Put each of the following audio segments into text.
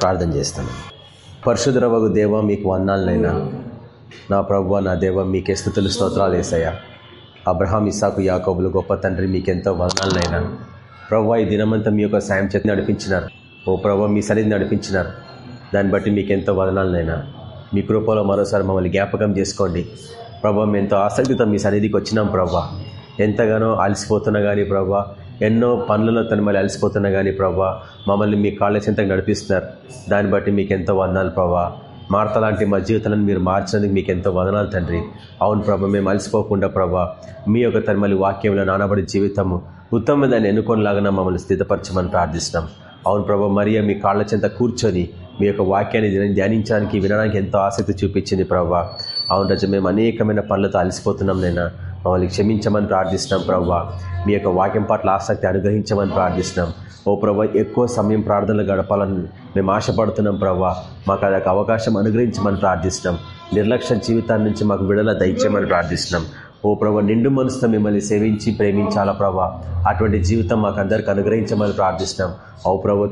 ప్రార్థన చేస్తాను. పరశుద్రవగు దేవ మీకు వందాలనైనా నా ప్రభు నా దేవ మీకే స్థుతులు స్తోత్రాలు వేసాయా అబ్రహాం ఇసాకు యాకోబులు గొప్ప తండ్రి మీకెంతో వందాలనైనా ప్రభు ఈ దినమంతా మీ యొక్క సాయం చేతి నడిపించినారు. ఓ ప్రభు మీ సన్నిధి నడిపించినారు. దాన్ని బట్టి మీకెంతో వదనాలనైనా మీ కృపలో మరోసారి మమ్మల్ని జ్ఞాపకం చేసుకోండి. ప్రభా మేము ఎంతో ఆసక్తితో మీ సన్నిధికి వచ్చినాం ప్రభా. ఎంతగానో అలసిపోతున్నా కానీ ప్రభా ఎన్నో పనులలో తను మళ్ళీ అలసిపోతున్నా కానీ ప్రభా మమ్మల్ని మీ కాళ్ళ చింతకు నడిపిస్తున్నారు. దాన్ని బట్టి మీకు ఎంతో వందనాలు ప్రభా. మార్త లాంటి మా జీవితాలను మీరు మార్చినందుకు మీకు ఎంతో వదనాలు తండ్రి. అవును ప్రభా మేము అలసిపోకుండా ప్రభా మీ యొక్క తనమల్లి వాక్యంలో నానబడి జీవితము ఉత్తమ దాన్ని ఎన్నుకొనిలాగా మమ్మల్ని స్థితపరచమని ప్రార్థిస్తున్నాం. అవును ప్రభా మరియా మీ కాళ్ళ చెంత కూర్చొని మీ యొక్క వాక్యాన్ని ధ్యానించడానికి వినడానికి ఎంతో ఆసక్తి చూపించింది ప్రభా. అవును రజ మేము అనేకమైన పనులతో అలసిపోతున్నాం నేను మమ్మల్ని క్షమించమని ప్రార్థిస్తున్నాం ప్రవ్వా. మీ యొక్క వాక్యం పట్ల ఆసక్తి అనుగ్రహించమని ప్రార్థిస్తున్నాం. ఓ ప్రభా ఎక్కువ సమయం ప్రార్థనలు గడపాలని మేము ఆశపడుతున్నాం ప్రవ్వా. మాకు అదొక అవకాశం అనుగ్రహించమని ప్రార్థిస్తున్నాం. నిర్లక్ష్య జీవితాన్ని నుంచి మాకు విడుదల దయచేయమని ప్రార్థిస్తున్నాం. ఓ ప్రభా నిండు మనసుతో మిమ్మల్ని సేవించి ప్రేమించాలా ప్రభా అటువంటి జీవితం మాకు అందరికి అనుగ్రహించమని ప్రార్థిస్తున్నాం. ఓ ప్రభు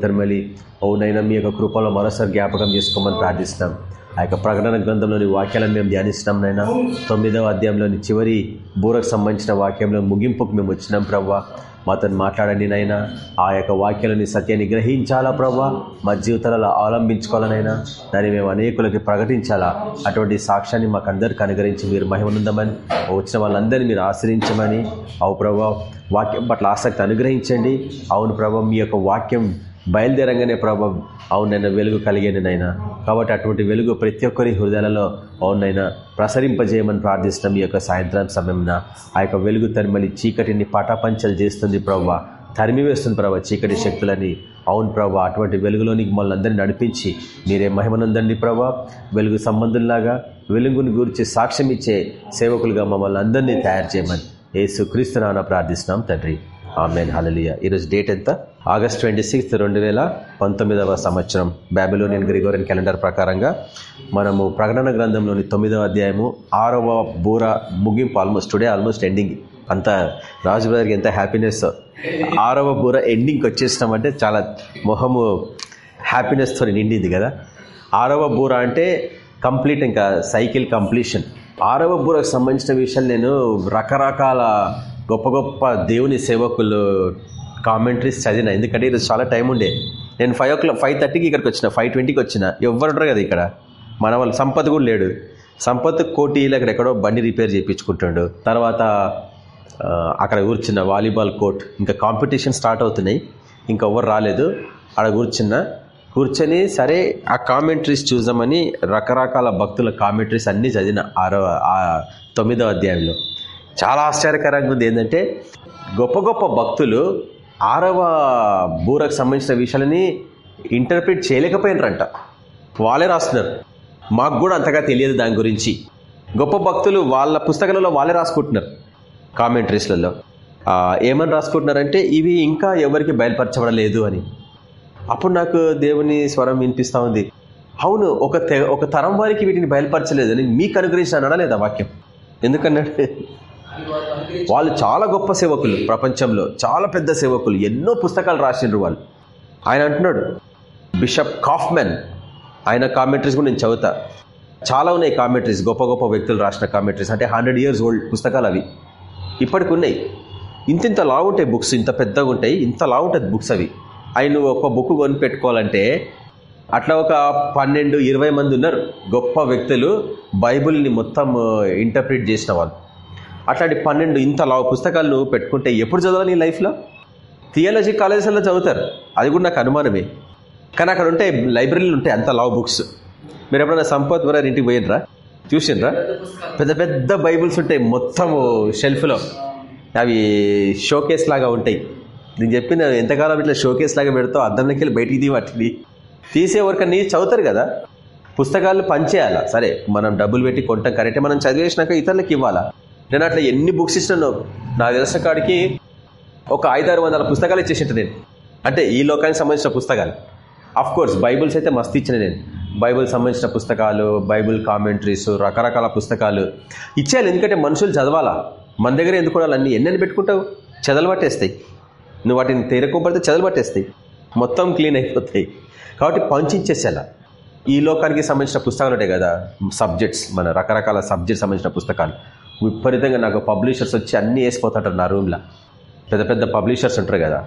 ఓ నైనా మీ యొక్క కృపలో మరోసారి జ్ఞాపకం చేసుకోమని ప్రార్థిస్తున్నాం. ఆ యొక్క ప్రకటన గ్రంథంలోని వాక్యాలను మేము ధ్యానిస్తున్నాం నైనా తొమ్మిదవ అధ్యాయంలోని చివరి బూరకు సంబంధించిన వాక్యంలో ముగింపుకు మేము వచ్చినాం ప్రవ్వా. మాతో మాట్లాడండి నైనా ఆ యొక్క వాక్యాలని సత్యాన్ని గ్రహించాలా ప్రవ్వా? మా జీవితాలలో అవలంబించుకోవాలనైనా దాన్ని మేము అనేకులకి ప్రకటించాలా? అటువంటి సాక్ష్యాన్ని మాకు అందరికి అనుగ్రహించి మీరు మహిమనుందమని వచ్చిన వాళ్ళందరినీ మీరు ఆశ్రయించమని. అవు ప్రభా వాక్యం పట్ల ఆసక్తి అనుగ్రహించండి. అవును ప్రభా మీ యొక్క వాక్యం బయలుదేరంగానే ప్రభా అవునైనా వెలుగు కలిగేను నైనా కాబట్టి అటువంటి వెలుగు ప్రతి ఒక్కరి హృదయాలలో అవునైనా ప్రసరింపజేయమని ప్రార్థిస్తున్నాం ఈ యొక్క సాయంత్రం సమయంన. ఆ యొక్క వెలుగు తరిమలి చీకటిని పటాపంచలు చేస్తుంది ప్రవ్వ తరిమివేస్తుంది ప్రభావ చీకటి శక్తులని. అవును ప్రభా అటువంటి వెలుగులోనికి మమ్మల్ని అందరినీ నడిపించి మీరే మహిమనందండి ప్రభా. వెలుగు సంబంధంలాగా వెలుగుని గురించి సాక్ష్యం ఇచ్చే సేవకులుగా మమ్మల్ని అందరినీ తయారు చేయమని ఏసు క్రీస్తునాన ప్రార్థిస్తున్నాం తండ్రి. ఆమెన్ హలలియ ఈరోజు డేట్ ఎంత? ఆగస్ట్ ట్వంటీ సిక్స్త్ రెండు వేల పంతొమ్మిదవ సంవత్సరం. బ్యాబిలోనియన్ గ్రిగోరియన్ క్యాలెండర్ ప్రకారంగా మనము ప్రకటన గ్రంథంలోని తొమ్మిదవ అధ్యాయము ఆరవ బూర ముగింపు ఆల్మోస్ట్ టుడే ఆల్మోస్ట్ ఎండింగ్ అంత రాజు బ్రదర్కి ఎంత హ్యాపీనెస్ ఆరవ బూర ఎండింగ్కి వచ్చేసినామంటే చాలా మొహము హ్యాపీనెస్తో నిండింది కదా. ఆరవ బూర అంటే కంప్లీట్ ఇంకా సైకిల్ కంప్లీషన్ ఆరవ బూరకు సంబంధించిన విషయాలు నేను రకరకాల గొప్ప గొప్ప దేవుని సేవకులు కామెంటరీస్ చదివిన. ఎందుకంటే ఇది చాలా టైం ఉండే. నేను ఫైవ్ ఓ క్లాక్ ఫైవ్ థర్టీకి ఇక్కడికి వచ్చిన ఫైవ్ ట్వంటీకి వచ్చిన. ఎవరు ఉండరు కదా ఇక్కడ. మన వాళ్ళు సంపత్ కూడా లేడు. సంపత్ కోటి ఇక్కడ ఎక్కడో బండి రిపేర్ చేయించుకుంటాడు. తర్వాత అక్కడ కూర్చున్న వాలీబాల్ కోర్ట్ ఇంకా కాంపిటీషన్ స్టార్ట్ అవుతున్నాయి. ఇంకా ఎవరు రాలేదు. అక్కడ కూర్చున్న. కూర్చొని సరే ఆ కామెంటరీస్ చూద్దామని రకరకాల భక్తుల కామెంటరీస్ అన్నీ చదివిన ఆరో తొమ్మిదో అధ్యాయంలో. చాలా ఆశ్చర్యకరంగా ఉంది. ఏంటంటే గొప్ప గొప్ప భక్తులు ఆరవ బూరకు సంబంధించిన విషయాలని ఇంటర్ప్రిట్ చేయలేకపోయినారంట. వాళ్ళే రాస్తున్నారు. మాకు కూడా అంతగా తెలియదు దాని గురించి. గొప్ప భక్తులు వాళ్ళ పుస్తకాలలో వాళ్ళే రాసుకుంటున్నారు కామెంటరీస్లలో ఏమని రాసుకుంటున్నారంటే ఇవి ఇంకా ఎవరికి బయలుపరచబడలేదు అని. అప్పుడు నాకు దేవుని స్వరం వినిపిస్తూ ఉంది. అవును ఒక ఒక తరం వారికి వీటిని బయలుపరచలేదని మీకు అనుగ్రహించిన లేదా వాక్యం? ఎందుకన్నాడు? వాళ్ళు చాలా గొప్ప సేవకులు ప్రపంచంలో చాలా పెద్ద సేవకులు. ఎన్నో పుస్తకాలు రాసిండ్రు వాళ్ళు. ఆయన అంటున్నాడు బిషప్ కాఫ్మెన్ ఆయన కామెంటరీస్ కూడా నేను చదువుతా. చాలా ఉన్నాయి కామెంటరీస్ గొప్ప గొప్ప వ్యక్తులు రాసిన కామెంటరీస్. అంటే హండ్రెడ్ ఇయర్స్ ఓల్డ్ పుస్తకాలు అవి. ఇప్పటికి ఉన్నాయి ఇంత ఇంత లావుంటాయి బుక్స్ ఇంత పెద్దగా ఉంటాయి ఇంత లావు బుక్స్ అవి. అవి నువ్వు ఒక బుక్ కొని పెట్టుకోవాలంటే అట్లా ఒక పన్నెండు ఇరవై మంది ఉన్నారు. గొప్ప వ్యక్తులు బైబుల్ని మొత్తం ఇంటర్ప్రిట్ చేసిన వాళ్ళు. అట్లాంటి పన్నెండు ఇంత లావు పుస్తకాలు పెట్టుకుంటే ఎప్పుడు చదవాలి నీ లైఫ్లో? థియాలజీ కాలేజెస్లో చదువుతారు. అది కూడా నాకు అనుమానమే. కానీ అక్కడ ఉంటే లైబ్రరీలు ఉంటాయి అంత లావ్ బుక్స్. మీరు ఎప్పుడైనా సంపత్ వరారు ఇంటికి పోయినరా? చూసిండ్రా పెద్ద పెద్ద బైబుల్స్ ఉంటాయి మొత్తము షెల్ఫ్లో. అవి షోకేస్ లాగా ఉంటాయి. నేను చెప్పిన ఎంతకాలం ఇట్లా షోకేస్ లాగా పెడతావు అద్దంలోకి వెళ్ళి బయటికి తీ వాటిని. తీసే వరకు చదువుతారు కదా. పుస్తకాలు పనిచేయాలా సరే మనం డబ్బులు పెట్టి కొంటాం. కరెక్టే మనం చదివేసినాక ఇతరులకు ఇవ్వాలా? నేను అట్లా ఎన్ని బుక్స్ ఇచ్చినాను నా తెలిసిన కాడికి ఒక ఐదారు వందల పుస్తకాలు ఇచ్చేసింట నేను. అంటే ఈ లోకానికి సంబంధించిన పుస్తకాలు. అఫ్ కోర్స్ బైబుల్స్ అయితే మస్తు ఇచ్చిన నేను. బైబుల్ సంబంధించిన పుస్తకాలు బైబుల్ కామెంటరీస్ రకరకాల పుస్తకాలు. ఇచ్చేయాలి ఎందుకంటే మనుషులు చదవాలా? మన దగ్గర ఎందుకు అన్నీ ఎన్నెన్ని పెట్టుకుంటావు? చెదలు పట్టేస్తాయి. నువ్వు వాటిని తీరకోపడితే చెదలు పట్టేస్తాయి. మొత్తం క్లీన్ అయిపోతాయి. కాబట్టి పంచించేసేలా ఈ లోకానికి సంబంధించిన పుస్తకాలు ఉంటాయి కదా సబ్జెక్ట్స్ మన రకరకాల సబ్జెక్ట్స్ సంబంధించిన పుస్తకాలు. విపరీతంగా నాకు పబ్లిషర్స్ వచ్చి అన్ని వేసిపోతుంటారు నా రూమ్లో పెద్ద పెద్ద పబ్లిషర్స్ ఉంటారు కదా.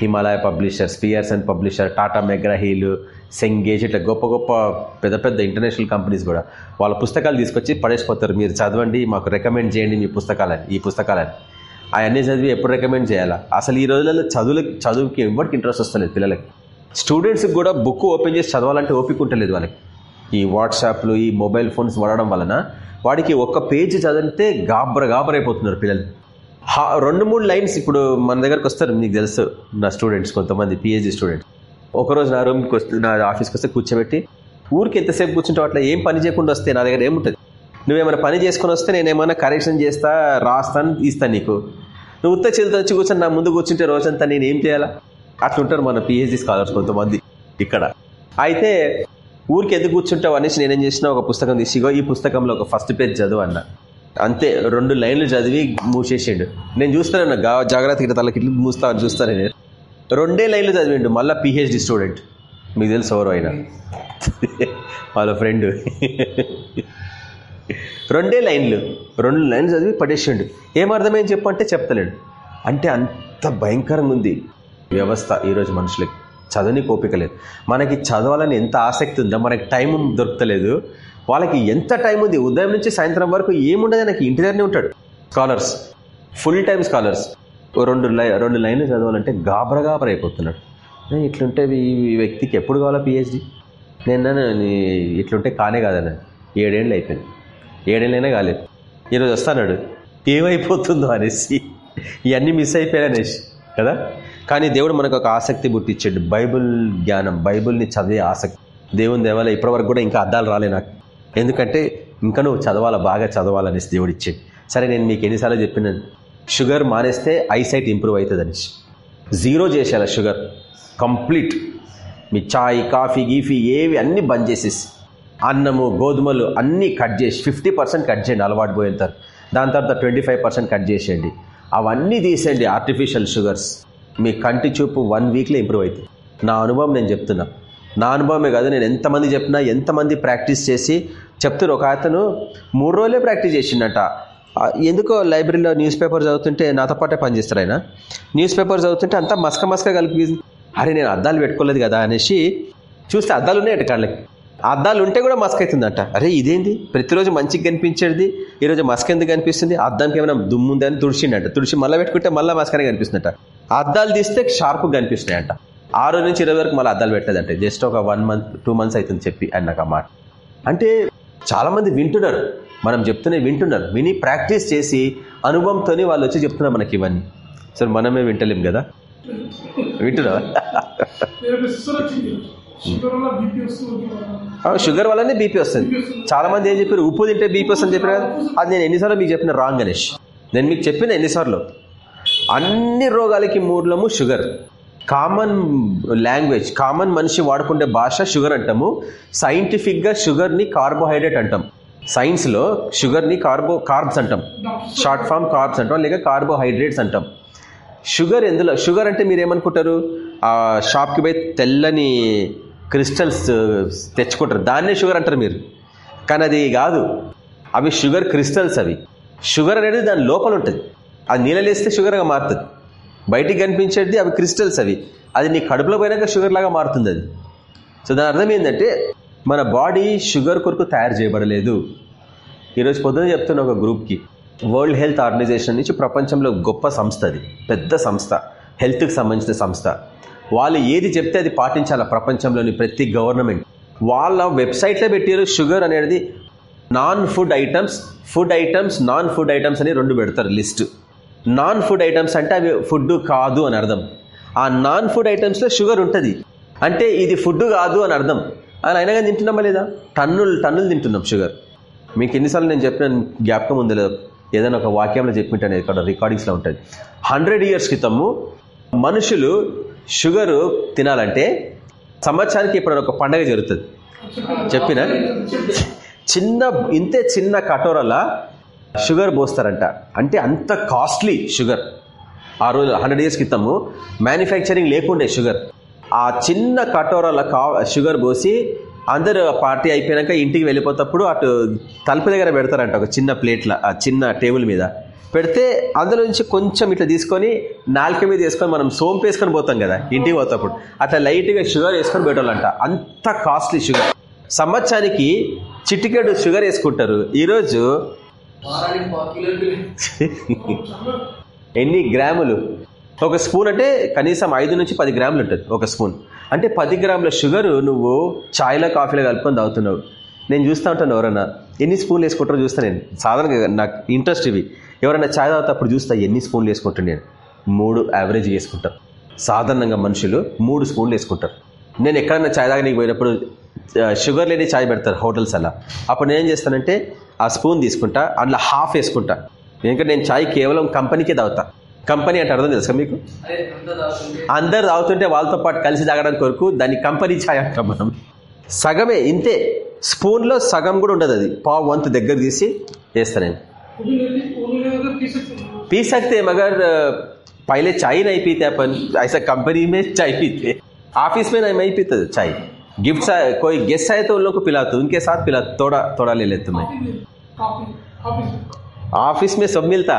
Himalaya publishers Pearson publisher Tata మెగ్రహీలు Cengage ఇట్లా గొప్ప గొప్ప పెద్ద పెద్ద ఇంటర్నేషనల్ కంపెనీస్ కూడా. వాళ్ళ పుస్తకాలు తీసుకొచ్చి పడేసిపోతారు. మీరు చదవండి మాకు రికమెండ్ చేయండి మీ పుస్తకాలని ఈ పుస్తకాలని. అవన్నీ చదివి ఎప్పుడు రికమెండ్ చేయాలా? అసలు ఈ రోజులలో చదువులకి చదువుకి ఎవరికి ఇంట్రెస్ట్ వస్తలేదు పిల్లలకి. స్టూడెంట్స్కి కూడా బుక్ ఓపెన్ చేసి చదవాలంటే ఓపిక ఉంటలేదు వాళ్ళకి. ఈ వాట్సాప్లు ఈ మొబైల్ ఫోన్స్ వాడడం వలన వాడికి ఒక్క పేజీ చదివితే గాబర గాబరైపోతున్నారు పిల్లలు. రెండు మూడు లైన్స్ ఇప్పుడు మన దగ్గరకు వస్తారు మీకు తెలుసు నా స్టూడెంట్స్ కొంతమంది పిహెచ్డి స్టూడెంట్స్ ఒకరోజు నా రూమ్కి వస్తే నా ఆఫీస్కి వస్తే కూర్చోబెట్టి ఊరికి ఎంతసేపు కూర్చుంటావు అట్లా ఏం పని చేయకుండా వస్తే నా దగ్గర ఏముంటుంది? నువ్వేమైనా పని చేసుకుని వస్తే నేనేమైనా కరెక్షన్ చేస్తా రాస్తాను ఇస్తాను నీకు. నువ్వు ఉత్త చేతితో వచ్చి కూర్చొని నా ముందు కూర్చుంటే రోజంతా నేను ఏం చేయాలా? అట్లుంటారు మన పిహెచ్డి స్కాలర్స్ కొంతమంది ఇక్కడ. అయితే ఊరికి ఎందుకు కూర్చుంటావు అనేసి నేనేం చేసిన ఒక పుస్తకం తీసిగో ఈ పుస్తకంలో ఒక ఫస్ట్ పేజ్ చదువు అన్న. అంతే రెండు లైన్లు చదివి మూసేసిండు. నేను చూస్తాను జాగ్రత్తగా తలకి ఇట్లు మూస్తా చూస్తాను నేను. రెండే లైన్లు చదివిండు మళ్ళీ పిహెచ్డి స్టూడెంట్ మీకు తెలుసు ఎవరు అయినా వాళ్ళ ఫ్రెండ్ రెండే లైన్లు రెండు లైన్లు చదివి పడేసిండు. ఏమర్థమైంది చెప్పు అంటే చెప్తలేడు. అంటే అంత భయంకరంగా ఉంది వ్యవస్థ ఈరోజు మనుషులకి. చదవని కోపిక లేదు. మనకి చదవాలని ఎంత ఆసక్తి ఉందో మనకి టైం దొరకలేదు వాళ్ళకి ఎంత టైం ఉంది? ఉదయం నుంచి సాయంత్రం వరకు ఏముండదు నాకు ఇంటి దగ్గరనే ఉంటాడు. Scholars full time scholars. రెండు లై రెండు లైన్లు చదవాలంటే గాబర గాబర అయిపోతున్నాడు ఇట్లుంటే ఈ వ్యక్తికి ఎప్పుడు కావాలా పిహెచ్డి నేను ఇట్లుంటే కానే కాదన్న. ఏడేళ్ళు అయిపోయింది. ఏడేళ్ళైనా కాలేదు. ఈరోజు వస్తాడు ఏమైపోతుందో అనేసి. ఇవన్నీ మిస్ అయిపోయాయి అనేసి. కదా? కానీ దేవుడు మనకు ఒక ఆసక్తి పుట్టించాడు. బైబుల్ జ్ఞానం బైబుల్ని చదివే ఆసక్తి. దేవుని దేవాల ఇప్పటివరకు కూడా ఇంకా అద్దాలు రాలే నాకు. ఎందుకంటే ఇంకా నువ్వు చదవాలా బాగా చదవాలనేసి దేవుడు ఇచ్చాడు. సరే నేను మీకు ఎన్నిసార్లు చెప్పినాను షుగర్ మానేస్తే ఐసైట్ ఇంప్రూవ్ అవుతుంది జీరో చేసేయాలి షుగర్? కంప్లీట్. మీ చాయ్ కాఫీ గీఫీ ఏవి అన్నీ బంద్ చేసేసి. అన్నము గోధుమలు అన్నీ కట్ చేసి ఫిఫ్టీ కట్ చేయండి అలవాటు పోయేంతారు దాని తర్వాత ట్వంటీ కట్ చేసేయండి. అవన్నీ తీసేయండి ఆర్టిఫిషియల్ షుగర్స్. మీ కంటి చూపు వన్ వీక్లో ఇంప్రూవ్ అవుతుంది. నా అనుభవం నేను చెప్తున్నా. నా అనుభవమే కాదు నేను ఎంతమంది చెప్పినా ఎంతమంది ప్రాక్టీస్ చేసి చెప్తున్నారు ఒక అతను మూడు రోజులే ప్రాక్టీస్ చేసిండట. ఎందుకో లైబ్రరీలో న్యూస్ పేపర్ చదువుతుంటే నాతో పాటే పనిచేస్తారు ఆయన. న్యూస్ పేపర్ చదువుతుంటే అంతా మస్క మస్క కలిపి అరే నేను అద్దాలు పెట్టుకోలేదు కదా అనేసి చూస్తే అద్దాలు ఉన్నాయట కళ్ళకి. అద్దాలు ఉంటే కూడా మస్క్ అవుతుందంట అరే ఇదేంది? ప్రతిరోజు మంచిగా కనిపించేది? ఈరోజు మస్క్ ఎందుకు కనిపిస్తుంది? అద్దానికి ఏమైనా దుమ్ముంది అని తుడిచిండట. తుడిచి మళ్ళీ పెట్టుకుంటే మళ్ళీ మస్కనే కనిపిస్తుందట. అద్దాలు తీస్తే షార్ప్ కనిపిస్తున్నాయంట. ఆ రోజు నుంచి ఇరవై వరకు మళ్ళీ అద్దాలు పెట్టలేదంటే. జస్ట్ ఒక వన్ మంత్ టూ మంత్స్ అవుతుంది చెప్పి ఆయన నాకు మాట. అంటే చాలా మంది వింటున్నారు. మనం చెప్తూనే వింటున్నారు. విని ప్రాక్టీస్ చేసి అనుభవంతో వాళ్ళు వచ్చి చెప్తున్నారు మనకి ఇవన్నీ. సరే మనమే వింటలేం కదా? వింటున్నా షుగర్ వల్లనే బీపీ వస్తుంది. చాలా మంది ఏం చెప్పారు? ఉప్పు తింటే బీపీ వస్తుంది చెప్పారు కదా. అది నేను ఎన్నిసార్లు మీకు చెప్పిన రాంగ్ గణేష్. నేను మీకు చెప్పిన ఎన్నిసార్లు. అన్ని రోగాలకి మూలము షుగర్. కామన్ లాంగ్వేజ్ కామన్ మనిషి వాడుకుంటే భాష షుగర్ అంటాము. సైంటిఫిక్గా షుగర్ని కార్బోహైడ్రేట్ అంటాం. సైన్స్లో షుగర్ని కార్బో కార్బ్స్ అంటాం. షార్ట్ ఫామ్ కార్బ్స్ అంటాం లేక కార్బోహైడ్రేట్స్ అంటాం. షుగర్ ఎందులో? షుగర్ అంటే మీరు ఏమనుకుంటారు ఆ షాప్కి పోయి తెల్లని క్రిస్టల్స్ తెచ్చుకుంటారు. దాన్నే షుగర్ అంటారు మీరు. కానీ అది కాదు. అవి షుగర్ క్రిస్టల్స్ అవి. షుగర్ అనేది దాని లోపల ఉంటుంది. అది నీళ్ళలేస్తే షుగర్గా మారుతుంది. బయటికి కనిపించేది అవి క్రిస్టల్స్ అవి. అది నీ కడుపులో పోయినాక షుగర్ లాగా మారుతుంది అది. సో దాని అర్థం ఏంటంటే మన బాడీ షుగర్ కొరకు తయారు చేయబడలేదు. ఈరోజు పొద్దున చెప్తున్న ఒక గ్రూప్కి వరల్డ్ హెల్త్ ఆర్గనైజేషన్ నుంచి ప్రపంచంలో గొప్ప సంస్థ అది. పెద్ద సంస్థ. హెల్త్కి సంబంధించిన సంస్థ. వాళ్ళు ఏది చెప్తే అది పాటించాలా ప్రపంచంలోని ప్రతి గవర్నమెంట్? వాళ్ళ వెబ్సైట్లో పెట్టారు షుగర్ అనేది non food items food items non food items అని రెండు పెడతారు లిస్ట్. నాన్ ఫుడ్ ఐటమ్స్ అంటే అవి ఫుడ్ కాదు అని అర్థం. ఆ నాన్ ఫుడ్ ఐటమ్స్లో షుగర్ ఉంటుంది. అంటే ఇది ఫుడ్ కాదు అని అర్థం. అని అయినా కానీ తింటున్నామా లేదా? టన్నులు టన్నులు తింటున్నాం షుగర్. మీకు ఎన్నిసార్లు నేను చెప్పిన జ్ఞాపకం ఉంది లేదు ఏదైనా ఒక వాక్యంలో చెప్పింటాను ఇక్కడ రికార్డింగ్స్లో ఉంటుంది. హండ్రెడ్ ఇయర్స్ క్రితము మనుషులు షుగరు తినాలంటే సంవత్సరానికి ఇప్పుడు ఒక పండగ జరుగుతుంది. చెప్పిన? చిన్న ఇంతే చిన్న కటోరలా షుగర్ పోస్తారంట. అంటే అంత కాస్ట్లీ షుగర్. ఆ రోజు హండ్రెడ్ ఇయర్స్ క్రితము మ్యానుఫ్యాక్చరింగ్ లేకుండే షుగర్. ఆ చిన్న కటోరాల షుగర్ పోసి అందరు పార్టీ అయిపోయాక ఇంటికి వెళ్ళిపోతప్పుడు అటు తలుపు దగ్గర పెడతారంట ఒక చిన్న ప్లేట్ల ఆ చిన్న టేబుల్ మీద. పెడితే అందులో నుంచి కొంచెం ఇట్లా తీసుకొని నాలుక మీద వేసుకొని మనం సోంపు వేసుకొని పోతాం కదా ఇంటికి పోతప్పుడు. అట్లా లైట్గా షుగర్ వేసుకొని పెట్టాలంట అంత కాస్ట్లీ షుగర్. సంవత్సరానికి చిటికెడు షుగర్ వేసుకుంటారు. ఈరోజు ఎన్ని గ్రాములు? ఒక స్పూన్ అంటే కనీసం ఐదు నుంచి పది గ్రాములు ఉంటుంది ఒక స్పూన్. అంటే పది గ్రాముల షుగర్ నువ్వు ఛాయ్లో కాఫీలో కలుపుకొని తాగుతున్నావు. నేను చూస్తూ ఉంటాను ఎవరన్నా. ఎన్ని స్పూన్లు వేసుకుంటారో చూస్తా నేను. సాధారణంగా నాకు ఇంట్రెస్ట్ ఇవి. ఎవరైనా ఛాయ్ తాగుతప్పుడు చూస్తా ఎన్ని స్పూన్లు వేసుకుంటాను నేను? మూడు యావరేజ్ వేసుకుంటారు సాధారణంగా మనుషులు మూడు స్పూన్లు వేసుకుంటారు. నేను ఎక్కడన్నా ఛాయ్ తాగడానికి పోయినప్పుడు షుగర్ లేని ఛాయ్ పెడతారు హోటల్స్ అలా. అప్పుడు నేను ఏం చేస్తానంటే ఆ స్పూన్ తీసుకుంటా అందులో హాఫ్ వేసుకుంటా. ఎందుకంటే నేను ఛాయ్ కేవలం కంపెనీకే తాగుతా. కంపెనీ అంటే అర్థం తెలుసా మీకు? అందరు తాగుతుంటే వాళ్ళతో పాటు కలిసి తాగడానికి కొరకు దాన్ని కంపెనీ ఛాయ్ అంటాం మనం. సగమే ఇంతే. స్పూన్లో సగం కూడా ఉండదు అది. పావు వంతు దగ్గర తీసి వేస్తాను నేను. पी सकते हैं मगर अ, पहले चाय नहीं पीते अपन ऐसा कंपनी में चाय पीते ऑफिस में नहीं मैं ही पीता चाय गिफ्ट कोई गेस्ट आए तो उन लोग को पिलाते उनके साथ पिलाते थोड़ा थोड़ा ले लेते मैं ऑफिस में सब मिलता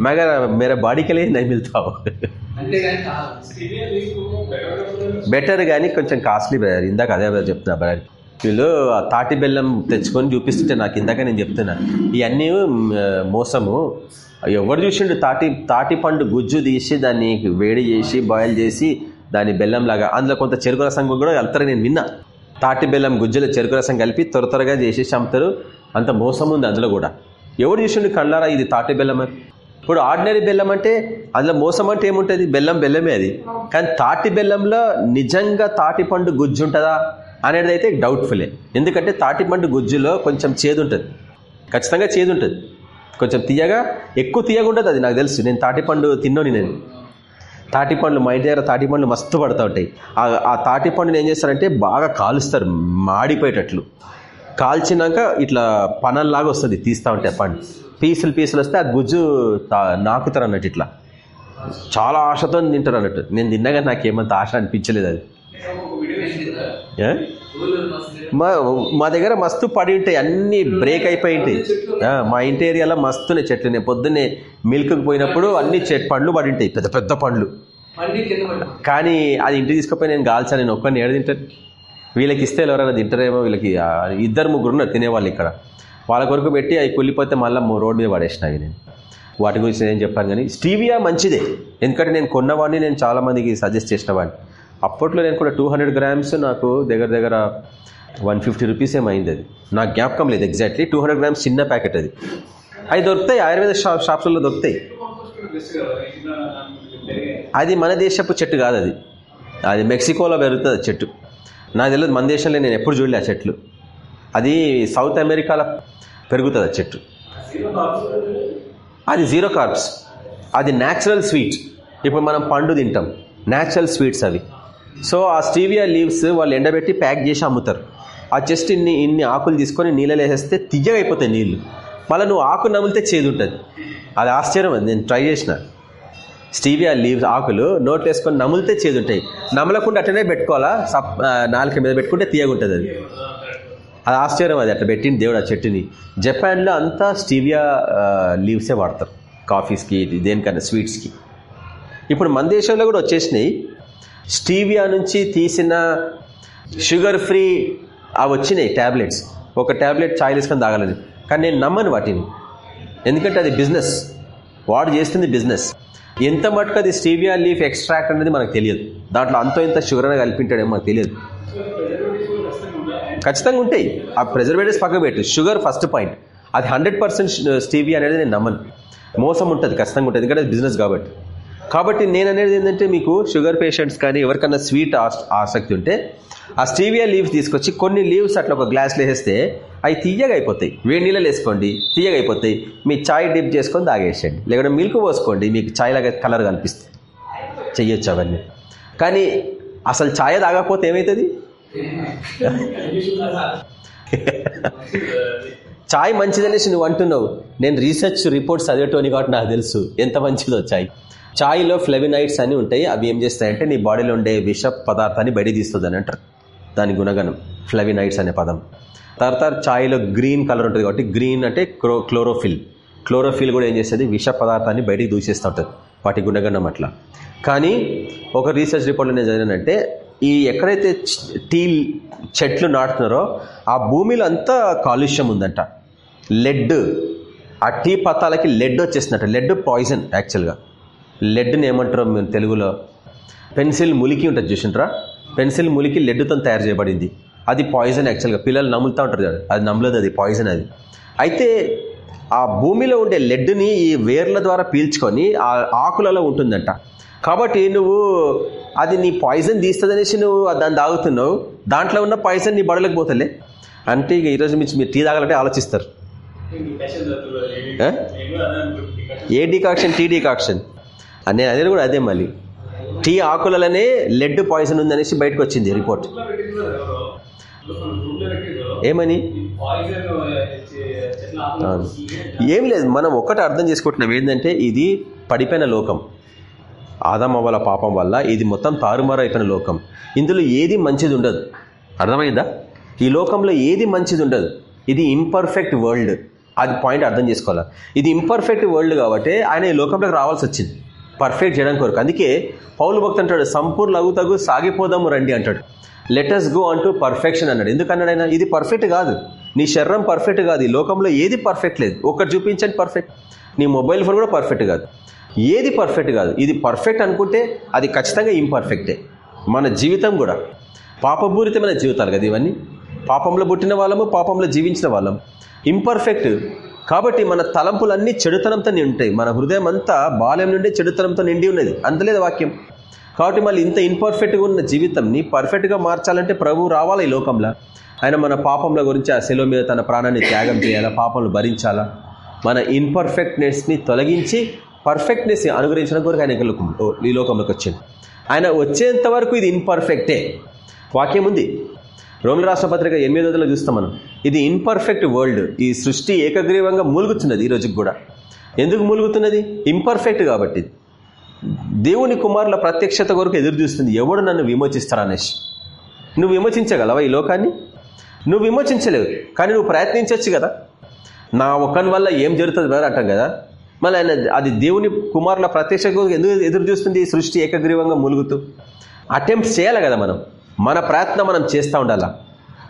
मगर मेरा बॉडी के लिए नहीं मिलता वो అంతేగాని కాదు బెటర్ కానీ కొంచెం కాస్ట్లీ బ్రదర్ ఇందాక అదే బ్రదర్ చెప్తున్నా బ్రదర్ వీళ్ళు ఆ తాటి బెల్లం తెచ్చుకొని చూపిస్తుంటే నాకు ఇందాక నేను చెప్తున్నా. ఇవన్నీ మోసము. ఎవరు చూసిండు తాటి తాటి పండు గుజ్జు తీసి దాన్ని వేడి చేసి బాయిల్ చేసి దాని బెల్లం లాగా అందులో కొంత చెరుకు రసం కూడా వెళ్తారు నేను విన్నా. తాటి బెల్లం గుజ్జులో చెరుకు రసం కలిపి త్వర త్వరగా చేసి అమ్ముతారు అంత మోసం ఉంది అందులో కూడా. ఎవరు చూసిండు కళ్ళారా ఇది తాటి బెల్లం ఇప్పుడు ఆర్డినరీ బెల్లం అంటే అందులో మోసం అంటే ఏముంటుంది? బెల్లం బెల్లమే అది. కానీ తాటి బెల్లంలో నిజంగా తాటి పండు గుజ్జు ఉంటుందా? అనేది అయితే డౌట్ఫుల్లే ఎందుకంటే తాటిపండు గుజ్జులో కొంచెం చేదు ఉంటుంది ఖచ్చితంగా చేదు ఉంటుంది కొంచెం తీయగా ఎక్కువ తీయగా ఉంటుంది అది నాకు తెలుసు. నేను తాటిపండు తిన్నోని నేను. తాటిపండ్లు మా ఇంటి దగ్గర తాటిపండ్లు మస్తు పడతా ఉంటాయి. ఆ- ఆ తాటి ఏం చేస్తారంటే బాగా కాలుస్తారు మాడిపోయేటట్లు. కాల్చినాక ఇట్లా పనల్లాగా వస్తుంది తీస్తూ ఉంటాయి ఆ పండు. పీసులు పీసులు వస్తే ఆ గుజ్జు తా- నాకుతారు అన్నట్టు ఇట్లా. చాలా ఆశతో తింటారు అన్నట్టు. నేను తిన్నగా నాకేమంత ఆశ అనిపించలేదు అది. మా దగ్గర మస్తు పడి ఉంటాయి అన్ని బ్రేక్ అయిపోయి ఉంటాయి. మా ఇంటి ఏరియాలో మస్తున్నాయి చెట్లు నేను పొద్దున్నే మిల్క్కి పోయినప్పుడు అన్ని చెట్ పండ్లు పడి ఉంటాయి పెద్ద పెద్ద పండ్లు. కానీ అది ఇంటికి తీసుకుపోయి నేను కాల్చాను నేను ఒక్కరిని ఏడు తింటాను? వీళ్ళకి ఇస్తే ఎవరైనా తింటారేమో వీళ్ళకి ఇద్దరు ముగ్గురు ఉన్నారు తినేవాళ్ళు ఇక్కడ. వాళ్ళ కొరకు పెట్టి అవి కుళ్ళిపోతే మళ్ళీ రోడ్ మీద పడేసిన నేను. వాటి గురించి నేను చెప్పాను కానీ స్టీవియా మంచిదే. ఎందుకంటే నేను కొన్నవాడిని నేను చాలా మందికి సజెస్ట్ చేసిన వాడిని. అప్పట్లో నేను కూడా టూ హండ్రెడ్ గ్రామ్స్ నాకు దగ్గర దగ్గర వన్ ఫిఫ్టీ రూపీస్ ఏమైంది అది. నాకు జ్ఞాపకం లేదు ఎగ్జాక్ట్లీ టూ హండ్రెడ్ గ్రామ్స్ చిన్న ప్యాకెట్ అది. అవి దొరుకుతాయి ఆయుర్వేద షాప్ షాప్స్లో దొరుకుతాయి. అది మన దేశపు చెట్టు కాదు అది. అది మెక్సికోలో పెరుగుతుంది ఆ చెట్టు. నాకు తెలియదు మన దేశంలో నేను ఎప్పుడు చూడలే ఆ చెట్లు. అది సౌత్ అమెరికాలో పెరుగుతుంది ఆ చెట్టు. అది జీరో కార్బ్స్. అది న్యాచురల్ స్వీట్ ఇప్పుడు మనం పండు తింటాం. న్యాచురల్ స్వీట్స్ అవి. సో ఆ స్టీవియా లీవ్స్ వాళ్ళు ఎండబెట్టి ప్యాక్ చేసి అమ్ముతారు. ఆ జస్ట్ ఇన్ని ఇన్ని ఆకులు తీసుకొని నీళ్ళలో వేసేస్తే తియ్యగైపోతాయి అయిపోతాయి నీళ్ళు మళ్ళీ నువ్వు ఆకు నమిలితే చేదు ఉంటుంది అది ఆశ్చర్యం అది నేను ట్రై చేసిన. స్టీవియా లీవ్స్ ఆకులు నోట్లు వేసుకొని నమిలితే చేదు ఉంటాయి నమలకుండా అట్లనే పెట్టుకోవాలా? సప్ నాలుక మీద పెట్టుకుంటే తీయగుంటుంది అది. అది ఆశ్చర్యం అది అట్లా పెట్టింది దేవుడు ఆ చెట్టుని. జపాన్లో అంతా స్టీవియా లీవ్సే వాడతారు. కాఫీస్కి ఇది దేనికన్నా స్వీట్స్కి. ఇప్పుడు మన దేశంలో కూడా వచ్చేసినాయి. స్టీవియా నుంచి తీసిన షుగర్ ఫ్రీ అవి వచ్చినాయి ట్యాబ్లెట్స్ ఒక ట్యాబ్లెట్ చాయ్ తీసుకొని తాగలేదు. కానీ నేను నమ్మను వాటిని. ఎందుకంటే అది బిజినెస్. వాడు చేస్తుంది బిజినెస్. ఎంత మటుకు అది స్టీవియా లీఫ్ ఎక్స్ట్రాక్ట్ అనేది మనకు తెలియదు. దాంట్లో అంతో ఇంత షుగర్ అనేది కలిపింటాడేమో మనకు తెలియదు. ఖచ్చితంగా ఉంటాయి. ఆ ప్రిజర్వేటివ్స్ పక్క పెట్టు. Sugar first point. అది హండ్రెడ్ పర్సెంట్ స్టీవీ అనేది నేను నమ్మను. మోసం ఉంటుంది ఖచ్చితంగా ఉంటుంది. ఎందుకంటే బిజినెస్ కాబట్టి. కాబట్టి నేను అనేది ఏంటంటే మీకు షుగర్ పేషెంట్స్ కానీ ఎవరికన్నా స్వీట్ ఆసక్తి ఉంటే ఆ స్టీవియా లీవ్స్ తీసుకొచ్చి కొన్ని లీవ్స్ అట్లా ఒక గ్లాస్లో వేస్తే అవి తీయగా అయిపోతాయి వేడి నీళ్ళలో వేసుకోండి తీయగా అయిపోతాయి మీ చాయ్ డిప్ చేసుకొని తాగేసేయండి. లేకుంటే మిల్క్ పోసుకోండి మీకు చాయ్ లాగా కలర్ కనిపిస్తుంది. చెయ్యొచ్చు అవన్నీ. కానీ అసలు ఛాయ్ తాగకపోతే ఏమవుతుంది చాయ్ మంచిదనేసి నువ్వు అంటున్నావు. నేను రీసెర్చ్ రిపోర్ట్స్ చదివేటోని కాబట్టి నాకు తెలుసు. ఎంత మంచిదో చాయ్. ఛాయ్లో ఫ్లెవినైట్స్ అని ఉంటాయి అవి ఏం చేస్తాయంటే నీ బాడీలో ఉండే విష పదార్థాన్ని బయట తీస్తుంది అని అంటారు. దాని గుణగణం ఫ్లెవినైట్స్ అనే పదం. తర్వాత ఛాయ్లో గ్రీన్ కలర్ ఉంటుంది కాబట్టి గ్రీన్ అంటే క్రో క్లోరోఫిల్. క్లోరోఫిల్ కూడా ఏం చేస్తుంది? విష పదార్థాన్ని బయటికి దూసేస్తూ ఉంటుంది. వాటి గుణగణం అట్లా. కానీ ఒక రీసెర్చ్ రిపోర్ట్లో నేను చదివానంటే ఈ ఎక్కడైతే టీ చెట్లు నాటుతున్నారో ఆ భూమిలో అంతా కాలుష్యం ఉందంట. లెడ్ ఆ టీ పత్తాలకి లెడ్ వచ్చేసినట్టు లెడ్ పాయిజన్ యాక్చువల్గా లెడ్ని ఏమంటారో మేము తెలుగులో? పెన్సిల్ ములికి ఉంటుంది చూసింటారా పెన్సిల్ ములికి లెడ్తో తయారు చేయబడింది. అది పాయిజన్ యాక్చువల్గా పిల్లలు నమ్ములుతూ ఉంటారు కదా అది నమ్మలేదు అది పాయిజన్ అది. అయితే ఆ భూమిలో ఉండే లెడ్ని ఈ వేర్ల ద్వారా పీల్చుకొని ఆ ఆకులలో ఉంటుందంట. కాబట్టి నువ్వు అది నీ పాయిజన్ తీస్తుందనేసి నువ్వు దాన్ని తాగుతున్నావు దాంట్లో ఉన్న పాయిజన్ నీ బడలకు పోతలే. అంటే ఇక ఈరోజు నుంచి మీరు టీ తాగాలంటే ఆలోచిస్తారు? ఏ డికాక్షన్? Tea decoction. అనే అనేది కూడా అదే మళ్ళీ. టీ ఆకులలోనే లెడ్ పాయిజన్ ఉందనేసి బయటకు వచ్చింది రిపోర్ట్. ఏమని. ఏం లేదు మనం ఒక్కటి అర్థం చేసుకుంటున్నాం. ఏంటంటే ఇది పడిపోయిన లోకం. ఆదమవ్వల పాపం వల్ల ఇది మొత్తం తారుమారు అయిపోయిన లోకం. ఇందులో ఏది మంచిది ఉండదు అర్థమైందా? ఈ లోకంలో ఏది మంచిది ఉండదు ఇది ఇంపర్ఫెక్ట్ వరల్డ్ అది పాయింట్ అర్థం చేసుకోవాలి? ఇది ఇంపర్ఫెక్ట్ వరల్డ్ కాబట్టి ఆయన ఈ లోకంలోకి రావాల్సి వచ్చింది. పర్ఫెక్ట్ చేయడం కొరకు. అందుకే పౌలు భక్తి అంటాడు సంపూర్ణ లఘు తగు సాగిపోదాము రండి అంటాడు. లెటర్స్ గో అంటూ పర్ఫెక్షన్ అన్నాడు. ఎందుకన్నాడు ఆయన? ఇది పర్ఫెక్ట్ కాదు. నీ శరీరం పర్ఫెక్ట్ కాదు. ఈ లోకంలో ఏది పర్ఫెక్ట్ లేదు. ఒకటి చూపించండి పర్ఫెక్ట్ నీ మొబైల్ ఫోన్ కూడా పర్ఫెక్ట్ కాదు. ఏది పర్ఫెక్ట్ కాదు. ఇది పర్ఫెక్ట్ అనుకుంటే అది ఖచ్చితంగా ఇంపర్ఫెక్టే మన జీవితం కూడా. పాపపూరితమైన జీవితాలు కదా ఇవన్నీ? పాపంలో పుట్టిన వాళ్ళము పాపంలో జీవించిన వాళ్ళం ఇంపర్ఫెక్ట్ కాబట్టి మన తలంపులన్నీ చెడుతనంతో నిండి ఉంటాయి మన హృదయం అంతా బాల్యం నుండి చెడుతనంతో నిండి ఉన్నది. అంతలేదు వాక్యం. కాబట్టి మళ్ళీ ఇంత ఇన్పర్ఫెక్ట్గా ఉన్న జీవితంని పర్ఫెక్ట్గా మార్చాలంటే ప్రభు రావాలి ఈ లోకంలో? ఆయన మన పాపంల గురించి ఆ సెలవు మీద తన ప్రాణాన్ని త్యాగం చేయాలా? పాపంలు భరించాలా? మన ఇన్పర్ఫెక్ట్నెస్ని తొలగించి పర్ఫెక్ట్నెస్ అనుగ్రహించడం కొరకు ఆయన ఈ లోకంలోకి వచ్చింది ఆయన వచ్చేంత వరకు ఇది ఇన్పర్ఫెక్టే వాక్యం ఉంది. రోమిల రాష్ట్ర పత్రిక ఎనిమిది చూస్తాం మనం. ఇది ఇన్పర్ఫెక్ట్ వరల్డ్ ఈ సృష్టి ఏకగ్రీవంగా మూలుగుతున్నది ఈ రోజుకి కూడా. ఎందుకు మూలుగుతున్నది? ఇంపర్ఫెక్ట్ కాబట్టి. దేవుని కుమారుల ప్రత్యక్షత కొరకు ఎదురు చూస్తుంది. ఎవడు నన్ను విమోచిస్తారా అనేసి నువ్వు విమోచించగలవా ఈ లోకాన్ని? నువ్వు విమోచించలేవు. కానీ నువ్వు ప్రయత్నించవచ్చు కదా. నా ఒక్కని వల్ల ఏం జరుగుతుంది బ్రదర్ అంటాం కదా. మళ్ళీ ఆయన అది దేవుని కుమారుల ప్రత్యక్ష కొరకు ఎందుకు ఎదురు చూస్తుంది? ఈ సృష్టి ఏకగ్రీవంగా ములుగుతూ. అటెంప్ట్ చేయాలి కదా మనం. మన ప్రయత్నం మనం చేస్తూ ఉండాలా.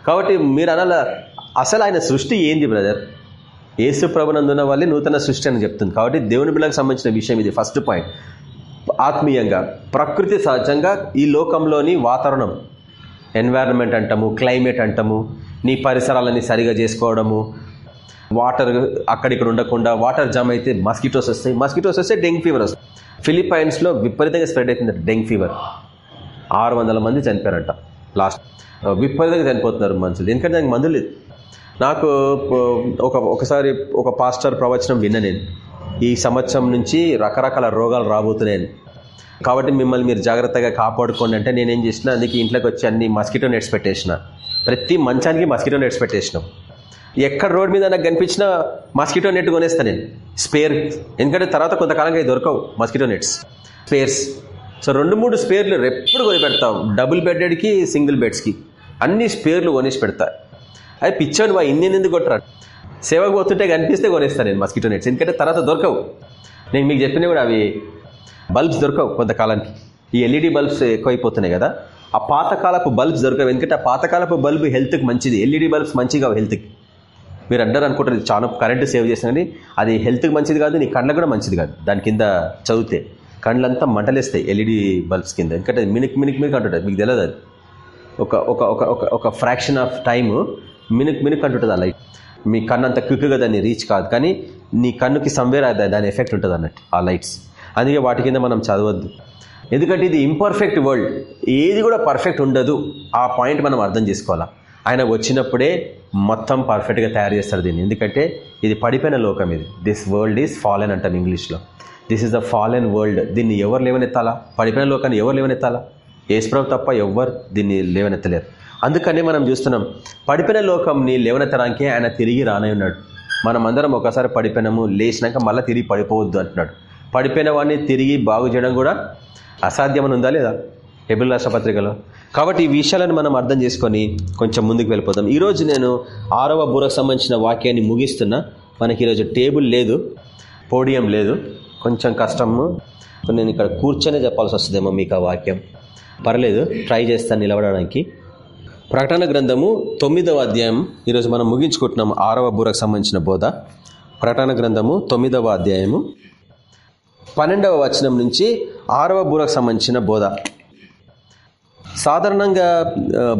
కాబట్టి మీరు అనాల అసలు ఆయన సృష్టి ఏంది బ్రదర్? యేసు ప్రభునందున్న వాళ్ళే నూతన సృష్టి అని చెప్తుంది. కాబట్టి దేవుని బిళ్ళకు సంబంధించిన విషయం ఇది. ఫస్ట్ పాయింట్ ఆత్మీయంగా ప్రకృతి సహజంగా ఈ లోకంలోని వాతావరణం. ఎన్వైరన్మెంట్ అంటాము క్లైమేట్ అంటాము నీ పరిసరాలని సరిగా చేసుకోవడము వాటర్ అక్కడిక్కడ ఉండకుండా వాటర్ జామ్ అయితే మస్కిటోస్ వస్తాయి. మస్కిటోస్ వస్తే డెంగ్ ఫీవర్ వస్తాయి ఫిలిప్పైన్స్లో విపరీతంగా స్ప్రెడ్ అవుతుంది డెంగ్ ఫీవర్ ఆరు వందల మంది చనిపోయారంట. లాస్ట్ విపరీతంగా చనిపోతున్నారు మనుషులు. ఎందుకంటే దానికి మందు లేదు. నాకు ఒక ఒకసారి ఒక పాస్టర్ ప్రవచనం విన్న నేను. ఈ సంవత్సరం నుంచి రకరకాల రోగాలు రాబోతున్నాయని. కాబట్టి మిమ్మల్ని మీరు జాగ్రత్తగా కాపాడుకోండి అంటే నేనేం చేసిన అందుకే ఇంట్లోకి వచ్చి అన్ని మస్కిటో నెట్స్ పెట్టేసిన. ప్రతి మంచానికి మస్కిటో నెట్స్ పెట్టేసినాం. ఎక్కడ రోడ్ మీద నాకు కనిపించిన మస్కిటో నెట్ కొనేస్తా నేను. స్పేర్ ఎందుకంటే తర్వాత కొంతకాలంగా దొరకవు మస్కిటో నెట్స్. స్పేర్స్. సో రెండు మూడు స్పేర్లు ఎప్పుడు కొని పెడతాం. డబుల్ బెడెడ్కి సింగిల్ బెడ్స్కి. అన్ని స్పేర్లు కొనేసి పెడతా. అది పిచ్చోని వా ఇన్ని ఎందుకు కొట్టరా? సేవకు పోతుంటే కనిపిస్తే కొనేస్తాను నేను మస్కిటో నెట్స్. ఎందుకంటే తర్వాత దొరకవు. నేను మీకు చెప్పిన కూడా అవి. బల్బ్స్ దొరకవు కొంతకాలానికి. ఈ ఎల్ఈడి బల్బ్స్ ఎక్కువైపోతున్నాయి కదా. ఆ పాతకాలపు బల్బ్స్ దొరకవు. ఎందుకంటే ఆ పాతకాలపు బల్బ్ హెల్త్కి మంచిది. ఎల్ఈడి బల్బ్స్ మంచిగా హెల్త్కి. మీరు అందరూ అనుకుంటారు చాలా కరెంటు సేవ్ చేసిన కానీ అది హెల్త్కి మంచిది కాదు నీ కళ్ళకు కూడా మంచిది కాదు. దాని కింద చదివితే. కళ్ళంతా మంటలేస్తాయి ఎల్ఈడి బల్బ్స్ కింద. ఎందుకంటే మినిక్ మినిక్ మినిక్ అంటుంటుంది. మీకు తెలియదు అది? ఒక ఒక ఒక ఒక ఒక ఫ్రాక్షన్ ఆఫ్ టైము మినుక్ మినుక్ అంటుంటుంది ఆ లైట్ మీ కన్ను అంత క్విక్గా దాన్ని రీచ్ కాదు. కానీ నీ కన్నుకి సంవేర్ దాని ఎఫెక్ట్ ఉంటుంది అన్నట్టు ఆ లైట్స్ అందుకే వాటి కింద మనం చదవద్దు. ఎందుకంటే ఇది ఇంపర్ఫెక్ట్ వరల్డ్ ఏది కూడా పర్ఫెక్ట్ ఉండదు. ఆ పాయింట్ మనం అర్థం చేసుకోవాలా? ఆయన వచ్చినప్పుడే మొత్తం పర్ఫెక్ట్గా తయారు చేస్తారు దీన్ని. ఎందుకంటే ఇది పడిపోయిన లోకం ఇది. దిస్ వరల్డ్ ఈజ్ ఫాలెన్ అంటాం ఇంగ్లీష్లో. This is the fallen world దీన్ని ఎవరు లేవనెత్తాలా? పడిపోయిన లోకాన్ని ఎవరు లేవనెత్తాలా? ఏసుప్రభు తప్ప ఎవ్వరు దీన్ని లేవనెత్తలేరు. అందుకనే మనం చూస్తున్నాం పడిపోయిన లోకంని లేవనెత్తడానికి ఆయన తిరిగి రానై ఉన్నాడు. మనం అందరం ఒకసారి పడిపోయినాము లేచినాక మళ్ళీ తిరిగి పడిపోవద్దు అంటున్నాడు. పడిపోయిన వాడిని తిరిగి బాగు చేయడం కూడా అసాధ్యమని ఉందా లేదా? ఎబుల్ రాష్ట్రపత్రికలో కాబట్టి ఈ విషయాలను మనం అర్థం చేసుకొని కొంచెం ముందుకు వెళ్ళిపోతాం ఈరోజు నేను ఆరవ బూరకు సంబంధించిన వాక్యాన్ని ముగిస్తున్నా. మనకి ఈరోజు టేబుల్ లేదు పోడియం లేదు. కొంచెం కష్టము. నేను ఇక్కడ కూర్చొనే చెప్పాల్సి వస్తుందేమో మీకు ఆ వాక్యం. పర్లేదు ట్రై చేస్తాను నిలబడడానికి. ప్రకటన గ్రంథము తొమ్మిదవ అధ్యాయం. ఈరోజు మనం ముగించుకుంటున్నాం ఆరవ బూరకు సంబంధించిన బోధ. ప్రకటన గ్రంథము తొమ్మిదవ అధ్యాయము. పన్నెండవ వచనం నుంచి ఆరవ బూరకు సంబంధించిన బోధ. సాధారణంగా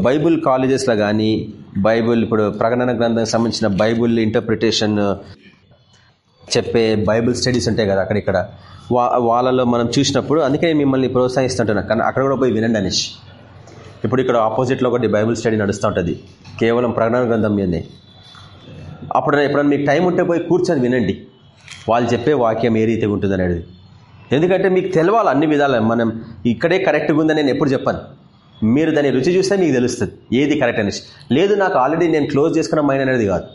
బైబుల్ కాలేజెస్లో కానీ బైబుల్ ఇప్పుడు ప్రకటన గ్రంథానికి సంబంధించిన బైబుల్ ఇంటర్ప్రిటేషన్ చెప్పే బైబుల్ స్టడీస్ ఉంటాయి కదా అక్కడిక్కడ వా వాళ్ళలో మనం చూసినప్పుడు అందుకే మిమ్మల్ని ప్రోత్సహిస్తుంటాను కానీ అక్కడ కూడా పోయి వినండి అనేసి ఇప్పుడు ఇక్కడ ఆపోజిట్లో ఒకటి బైబుల్ స్టడీ నడుస్తూ ఉంటుంది. కేవలం ప్రకటన గ్రంథం మీదే అప్పుడు ఎప్పుడైనా మీకు టైం ఉంటే పోయి కూర్చొని వినండి. వాళ్ళు చెప్పే వాక్యం ఏ రీతిగా ఉంటుంది అనేది. ఎందుకంటే మీకు తెలవాలి అన్ని విధాలు. మనం ఇక్కడే కరెక్ట్గా ఉందని నేను ఎప్పుడు చెప్పాను. మీరు దాన్ని రుచి చూస్తే మీకు తెలుస్తుంది. ఏది కరెక్ట్ అనేసి లేదు నాకు ఆల్రెడీ నేను క్లోజ్ చేసుకున్న మైండ్ అనేది కాదు.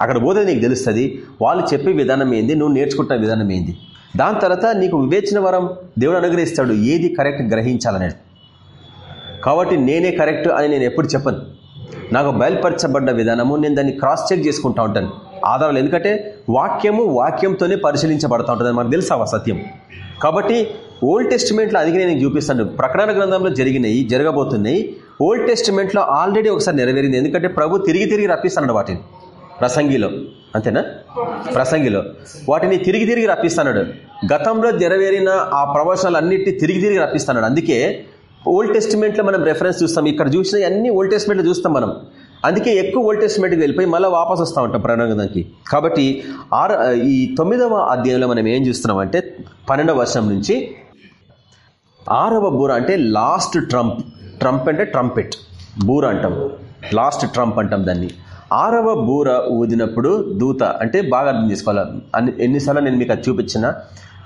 అక్కడ పోతే నీకు తెలుస్తుంది. వాళ్ళు చెప్పే విధానం ఏంది? నువ్వు నేర్చుకుంటున్న విధానం ఏంది? దాని తర్వాత నీకు వివేచన వరం దేవుడు అనుగ్రహిస్తాడు. ఏది కరెక్ట్ గ్రహించాలనేది. కాబట్టి నేనే కరెక్ట్ అని నేను ఎప్పుడు చెప్పను. నాకు బయలుపరచబడ్డ విధానము నేను దాన్ని క్రాస్ చెక్ చేసుకుంటా ఉంటాను. ఆధారాలు ఎందుకంటే వాక్యము వాక్యంతోనే పరిశీలించబడతా ఉంటుంది మనకు తెలుసా ఆ సత్యం? కాబట్టి ఓల్డ్ టెస్టిమెంట్లో అది నేను చూపిస్తాను. ప్రకటన గ్రంథంలో జరిగినాయి జరగబోతున్నాయి. ఓల్డ్ టెస్టిమెంట్లో ఆల్రెడీ ఒకసారి నెరవేరింది. ఎందుకంటే ప్రభు తిరిగి తిరిగి రప్పిస్తాడు వాటిని. ప్రసంగిలో అంతేనా? ప్రసంగిలో. వాటిని తిరిగి తిరిగి రప్పిస్తున్నాడు గతంలో నెరవేరిన ఆ ప్రవచనాలన్నింటినీ తిరిగి తిరిగి రప్పిస్తున్నాడు అందుకే ఓల్డ్ టెస్టిమెంట్లో మనం రెఫరెన్స్ చూస్తాం. ఇక్కడ చూసిన అన్ని ఓల్డ్ టెస్టిమెంట్లో చూస్తాం మనం. అందుకే ఎక్కువ ఓల్డ్ టెస్టిమెంట్కి వెళ్ళిపోయి మళ్ళీ వాపస్ వస్తూ ఉంటాం ప్రణాంగానికి కాబట్టి ఆరు ఈ తొమ్మిదవ అధ్యాయంలో మనం ఏం చూస్తున్నాం అంటే పన్నెండవ వర్షం నుంచి ఆరవ బూర అంటే లాస్ట్ ట్రంప్ ట్రంప్ అంటే ట్రంపెట్ బూర అంటాం. లాస్ట్ ట్రంప్ అంటాం దాన్ని. ఆరవ బూర ఊదినప్పుడు దూత అంటే బాగా అర్థం చేసుకోవాలి? అన్ని ఎన్నిసార్లు నేను మీకు అది చూపించిన.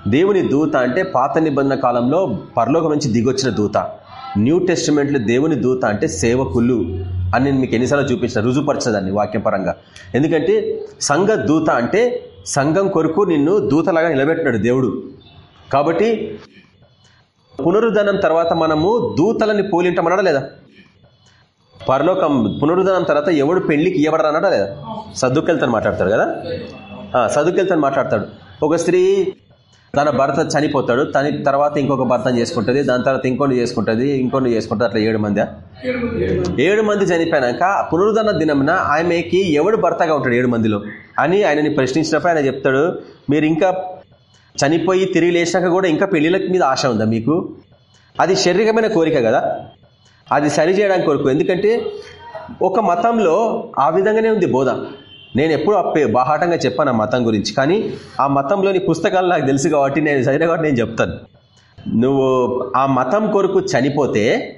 దేవుని దూత అంటే పాత నిబంధన కాలంలో పరలోకం నుంచి దిగొచ్చిన దూత. న్యూ టెస్టిమెంట్లో దేవుని దూత అంటే సేవకులు అని నేను మీకు ఎన్నిసార్లు చూపించిన. రుజుపరచదాన్ని వాక్యపరంగా ఎందుకంటే సంఘ దూత అంటే సంఘం కొరకు నిన్ను దూతలాగా నిలబెట్టినాడు దేవుడు. కాబట్టి పునరుద్ధరణం తర్వాత మనము దూతలని పోలింటామన్నాడా లేదా? పరలోకం పునరుద్ధరణ తర్వాత ఎవడు పెళ్ళికి ఇవ్వడరా అన్నాడా లేదా? సర్దుకెళ్తాను మాట్లాడతాడు కదా? సర్దుకెళ్తాను మాట్లాడతాడు. ఒక స్త్రీ తన భర్త చనిపోతాడు తన తర్వాత ఇంకొక భర్తను చేసుకుంటుంది దాని తర్వాత ఇంకోటి చేసుకుంటుంది ఇంకోటి చేసుకుంటుంది అట్లా ఏడు మంది? ఏడు మంది చనిపోయాక పునరుద్ధరణ దినమున ఆమెకి ఎవడు భర్తగా ఉంటాడు ఏడు మందిలో? అని ఆయనని ప్రశ్నించినప్పుడు ఆయన చెప్తాడు మీరు ఇంకా చనిపోయి తిరిగి లేచినాక కూడా ఇంకా పెళ్ళిళ్ళ మీద ఆశ ఉందా మీకు? అది శారీరకమైన కోరిక కదా. అది సరి చేయడానికి కొరకు. ఎందుకంటే ఒక మతంలో ఆ విధంగానే ఉంది బోధ. నేను ఎప్పుడు అప్పే బాహాటంగా చెప్పాను ఆ మతం గురించి. కానీ ఆ మతంలోని పుస్తకాలు నాకు తెలుసు కాబట్టి నేను చదివిన కాబట్టి నేను చెప్తాను. నువ్వు ఆ మతం కొరకు చనిపోతే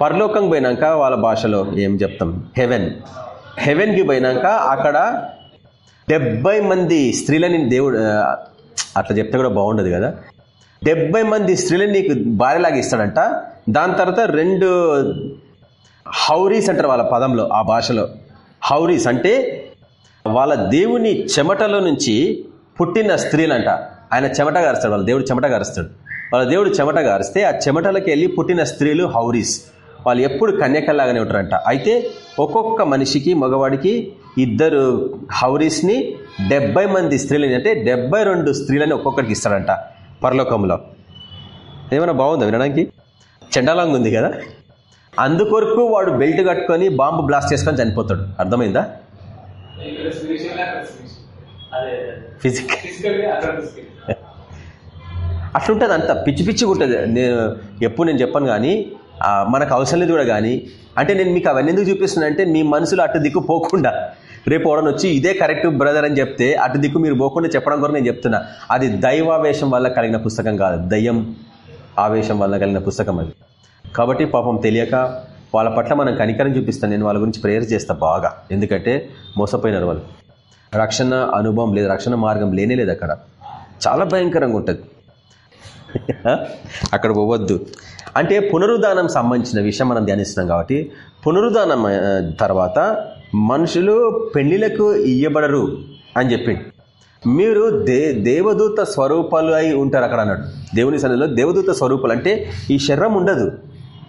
పరలోకం పోయినాక వాళ్ళ భాషలో ఏం చెప్తాం? హెవెన్. హెవెన్కి పోయినాక అక్కడ డెబ్బై మంది స్త్రీలని దేవుడు అట్లా చెప్తే కూడా బాగుండదు కదా? డెబ్బై మంది స్త్రీలని నీకు భార్యలాగా ఇస్తాడంట. దాని తర్వాత రెండు హౌరీస్ అంటారు వాళ్ళ పదంలో ఆ భాషలో. హౌరీస్ అంటే వాళ్ళ దేవుని చెమటలో నుంచి పుట్టిన స్త్రీలంట. ఆయన చెమట గారుస్తాడు వాళ్ళ దేవుడు చెమట గారుస్తాడు. వాళ్ళ దేవుడు చెమట గారిస్తే ఆ చెమటలకి వెళ్ళి పుట్టిన స్త్రీలు హౌరీస్. వాళ్ళు ఎప్పుడు కన్యకల్లాగానే ఉంటారంట. అయితే ఒక్కొక్క మనిషికి మగవాడికి ఇద్దరు హౌరీస్ని డెబ్బై మంది స్త్రీలని అంటే డెబ్బై రెండు స్త్రీలని ఒక్కొక్కరికి ఇస్తాడంట. పరలోకంలో. ఏమైనా బాగుందా వినడానికి? చెండాలంగా ఉంది కదా? అందుకొరకు వాడు బెల్ట్ కట్టుకొని బాంబు బ్లాస్ట్ చేసుకొని చనిపోతాడు. అర్థమైందా? ఫిజిక్ అట్లుంటుంది అంత. పిచ్చి పిచ్చిగా ఉంటుంది. నేను ఎప్పుడు నేను చెప్పను కానీ మనకు అవసరం లేదు కూడా కానీ అంటే నేను మీకు అవన్నీ ఎందుకు చూపిస్తున్నా అంటే మీ మనసులో అటు దిక్కు పోకుండా. రేపు ఎవడని వచ్చి ఇదే కరెక్ట్ బ్రదర్ అని చెప్తే అటు దిక్కు మీరు పోకుండా చెప్పడం కొరకు నేను చెప్తున్నా. అది దైవావేశం వల్ల కలిగిన పుస్తకం కాదు. దయ్యం ఆవేశం వల్ల కలిగిన పుస్తకం అది. కాబట్టి పాపం తెలియక వాళ్ళ పట్ల మనం కనికరం చూపిస్తాను. నేను వాళ్ళ గురించి ప్రేయర్ చేస్తా బాగా. ఎందుకంటే మోసపోయినారు వాళ్ళు. రక్షణ అనుభవం లేదు రక్షణ మార్గం లేనే లేదు అక్కడ. చాలా భయంకరంగా ఉంటుంది. అక్కడ పోవద్దు. అంటే పునరుదానం సంబంధించిన విషయం మనం ధ్యానిస్తున్నాం కాబట్టి పునరుదానం తర్వాత మనుషులు పెళ్ళిలకు ఇయ్యబడరు అని చెప్పిండు. మీరు దే దేవదూత స్వరూపాలు అయి ఉంటారు అక్కడ అన్నాడు. దేవుని సన్నిధిలో దేవదూత స్వరూపాలు అంటే ఈ శరీరం ఉండదు.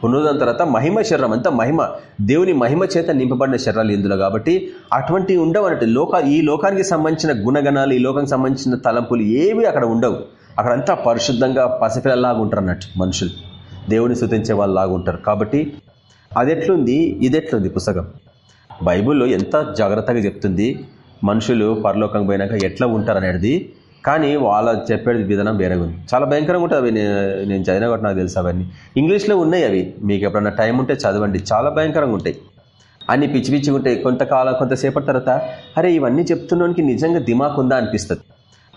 పునరుద్ధరణ తర్వాత మహిమ శరీరం అంతా మహిమ. దేవుని మహిమ చేత నింపబడిన శరీరాలు ఇందులో కాబట్టి అటువంటివి ఉండవు అన్నట్టు లోక ఈ లోకానికి సంబంధించిన గుణగణాలు ఈ లోకానికి సంబంధించిన తలంపులు ఏవి అక్కడ ఉండవు. అక్కడంతా పరిశుద్ధంగా పసిపిల్లలాగా ఉంటారు అన్నట్టు మనుషులు. దేవుని స్థుతించే వాళ్ళు లాగా ఉంటారు. కాబట్టి అది ఎట్లుంది ఇది ఎట్లుంది పుస్తకం? బైబిల్లో ఎంత జాగ్రత్తగా చెప్తుంది? మనుషులు పరలోకం పోయినాక ఎట్లా ఉంటారు అనేది. కానీ వాళ్ళ చెప్పేది విధానం వేరేగా ఉంది. చాలా భయంకరంగా ఉంటుంది అవి. నేను చదివిన కూడా నాకు తెలుసు అవన్నీ. ఇంగ్లీష్లో ఉన్నాయి అవి. మీకు ఎప్పుడన్నా టైం ఉంటే చదవండి. చాలా భయంకరంగా ఉంటాయి. అన్ని పిచ్చి పిచ్చిగా ఉంటాయి. కొంతకాలం కొంతసేపటి తర్వాత అరే ఇవన్నీ చెప్తున్నానికి నిజంగా దిమాక్ ఉందా అనిపిస్తుంది.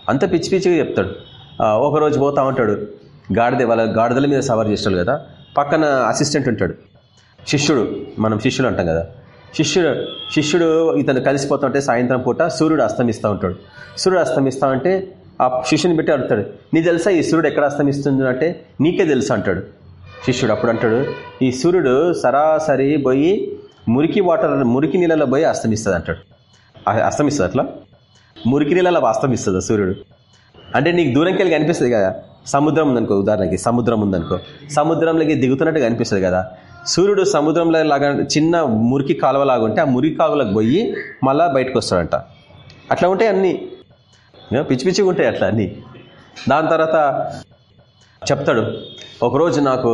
అంత పిచ్చి పిచ్చిగా చెప్తాడు. ఒకరోజు ఒక రోజు పోతా ఉంటాడు. గాడిద వాళ్ళ గాడిదల మీద సవారు చేస్తాడు కదా. పక్కన అసిస్టెంట్ ఉంటాడు. శిష్యుడు. మనం శిష్యుడు అంటాం కదా. శిష్యుడు శిష్యుడు ఇతను కలిసిపోతుంటే సాయంత్రం పూట సూర్యుడు అస్తమిస్తూ ఉంటాడు. సూర్యుడు అస్తమిస్తా ఉంటే ఆ శిష్యుని పెట్టి అడుగుతాడు నీ తెలుసా ఈ సూర్యుడు ఎక్కడ అస్తమిస్తుంది? అంటే నీకే తెలుసు అంటాడు. శిష్యుడు అప్పుడు అంటాడు ఈ సూర్యుడు సరాసరి పోయి మురికి వాటర్ మురికి నీళ్ళలో పోయి అస్తమిస్తుంది అంటాడు. అస్తమిస్తుంది అట్లా? మురికి నీళ్ళలో అస్తమిస్తుంది సూర్యుడు? అంటే నీకు దూరంకి వెళ్ళి కనిపిస్తుంది కదా సముద్రం ఉందనుకో ఉదాహరణకి సముద్రం ఉందనుకో సముద్రంలోకి దిగుతున్నట్టుగా అనిపిస్తుంది కదా సూర్యుడు సముద్రంలో లాగా చిన్న మురికి కాలువ లాగా ఉంటే ఆ మురికి కాలువలకు పోయి మళ్ళా బయటకు వస్తాడంట. అట్లా ఉంటాయి అన్నీ. పిచ్చి పిచ్చిగా ఉంటాయి అట్లా అన్నీ. దాని తర్వాత చెప్తాడు ఒకరోజు నాకు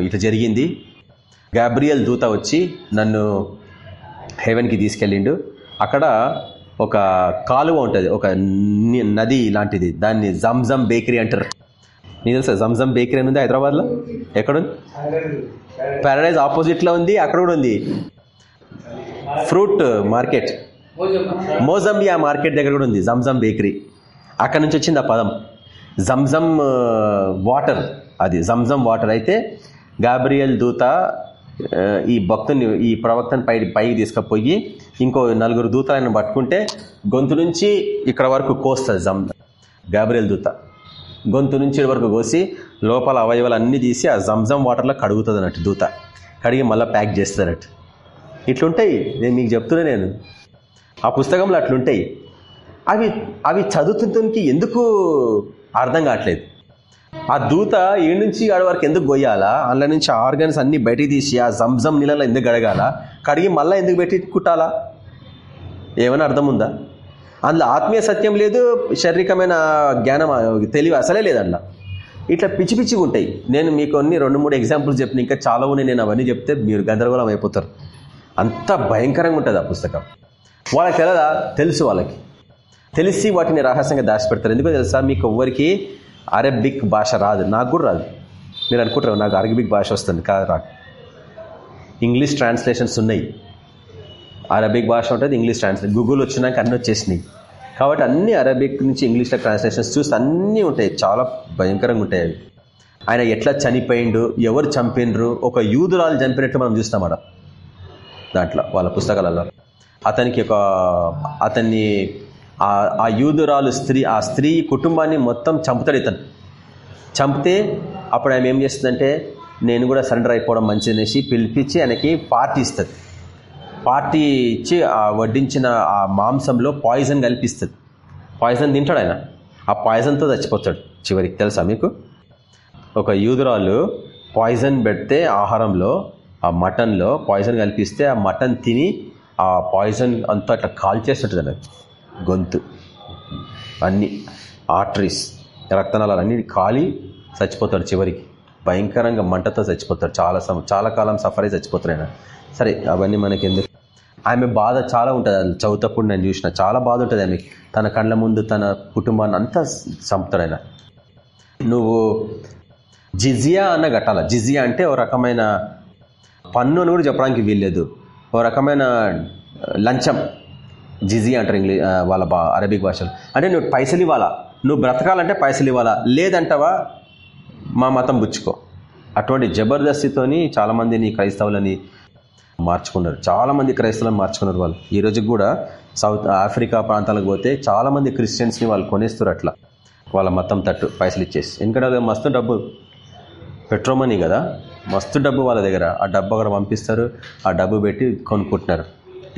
ఇట్లా జరిగింది. గాబ్రియల్ దూత వచ్చి నన్ను హెవెన్కి తీసుకెళ్ళిండు. అక్కడ ఒక కాలువ ఉంటుంది ఒక నది లాంటిది. దాన్ని జంజం బేకరీ అంటారు. నీకు తెలుసా? జంజం బేకరీ అని ఉంది హైదరాబాద్లో? ఎక్కడుంది? ప్యారడైజ్ ఆపోజిట్లో ఉంది అక్కడ కూడా ఉంది. ఫ్రూట్ మార్కెట్ మోజంబియా మార్కెట్ దగ్గర కూడా ఉంది జంజం బేకరీ. అక్కడ నుంచి వచ్చింది ఆ పదం. జంజం వాటర్ అది జంజం వాటర్ అయితే గాబ్రియల్ దూత ఈ భక్తుని ఈ ప్రవక్తను పై పైకి తీసుకుపోయి ఇంకో నలుగురు దూతలను పట్టుకుంటే గొంతు నుంచి ఇక్కడ వరకు కోస్తుంది జంజం గాబ్రియల్ దూత. గొంతు నుంచి వరకు కోసి లోపల అవయవాలు అన్నీ తీసి ఆ జంజం వాటర్లో కడుగుతుంది అన్నట్టు దూత. కడిగి మళ్ళీ ప్యాక్ చేస్తుంది అన్నట్టు. ఇట్లుంటాయి. నేను మీకు చెప్తున్నా నేను. ఆ పుస్తకంలో అట్లుంటాయి. అవి అవి చదువుతుంటానికి ఎందుకు అర్థం కావట్లేదు. ఆ దూత ఈ నుంచి ఆడ వరకు ఎందుకు గొయ్యాలా అందులో నుంచి ఆర్గన్స్ అన్ని బయటికి తీసి ఆ జంజం నీళ్ళలో ఎందుకు గడగాల కడిగి మళ్ళీ ఎందుకు పెట్టి కుట్టాలా? ఏమైనా అర్థం ఉందా? అందులో ఆత్మీయ సత్యం లేదు శారీరకమైన జ్ఞానం తెలివి అసలే లేదు అందులో ఇట్లా పిచ్చి పిచ్చిగా ఉంటాయి. నేను మీకు అన్ని రెండు మూడు ఎగ్జాంపుల్స్ చెప్పిన ఇంకా చాలా ఉన్నాయి నేను అవన్నీ చెప్తే మీరు గందరగోళం అయిపోతారు. అంత భయంకరంగా ఉంటుంది ఆ పుస్తకం. వాళ్ళకి తెలదా? తెలుసు వాళ్ళకి. తెలిసి వాటిని రహస్యంగా దాచిపెడతారు. ఎందుకో తెలుసా? మీకు ఎవ్వరికి అరబిక్ భాష రాదు. నాకు కూడా రాదు. మీరు అనుకుంటారు నాకు అరబిక్ భాష వస్తుంది కాదు రాదు. ఇంగ్లీష్ ట్రాన్స్లేషన్స్ ఉన్నాయి. అరబిక్ భాష ఉంటుంది ఇంగ్లీష్ ట్రాన్స్లేషన్ గూగుల్ వచ్చినాక అన్నీ వచ్చేసినాయి. కాబట్టి అన్ని అరబిక్ నుంచి ఇంగ్లీష్లో ట్రాన్స్లేషన్స్ చూస్తే అన్నీ ఉంటాయి. చాలా భయంకరంగా ఉంటాయి అవి. ఆయన ఎట్లా చనిపోయిండు ఎవరు చంపినరు ఒక యూదురాలు చంపినట్టు మనం చూస్తాం అక్కడ. దాంట్లో వాళ్ళ పుస్తకాలలో. అతనికి ఒక అతన్ని ఆ- ఆ యూదురాలు స్త్రీ ఆ స్త్రీ కుటుంబాన్ని మొత్తం చంపుతాడు ఇతను. చంపితే అప్పుడు ఆమె ఏం చేస్తుందంటే నేను కూడా సరెండర్ అయిపోవడం మంచిదనేసి పిలిపించి ఆయనకి పార్టీ ఇస్తుంది. పార్టీ ఇచ్చి ఆ వడ్డించిన ఆ మాంసంలో పాయిజన్ కల్పిస్తుంది. పాయిజన్ తింటాడు ఆయన. ఆ పాయిజన్తో చచ్చిపోతాడు. చివరికి తెలుసా మీకు? ఒక యూదురాలు పాయిజన్ పెడితే ఆహారంలో ఆ మటన్లో పాయిజన్ కల్పిస్తే ఆ మటన్ తిని ఆ పాయిజన్ అంతా అట్లా కాల్చేస్తుంటుంది అన్నది గొంతు. అన్ని ఆర్టరీస్ రక్తనాళాలు అన్ని కాలి చచ్చిపోతాడు చివరికి. భయంకరంగా మంటతో చచ్చిపోతాడు. చాలా సం చాలా కాలం సఫర్ అయి చచ్చిపోతాడు ఆయన. సరే అవన్నీ మనకి ఎందుకు ఆమె బాధ చాలా ఉంటుంది. అది చదువుతప్పుడు నేను చూసిన. చాలా బాధ ఉంటుంది ఆమె తన కళ్ళ ముందు తన కుటుంబాన్ని అంతా చంపుతాడు ఆయన. నువ్వు జిజియా అన్న కట్టాల? జిజియా అంటే ఓ రకమైన పన్ను అని కూడా చెప్పడానికి వీల్లేదు. ఓ రకమైన లంచం. జిజియా అంటారు ఇంగ్లీష్ వాళ్ళ బా అరబిక్ భాషలో. అంటే నువ్వు పైసలు ఇవ్వాలా? నువ్వు బ్రతకాలంటే పైసలు ఇవ్వాలా? లేదంటవా? మా మతం పుచ్చుకో. అటువంటి జబర్దస్తితోని చాలామందిని క్రైస్తవులని మార్చుకున్నారు. చాలామంది క్రైస్తవులను మార్చుకున్నారు వాళ్ళు. ఈ రోజు కూడా సౌత్ ఆఫ్రికా ప్రాంతాలకు పోతే చాలామంది క్రిస్టియన్స్ని వాళ్ళు కొనేస్తారు అట్లా. వాళ్ళ మతం తట్టు పైసలు ఇచ్చేసి. ఎందుకంటే మస్తు డబ్బు. పెట్రోమనీ కదా. మస్తు డబ్బు వాళ్ళ దగ్గర. ఆ డబ్బు అక్కడ పంపిస్తారు. ఆ డబ్బు పెట్టి కొనుక్కుంటున్నారు.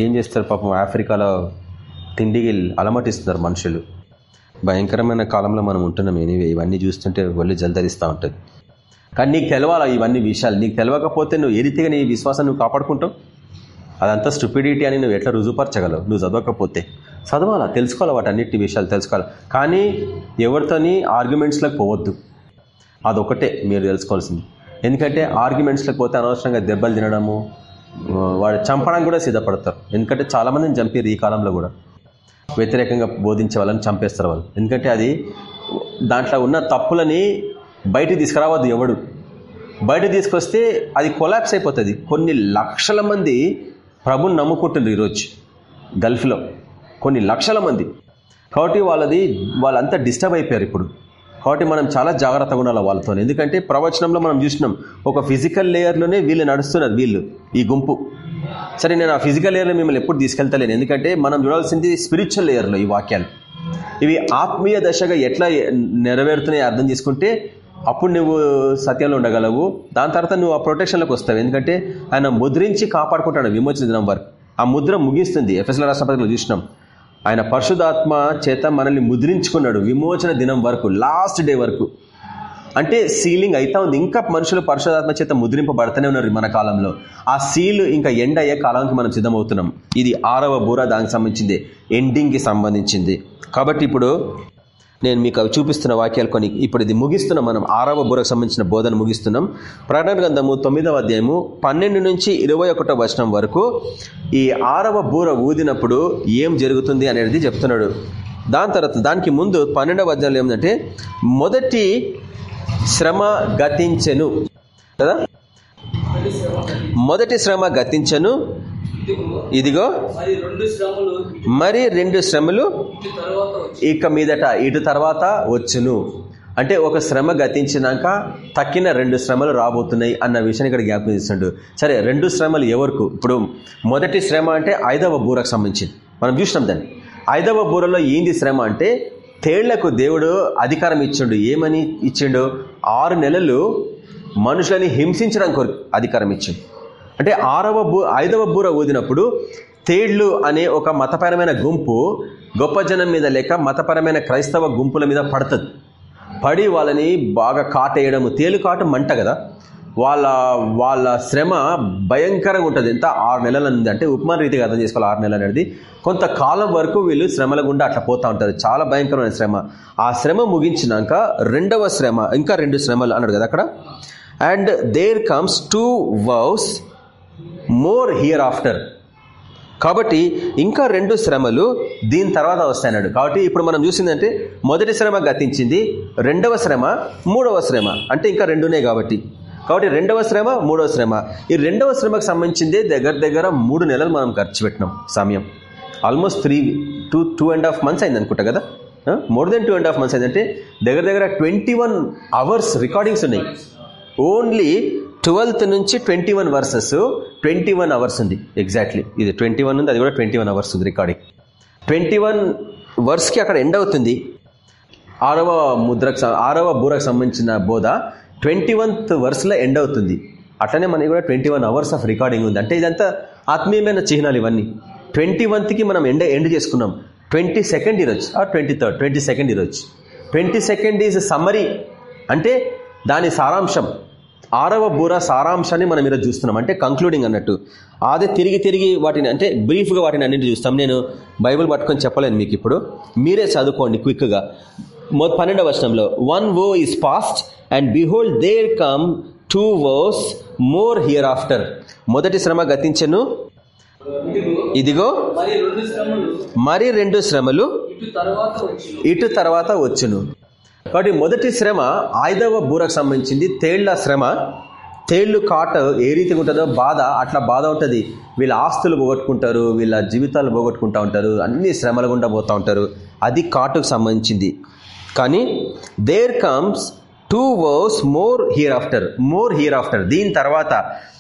ఏం చేస్తారు పాపం? ఆఫ్రికాలో తిండికి అలమటిస్తున్నారు మనుషులు. భయంకరమైన కాలంలో మనం ఉంటున్నాం ఎనివే. ఇవన్నీ చూస్తుంటే ఒళ్ళు జలధరిస్తూ ఉంటుంది. కానీ నీకు తెలవాలా ఇవన్నీ విషయాలు? నీకు తెలవకపోతే నువ్వు ఏ రీతిగా నీ విశ్వాసాన్ని నువ్వు కాపాడుకుంటావు? అదంతా స్టూపిడిటీ అని నువ్వు ఎట్లా రుజుపరచగలవు నువ్వు చదవకపోతే. చదవాలా? తెలుసుకోవాలి వాటన్నిటి విషయాలు తెలుసుకోవాలి? కానీ ఎవరితోని ఆర్గ్యుమెంట్స్లోకి పోవద్దు. అదొకటే మీరు తెలుసుకోవాల్సింది. ఎందుకంటే ఆర్గ్యుమెంట్స్లోకి పోతే అనవసరంగా దెబ్బలు తినడము వాడు చంపడానికి కూడా సిద్ధపడతారు. ఎందుకంటే చాలామందిని చంపారు ఈ కాలంలో కూడా. వ్యతిరేకంగా బోధించే వాళ్ళని చంపేస్తారు వాళ్ళు. ఎందుకంటే అది దాంట్లో ఉన్న తప్పులని బయటికి తీసుకురావద్దు ఎవడు. బయట తీసుకొస్తే అది కొలాప్స్ అయిపోతుంది. కొన్ని లక్షల మంది ప్రభుని నమ్ముకుంటుంది ఈరోజు గల్ఫ్లో. కొన్ని లక్షల మంది. కాబట్టి వాళ్ళది వాళ్ళంతా డిస్టర్బ్ అయిపోయారు ఇప్పుడు. కాబట్టి మనం చాలా జాగ్రత్తగా ఉండాలి వాళ్ళతో. ఎందుకంటే ప్రవచనంలో మనం చూసినాం ఒక ఫిజికల్ లేయర్లోనే వీళ్ళు నడుస్తున్నారు వీళ్ళు ఈ గుంపు. సరే నేను ఆ ఫిజికల్ లేయర్లో మిమ్మల్ని ఎప్పుడు తీసుకెళ్తలేను. ఎందుకంటే మనం చూడాల్సింది స్పిరిచువల్ లేయర్లో ఈ వాక్యాలు. ఇవి ఆత్మీయ దశగా ఎట్లా నెరవేరుతున్నాయి అర్థం చేసుకుంటే అప్పుడు నువ్వు సత్యంలో ఉండగలవు. దాని తర్వాత నువ్వు ఆ ప్రొటెక్షన్లోకి వస్తావు. ఎందుకంటే ఆయన ముద్రించి కాపాడుకుంటాడు విమోచన దినం వరకు. ఆ ముద్ర ముగిస్తుంది. ఎఫ్ఎస్ల రాష్ట్రపతిలో చూసినాం. ఆయన పరిశుధాత్మ చేత మనల్ని ముద్రించుకున్నాడు విమోచన దినం వరకు లాస్ట్ డే వరకు. అంటే సీలింగ్ అయితా ఉంది. ఇంకా మనుషులు పరిశుధాత్మ చేత ముద్రింపబడుతూనే ఉన్నారు మన కాలంలో. ఆ సీల్ ఇంకా ఎండ్ అయ్యే కాలానికి మనం సిద్ధమవుతున్నాం. ఇది ఆరవ బూర దానికి సంబంధించింది ఎండింగ్కి సంబంధించింది. కాబట్టి ఇప్పుడు నేను మీకు అవి చూపిస్తున్న వాక్యాలు కొన్ని ఇప్పుడు ఇది ముగిస్తున్నాం మనం ఆరవ బురకు సంబంధించిన బోధన ముగిస్తున్నాం. ప్రకటన గ్రంథము తొమ్మిదవ అధ్యాయము పన్నెండు నుంచి ఇరవై ఒకటో వచనం వరకు ఈ ఆరవ బూర ఊదినప్పుడు ఏం జరుగుతుంది అనేది చెప్తున్నాడు. దాని తర్వాత దానికి ముందు పన్నెండవ అధ్యాయంలో ఏమిటంటే మొదటి శ్రమ గతించెను. కదా? మొదటి శ్రమ గతించను ఇదిగో మరి రెండు శ్రమలు ఇక మీదట ఇటు తర్వాత వచ్చును. అంటే ఒక శ్రమ గతించినాక తక్కిన రెండు శ్రమలు రాబోతున్నాయి అన్న విషయాన్ని ఇక్కడ జ్ఞాపకం చేస్తుండు. సరే రెండు శ్రమలు ఎవరికి? ఇప్పుడు మొదటి శ్రమ అంటే ఐదవ బూరకు సంబంధించింది. మనం చూసినాం దాన్ని. ఐదవ బూరలో ఏంది శ్రమ అంటే తేళ్ళకు దేవుడు అధికారం ఇచ్చిండు. ఏమని ఇచ్చిండు? ఆరు నెలలు మనుషులని హింసించడానికి కొరకు అధికారం ఇచ్చిండు. అంటే ఆరవ బూ ఐదవ బూర ఊదినప్పుడు తేళ్ళు అనే ఒక మతపరమైన గుంపు గొప్ప జనం మీద లేక మతపరమైన క్రైస్తవ గుంపుల మీద పడుతుంది. పడి వాళ్ళని బాగా కాటేయడము తేలు కాటు మంట కదా. వాళ్ళ వాళ్ళ శ్రమ భయంకరంగా ఉంటుంది. ఎంత ఆరు నెలల ఉంది అంటే ఉపమాన రీతిగా అర్థం చేసుకోవాలి ఆరు నెలలు అనేది. కొంతకాలం వరకు వీళ్ళు శ్రమల గుండా అట్లా పోతూ ఉంటారు. చాలా భయంకరమైన శ్రమ. ఆ శ్రమ ముగించినాక రెండవ శ్రమ ఇంకా రెండు శ్రమలు అన్నాడు కదా అక్కడ. And there comes two woes more hereafter కాబట్టి ఇంకా రెండు శ్రమలు దీని తర్వాత వస్తాయన్నాడు కాబట్టి ఇప్పుడు మనం చూసిందంటే మొదటి శ్రమ గతించింది రెండవ శ్రమ మూడవ శ్రమ. అంటే ఇంకా రెండునే కాబట్టి. కాబట్టి రెండవ శ్రమ మూడవ శ్రమ. ఈ రెండవ శ్రమకు సంబంధించిందే దగ్గర దగ్గర మూడు నెలలు మనం ఖర్చు పెట్టినాం సమయం. Almost three two two and half months అయింది అనుకుంటా కదా? More than two and half months అయిందంటే దగ్గర దగ్గర ట్వంటీ అవర్స్ రికార్డింగ్స్ ఉన్నాయి. ఓన్లీ ట్వెల్త్ నుంచి twenty one verses twenty one hours ఉంది. ఎగ్జాక్ట్లీ ఇది ట్వంటీ వన్ ఉంది అది కూడా ట్వంటీ వన్ అవర్స్ ఉంది రికార్డింగ్ ట్వంటీ వన్ వర్స్కి అక్కడ ఎండ్ అవుతుంది. ఆరవ ముద్రకు ఆరవ బూరకు సంబంధించిన బోధ ట్వంటీ వన్త్ వర్స్లో ఎండ్ అవుతుంది. అట్లనే మనకి కూడా twenty one hours of recording ఉంది. అంటే ఇదంతా ఆత్మీయమైన చిహ్నాలు ఇవన్నీ. ట్వంటీ వన్త్కి మనం ఎండ్ ఎండ్ చేసుకున్నాం. ట్వంటీ సెకండ్ ఈరోజు ఆ ట్వంటీ థర్డ్ ట్వంటీ సెకండ్ ఈరోజు. ట్వంటీ సెకండ్ ఈజ్ సమ్మరీ అంటే దాని సారాంశం. ఆరవ బూర సారాంశాన్ని మనం ఈరోజు చూస్తున్నాం. అంటే కంక్లూడింగ్ అన్నట్టు. అదే తిరిగి తిరిగి వాటిని అంటే బ్రీఫ్గా వాటిని అన్నింటి చూస్తాం. నేను బైబిల్ పట్టుకొని చెప్పలేను మీకు ఇప్పుడు. మీరే చదువుకోండి క్విక్గా మొ పన్నెండవ వచనంలో one woe is past and behold there come two woes more hereafter మొదటి శ్రమ గతించను. ఇదిగో మరి రెండు శ్రమలు. ఇటు తర్వాత వచ్చును. కాబట్టి మొదటి శ్రమ ఐదవ బూరకు సంబంధించింది. తేళ్ళ శ్రమ. తేళ్ళు కాట ఏ రీతిగా ఉంటుందో బాధ అట్లా బాధ ఉంటుంది. వీళ్ళ ఆస్తులు పోగొట్టుకుంటారు వీళ్ళ జీవితాలు పోగొట్టుకుంటా ఉంటారు అన్ని శ్రమల గుండా పోతూ ఉంటారు. అది కాటుకు సంబంధించింది. కానీ there comes two woes more hereafter more hereafter దీని తర్వాత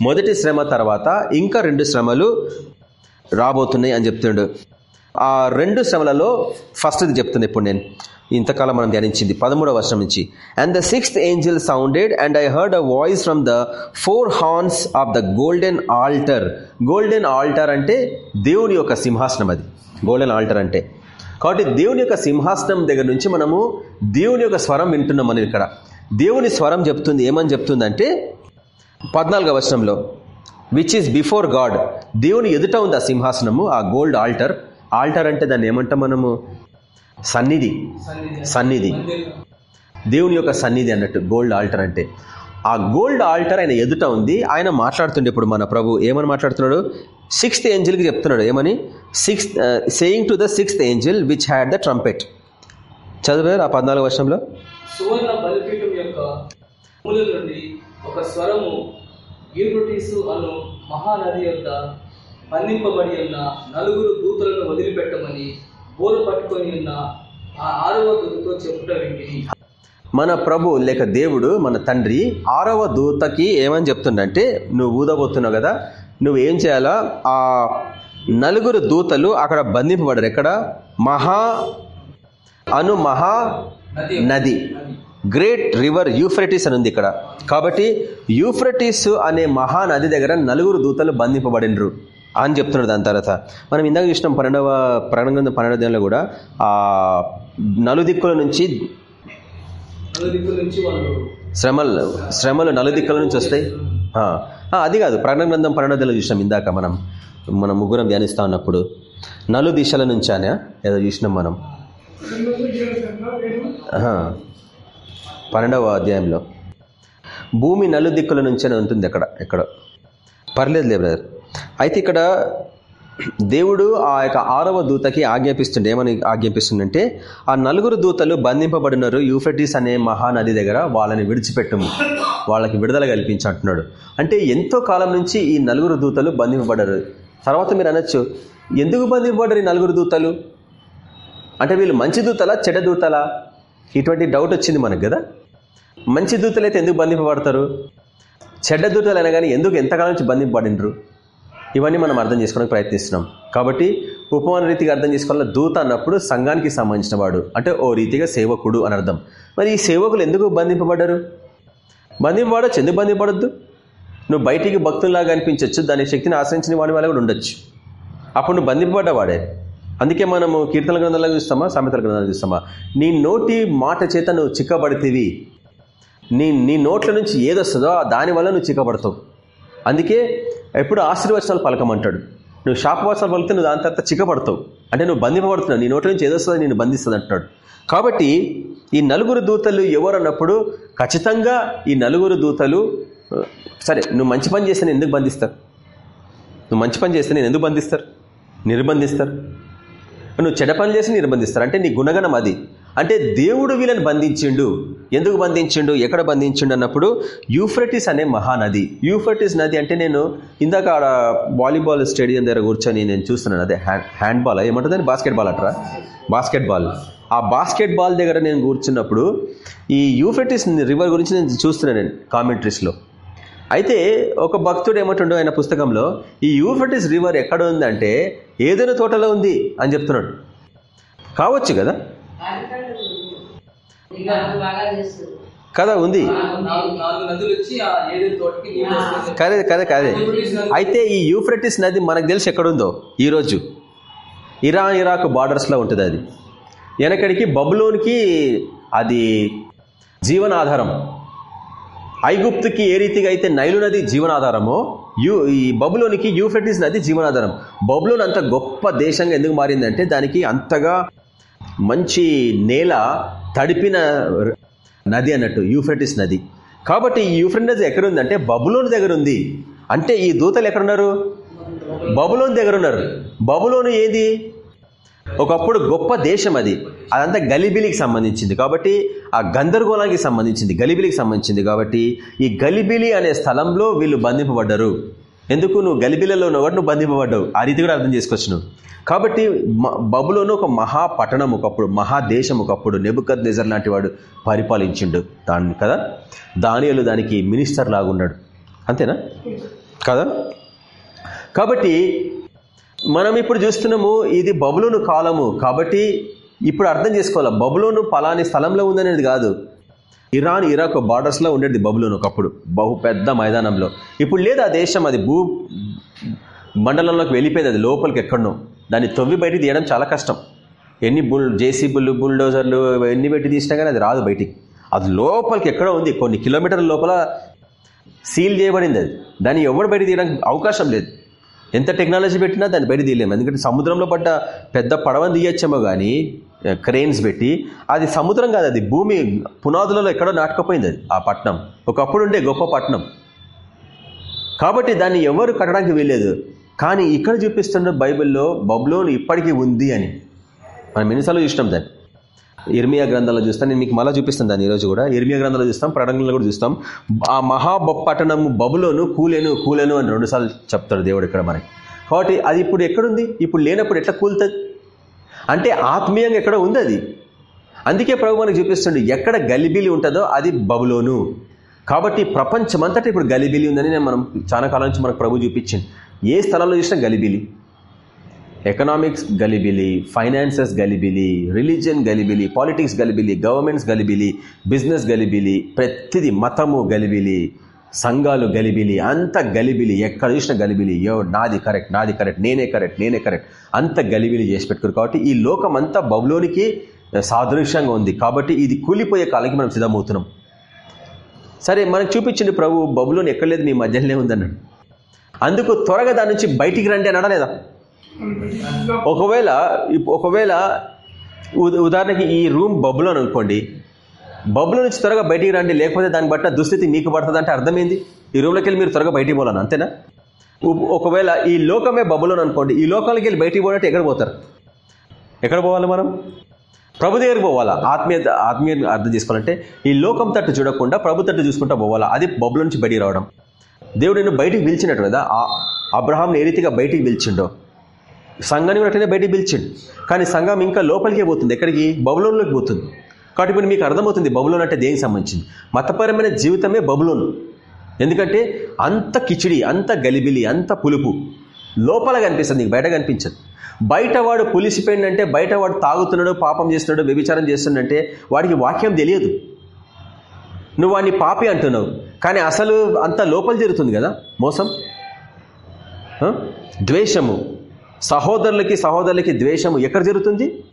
మొదటి శ్రమ తర్వాత ఇంకా రెండు శ్రమలు రాబోతున్నాయి అని చెప్తుండు. ఆ రెండు శ్రమలలో ఫస్ట్ది చెప్తుంది ఇప్పుడు నేను. ఇంతకాలం మనం ధ్యానించింది పదమూడవ వర్షం నుంచి. And the sixth angel sounded and I heard a voice from the four horns of the golden altar golden altar అంటే దేవుని యొక్క సింహాసనం అది. గోల్డెన్ ఆల్టర్ అంటే. కాబట్టి దేవుని యొక్క సింహాసనం దగ్గర నుంచి మనము దేవుని యొక్క స్వరం వింటున్నాం మనం ఇక్కడ. దేవుని స్వరం చెప్తుంది ఏమని చెప్తుందంటే పద్నాలుగవ వచనంలో విచ్ ఈస్ బిఫోర్ గాడ్ దేవుని ఎదుట ఉంది ఆ సింహాసనము ఆ గోల్డ్ ఆల్టర్. ఆల్టర్ అంటే దాన్ని ఏమంటాం మనము? సన్నిధి. సన్నిధి. దేవుని యొక్క సన్నిధి అన్నట్టు గోల్డ్ ఆల్టర్ అంటే. ఆ గోల్డ్ ఆల్టర్ ఆయన ఎదుట ఉంది. ఆయన మాట్లాడుతుండే ఇప్పుడు మన ప్రభు. ఏమని మాట్లాడుతున్నాడు? సిక్స్త్ ఏంజిల్కి చెప్తున్నాడు. ఏమని? Sixth saying to the sixth angel which had the trumpet చదివారు ఆ పద్నాలుగు వర్షంలో ఒక స్వరము అను మహానది యొక్క బంధింపబడి ఉన్న నలుగురు దూతలను వదిలిపెట్టమని బోరు పట్టుకొని ఉన్న ఆ ఆరవ దూతతో చెప్పుట వింటిని. మన ప్రభు లేక దేవుడు మన తండ్రి ఆరవ దూతకి ఏమని చెప్తుండంటే నువ్వు ఊదబోతున్నావు కదా నువ్వు ఏం చేయాలా? ఆ నలుగురు దూతలు అక్కడ బంధింపబడరు. ఎక్కడ? మహా అను మహా నది. గ్రేట్ రివర్ యూఫ్రటిస్ అని ఉంది ఇక్కడ. కాబట్టి యూఫ్రటిస్ అనే మహానది దగ్గర నలుగురు దూతలు బంధింపబడినరు. అని చెప్తున్నాడు దాని తర్వాత. మనం ఇందాక చూసినాం పన్నెండవ ప్రకటన పన్నెండవ దినంలో కూడా ఆ నలుదిక్కుల నుంచి శ్రమలు శ్రమలు నలుదిక్కుల నుంచి వస్తాయి? అది కాదు. ప్రకటన గ్రంథం పన్నెండవ దినాలు చూసినాం ఇందాక మనం. మనం ముగ్గురం ధ్యానిస్తా ఉన్నప్పుడు. నలు దిశల నుంచి అనే ఏదో చూసినాం మనం. పన్నెండవ అధ్యాయంలో. భూమి నలుదిక్కుల నుంచే ఉంటుంది అక్కడ ఎక్కడ. పర్లేదులే బ్రదర్. అయితే ఇక్కడ దేవుడు ఆ యొక్క ఆరవ దూతకి ఆజ్ఞాపిస్తుండే ఏమని ఆజ్ఞాపిస్తుందంటే ఆ నలుగురు దూతలు బంధింపబడినారు యూఫెటిస్ అనే మహానది దగ్గర వాళ్ళని విడిచిపెట్టము వాళ్ళకి విడుదల కల్పించంటున్నాడు అంటే ఎంతో కాలం నుంచి ఈ నలుగురు దూతలు బంధింపబడరు. తర్వాత మీరు అనొచ్చు ఎందుకు బంధింపబడరు ఈ నలుగురు దూతలు? అంటే వీళ్ళు మంచి దూతలా చెడ్డ దూతలా? ఇటువంటి డౌట్ వచ్చింది మనకు కదా. మంచి దూతలు అయితే ఎందుకు బంధింపబడతారు? చెడ్డ దూతలు అయినా కానీ ఎందుకు ఎంతకాలం నుంచి బంధింపబడినరు? ఇవన్నీ మనం అర్థం చేసుకోవడానికి ప్రయత్నిస్తున్నాం. కాబట్టి ఉపమాన రీతిగా అర్థం చేసుకోవాల? దూత అన్నప్పుడు సంఘానికి సంబంధించిన వాడు. అంటే ఓ రీతిగా సేవకుడు అని అర్థం. మరి ఈ సేవకులు ఎందుకు బంధింపబడ్డారు? బంధింపబడచ్చు. ఎందుకు బంధింపబడద్దు? నువ్వు బయటికి భక్తుల్లాగా అనిపించవచ్చు దాని శక్తిని ఆశ్రయించిన వాడి వల్ల కూడా ఉండొచ్చు. అప్పుడు నువ్వు బంధింపబడ్డవాడే. అందుకే మనము కీర్తన గ్రంథాలు చూస్తామా? సామెతల గ్రంథాలు చూస్తామా? నీ నోటి మాట చేత నువ్వు చిక్కబడితేవి. నీ నీ నోట్ల నుంచి ఏదొస్తుందో దాని వల్ల నువ్వు చిక్కబడతావు. అందుకే ఎప్పుడు ఆశీర్వచనాలు పలకమంటాడు. నువ్వు శాపవచనాలు పలికితే నువ్వు దాని తర్వాత చిక్కబడతావు అంటే నువ్వు బంధింపబడుతున్నావు. నీ నోటి నుంచి ఏదొస్తుందో నేను బంధిస్తుంది అంటున్నాడు కాబట్టి ఈ నలుగురు దూతలు ఎవరు అన్నప్పుడు ఖచ్చితంగా ఈ నలుగురు దూతలు సరే నువ్వు మంచి పని చేస్తే నేను ఎందుకు బంధిస్తారు? నువ్వు మంచి పని చేస్తే నేను ఎందుకు బంధిస్తారు? నిర్బంధిస్తారు? నువ్వు చెడ పని చేసి నిర్బంధిస్తారు. అంటే నీ గుణగణం అది. అంటే దేవుడు వీళ్ళని బంధించిండు. ఎందుకు బంధించిండు? ఎక్కడ బంధించిండు అన్నప్పుడు యూఫ్రటిస్ అనే మహానది. యూఫ్రటిస్ నది అంటే నేను ఇందాక ఆడ వాలీబాల్ స్టేడియం దగ్గర కూర్చొని నేను చూస్తున్నాను. అదే హ్యాండ్ హ్యాండ్ బాల్ ఏమంటుంది బాస్కెట్బాల్ అట్రా? బాస్కెట్బాల్. ఆ బాస్కెట్బాల్ దగ్గర నేను కూర్చున్నప్పుడు ఈ యూఫ్రటిస్ రివర్ గురించి నేను చూస్తున్నాను నేను కామెంట్రీస్లో. అయితే ఒక భక్తుడు ఏమంటుండో ఆయన పుస్తకంలో ఈ యూఫ్రటిస్ రివర్ ఎక్కడ ఉందంటే ఏదైనా తోటలో ఉంది అని చెప్తున్నాడు. కావచ్చు కదా? కదా ఉంది. కదే కదే కదే. అయితే ఈ యూఫ్రటిస్ నది మనకు తెలిసి ఎక్కడుందో? ఈరోజు ఇరాన్ ఇరాక్ బార్డర్స్లో ఉంటుంది అది. వెనకడికి బబులోనికి అది జీవనాధారం. ఐగుప్తుకి ఏ రీతిగా అయితే నైలు నది జీవనాధారమో యూ ఈ బబులోనికి యూఫ్రటిస్ నది జీవనాధారం. బబులోన్ అంత గొప్ప దేశంగా ఎందుకు మారిందంటే దానికి అంతగా మంచి నేల తడిపిన నది అన్నట్టు యూఫ్రటిస్ నది. కాబట్టి ఈ యూఫ్రటిస్ నది ఎక్కడ ఉందంటే బబులోని దగ్గర ఉంది అంటే ఈ దూతలు ఎక్కడున్నారు? బబులోని దగ్గర ఉన్నారు బబులోను ఏది? ఒకప్పుడు గొప్ప దేశం అది. అదంతా గలిబిలికి సంబంధించింది. కాబట్టి ఆ గందరగోళానికి సంబంధించింది గలిబిలికి సంబంధించింది. కాబట్టి ఈ గలిబిలి అనే స్థలంలో వీళ్ళు బంధింపబడ్డరు. ఎందుకు నువ్వు గలిబిలలో ఉన్నవాడు నువ్వు బంధింపబడ్డావు? ఆ రీతి కూడా అర్థం చేసుకొచ్చు కాబట్టి మ- బబులోను ఒక మహాపట్టణం ఒకప్పుడు మహాదేశం ఒకప్పుడు నెబుకద్ నిజర్ లాంటి వాడు పరిపాలించిండు. దాన్ని కదా? దానియలు దానికి మినిస్టర్ లాగా ఉన్నాడు అంతేనా? కదా? కాబట్టి మనం ఇప్పుడు చూస్తున్నాము ఇది బబులోను కాలము. కాబట్టి ఇప్పుడు అర్థం చేసుకోవాలి బబులోను పలాని స్థలంలో ఉందనేది కాదు. ఇరాన్ ఇరాక్ బార్డర్స్లో ఉండేది బబులోను ఒకప్పుడు బహు పెద్ద మైదానంలో. ఇప్పుడు లేదు ఆ దేశం అది భూ మండలంలోకి వెళ్ళిపోయింది అది లోపలికి ఎక్కడనో. దాన్ని తొవ్వి బయటికి తీయడం చాలా కష్టం. ఎన్ని బుల్ జేసీబుల్ బుల్డోజర్లు ఎన్ని పెట్టి తీసినా కానీ అది రాదు బయటికి. అది లోపలికి ఎక్కడో ఉంది కొన్ని కిలోమీటర్ల లోపల సీల్ చేయబడింది అది. దాన్ని ఎవరు బయట తీయడానికి అవకాశం లేదు. ఎంత టెక్నాలజీ పెట్టినా దాన్ని బయట తీయలేము. ఎందుకంటే సముద్రంలో పడ్డ పెద్ద పడవని తీయచ్చేమో కానీ క్రెయిన్స్ పెట్టి అది సముద్రం కాదు అది భూమి పునాదులలో ఎక్కడో నాటకపోయింది అది ఆ పట్టణం ఒకప్పుడు ఉండే గొప్ప పట్టణం కాబట్టి దాన్ని ఎవరు కట్టడానికి వెళ్ళలేదు కానీ ఇక్కడ చూపిస్తున్న బైబిల్లో బబులోను ఇప్పటికీ ఉంది అని. మనం ఎన్నిసార్లు చూసినాం దాన్ని? ఇర్మియా గ్రంథాలు చూస్తాం. నేను మీకు మళ్ళీ చూపిస్తాను దాన్ని ఈరోజు కూడా. ఇర్మియా గ్రంథాలు చూస్తాం ప్రణంగంలో కూడా చూస్తాం. ఆ మహా పట్టణం బబులోను కూలేను కూలేను అని రెండుసార్లు చెప్తాడు దేవుడు ఇక్కడ మనకి. కాబట్టి అది ఇప్పుడు ఎక్కడుంది? ఇప్పుడు లేనప్పుడు ఎట్లా కూలుతుంది? అంటే ఆత్మీయంగా ఎక్కడ ఉంది అది? అందుకే ప్రభు మనకు చూపిస్తుండే ఎక్కడ గలిబిలి ఉంటుందో అది బబులోను. కాబట్టి ప్రపంచమంతటా ఇప్పుడు గలిబిలి ఉందని నేను మనం చాలా కాలం నుంచి మనకు ప్రభు చూపించింది ఏ స్థలంలో చూసినా గలిబిలి. ఎకనామిక్స్ గలిబిలి ఫైనాన్సెస్ గలిబిలి రిలీజియన్ గలిబిలి పాలిటిక్స్ గలిబిలి గవర్నమెంట్స్ గలిబిలి బిజినెస్ గలిబిలి ప్రతిది మతము గలిబిలి. సంఘాలు గలిబిలి అంత గలిబిలి ఎక్కడ చూసిన గలిబిలి. యో నాది కరెక్ట్ నాది కరెక్ట్ నేనే కరెక్ట్ నేనే కరెక్ట్ అంత గలిబిలి చేసి పెట్టుకున్నారు. కాబట్టి ఈ లోకం అంతా బబులోనికి సాదృశ్యంగా ఉంది. కాబట్టి ఇది కూలిపోయే కాలానికి మనం సిద్ధమవుతున్నాం. సరే మనకు చూపించింది ప్రభు బబులోని ఎక్కడ లేదు మీ మధ్యలోనే ఉందన్నాడు. అందుకు త్వరగా దాని నుంచి బయటికి రండి అన్నాడా లేదా? ఒకవేళ ఒకవేళ ఉదాహరణకి ఈ రూమ్ బబులో అనుకోండి. బబుల్ నుంచి త్వరగా బయటికి రండి లేకపోతే దాన్ని బట్ట దుస్థితి మీకు పడుతుంది అంటే అర్థమైంది? ఈ రూమ్లోకి వెళ్ళి మీరు త్వరగా బయటికి పోవాలని అంతేనా? ఒకవేళ ఈ లోకమే బబులోని అనుకోండి ఈ లోకాలకి వెళ్ళి బయటికి పోవాలంటే ఎక్కడ పోతారు? ఎక్కడ పోవాలి మనం? ప్రభు దగ్గరికి పోవాలా? ఆత్మీయ ఆత్మీయ అర్థం చేసుకోవాలంటే ఈ లోకం తట్టు చూడకుండా ప్రభు తట్టు చూసుకుంటా పోవాలా? అది బొబ్బుల నుంచి బయటికి రావడం. దేవుడు నిన్ను బయటికి పిలిచినట్టు కదా అబ్రహాం ఏ రీతిగా బయటికి పిలిచిండో? సంఘాన్ని కూడా అట్లనే బయటికి పిలిచిండు. కానీ సంఘం ఇంకా లోపలికే పోతుంది. ఎక్కడికి? బబులోన్లోకి పోతుంది. కాబట్టి ఇప్పుడు మీకు అర్థమవుతుంది బబులోన్ అంటే దేనికి సంబంధించింది? మతపరమైన జీవితమే బబులోన్. ఎందుకంటే అంత కిచిడి అంత గలిబిలి అంత పులుపు లోపల కనిపిస్తుంది నీకు బయట కనిపించదు. బయట వాడు పులిసిపోయిందంటే బయట వాడు తాగుతున్నాడు పాపం చేస్తున్నాడు వ్యభిచారం చేస్తున్నాడంటే వాడికి వాక్యం తెలియదు. నువ్వు వాడిని పాపి అంటున్నావు కానీ అసలు అంత లోపల జరుగుతుంది కదా మోసం? ద్వేషము. సహోదరులకి సహోదరులకి ద్వేషము. ఎక్కడ జరుగుతుంది?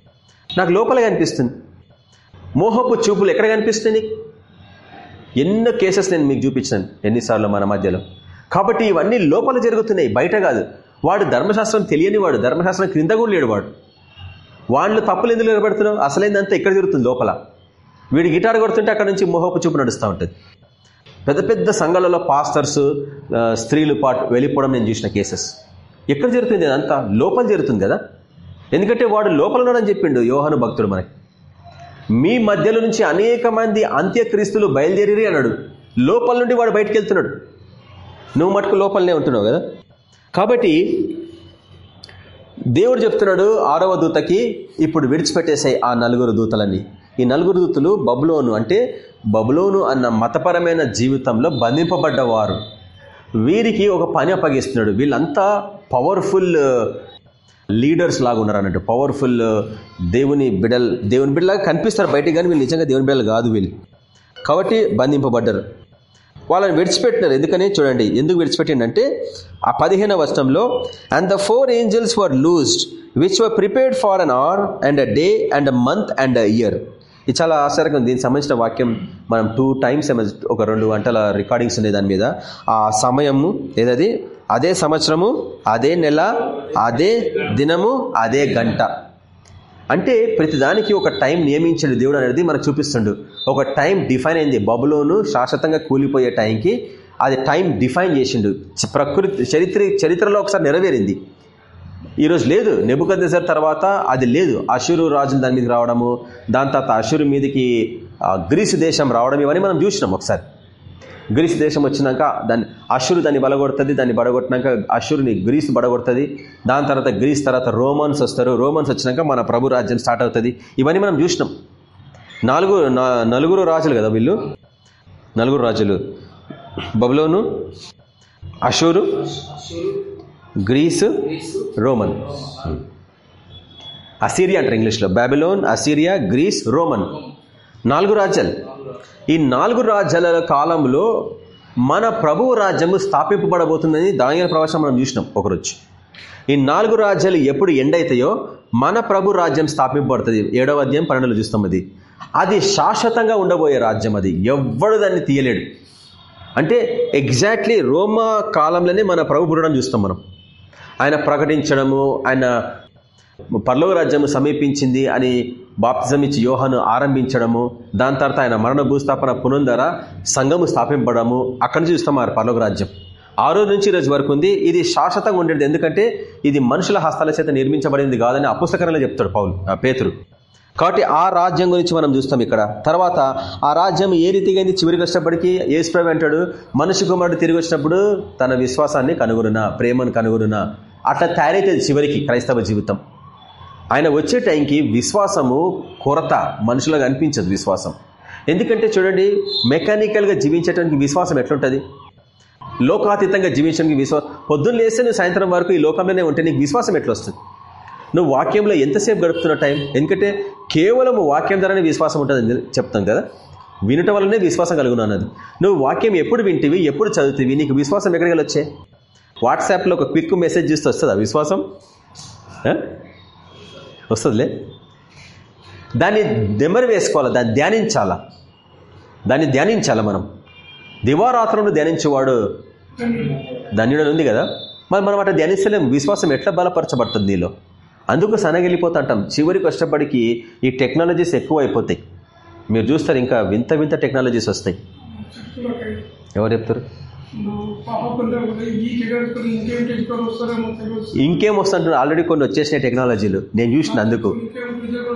నాకు లోపల కనిపిస్తుంది. మోహపు చూపులు ఎక్కడ కనిపిస్తుంది ఎన్నో కేసెస్ నేను మీకు చూపించాను ఎన్నిసార్లు మన మధ్యలో. కాబట్టి ఇవన్నీ లోపల జరుగుతున్నాయి బయట కాదు. వాడు ధర్మశాస్త్రం తెలియని వాడు ధర్మశాస్త్రం క్రింద కూడా లేడు వాడు. వాళ్ళు తప్పులు ఎందుకు నిలబెడుతున్నావు? అసలైందంతా ఎక్కడ జరుగుతుంది లోపల? వీడు గిటార్ కొడుతుంటే అక్కడ నుంచి మోహపు చూపు నడుస్తూ ఉంటుంది. పెద్ద పెద్ద సంఘాలలో పాస్టర్స్ స్త్రీలు పాటు వెళ్ళిపోవడం నేను చూసిన కేసెస్. ఎక్కడ జరుగుతుంది అదంతా? లోపల జరుగుతుంది కదా? ఎందుకంటే వాడు లోపల ఉన్నాడని చెప్పిండు యోహాను భక్తుడు మనకి. మీ మధ్యలో నుంచి అనేక మంది అంత్యక్రీస్తులు బయలుదేరి అన్నాడు. లోపల నుండి వాడు బయటకు వెళ్తున్నాడు. నువ్వు మటుకు లోపలనే ఉంటున్నావు కదా? కాబట్టి దేవుడు చెప్తున్నాడు ఆరవ దూతకి ఇప్పుడు విడిచిపెట్టేశాయి ఆ నలుగురు దూతలని. ఈ నలుగురు దూతలు బబులోను అంటే బబులోను అన్న మతపరమైన జీవితంలో బంధింపబడ్డవారు. వీరికి ఒక పని అప్పగిస్తున్నాడు. వీళ్ళంతా పవర్ఫుల్ లీడర్స్ లాగా ఉన్నారు అన్నట్టు. పవర్ఫుల్ uh, దేవుని బిడల్ దేవుని బిడ్డలాగా కనిపిస్తారు బయటికి కానీ వీళ్ళు నిజంగా దేవుని బిడ్డలు కాదు వీళ్ళు. కాబట్టి బంధింపబడ్డారు. వాళ్ళని విడిచిపెట్టినారు. ఎందుకని చూడండి ఎందుకు విడిచిపెట్టిండంటే ఆ పదిహేన వర్షంలో and the four angels were loosed which were prepared for an hour and a day and a month and a year ఇది చాలా ఆశ్చర్యంగా దీనికి సంబంధించిన వాక్యం మనం టూ టైమ్స్ ఒక రెండు గంటల రికార్డింగ్స్ ఉన్నాయి దాని మీద. ఆ సమయము ఏదది? అదే సంవత్సరము అదే నెల అదే దినము అదే గంట. అంటే ప్రతిదానికి ఒక టైం నియమించాడు దేవుడు అనేది మనకు చూపిస్తుండు. ఒక టైం డిఫైన్ అయింది. బబులోను శాశ్వతంగా కూలిపోయే టైంకి అది టైం డిఫైన్ చేసిండు. ప్రకృతి చరిత్ర చరిత్రలో ఒకసారి నెరవేరింది. ఈరోజు లేదు. నెబుకదెసర్ తర్వాత అది లేదు. అషురు రాజులు దాని మీదకి రావడము దాని తర్వాత అషురు మీదకి గ్రీసు దేశం రావడం ఇవన్నీ మనం చూసినాం ఒకసారి. గ్రీసు దేశం వచ్చినాక దాన్ని అషురు దాన్ని బలగొడుతుంది దాన్ని బడగొట్టినాక అషురుని గ్రీస్ బడగొడుతుంది. దాని తర్వాత గ్రీస్ తర్వాత రోమన్స్ వస్తారు. రోమన్స్ వచ్చినాక మన ప్రభు రాజ్యం స్టార్ట్ అవుతుంది. ఇవన్నీ మనం చూసినాం. నాలుగు నలుగురు రాజులు కదా వీళ్ళు? నలుగురు రాజులు. బబులోను అషూరు గ్రీసు రోమన్. అసీరియా అంటారు ఇంగ్లీష్లో. Babylon Assyria Greece Roman. నాలుగు రాజ్యాలు. ఈ నాలుగు రాజ్యాల కాలంలో మన ప్రభువు రాజ్యము స్థాపింపబడబోతుందని దాని ప్రవేశం మనం చూసినాం ఒకరోజు. ఈ నాలుగు రాజ్యాలు ఎప్పుడు ఎండ్ అవుతాయో మన ప్రభు రాజ్యం స్థాపింపబడుతుంది. ఏడవ అధ్యాయం పన్నెండులో చూస్తాం అది. అది శాశ్వతంగా ఉండబోయే రాజ్యం అది. ఎవ్వడు దాన్ని తీయలేడు. అంటే ఎగ్జాక్ట్లీ రోమా కాలంలోనే మన ప్రభు పుట్టడం చూస్తాం మనం. ఆయన ప్రకటించడము ఆయన పర్లోక రాజ్యం సమీపించింది అని బాప్తిజం ఇచ్చి యోహాను ఆరంభించడము దాని తర్వాత ఆయన మరణ భూస్థాపన పునందర సంఘము స్థాపింపడము అక్కడ నుంచి చూస్తాం ఆ పర్లోక రాజ్యం. ఆ రోజు నుంచి రోజు వరకు ఉంది. ఇది శాశ్వతంగా ఉండేది. ఎందుకంటే ఇది మనుషుల హస్తాల చేత నిర్మించబడింది కాదని అపుస్తకరంలో చెప్తాడు పౌలు ఆ పేతురు. కాబట్టి ఆ రాజ్యం గురించి మనం చూస్తాం ఇక్కడ. తర్వాత ఆ రాజ్యం ఏ రీతిగా అయింది? చివరికి వచ్చినప్పటికీ ఏసుప్రభు అంటాడు మనిషి కుమారుడు తిరిగి వచ్చినప్పుడు తన విశ్వాసాన్ని కనుగొనునా ప్రేమను కనుగొనునా? అట్లా తయారైతుంది చివరికి క్రైస్తవ జీవితం. ఆయన వచ్చే టైంకి విశ్వాసము కొరత మనుషులకు అనిపించదు విశ్వాసం. ఎందుకంటే చూడండి మెకానికల్గా జీవించడానికి విశ్వాసం ఎట్లుంటుంది? లోకాతీతంగా జీవించడానికి విశ్వాసం పొద్దున్న లేస్తే నువ్వు సాయంత్రం వరకు ఈ లోకంలోనే ఉంటే నీకు విశ్వాసం ఎట్లొస్తుంది? నువ్వు వాక్యంలో ఎంతసేపు గడుపుతున్న టైం? ఎందుకంటే కేవలం వాక్యం ద్వారానే విశ్వాసం ఉంటుంది చెప్తాం కదా? వినటం వల్లనే విశ్వాసం కలుగును అన్నది. నువ్వు వాక్యం ఎప్పుడు వింటివి ఎప్పుడు చదువుతీవి నీకు విశ్వాసం ఎక్కడికి వచ్చే వాట్సాప్లో ఒక క్విక్ మెసేజ్ చూస్తే వస్తుందా విశ్వాసం? వస్తుందిలే. దాన్ని దెమ్మరి వేసుకోవాలా? దాన్ని ధ్యానించాలా? దాన్ని ధ్యానించాలా మనం? దివారాత్రంలో ధ్యానించేవాడు ధన్యుడని ఉంది కదా? మరి మనం అట్లా ధ్యానిస్తలేము. విశ్వాసం ఎట్లా బలపరచబడుతుంది నీలో? అందుకు సనగెళ్ళిపోతుంటాం చివరికి కష్టపడికి ఈ టెక్నాలజీస్ ఎక్కువ అయిపోతాయి మీరు చూస్తారు ఇంకా వింత వింత టెక్నాలజీస్ వస్తాయి. ఎవరు చెప్తారు? ఇంకేం టెక్నికల్ ఆల్రెడీ కొన్ని వచ్చేసినాయి టెక్నాలజీలు. నేను చూసిన అందుకు.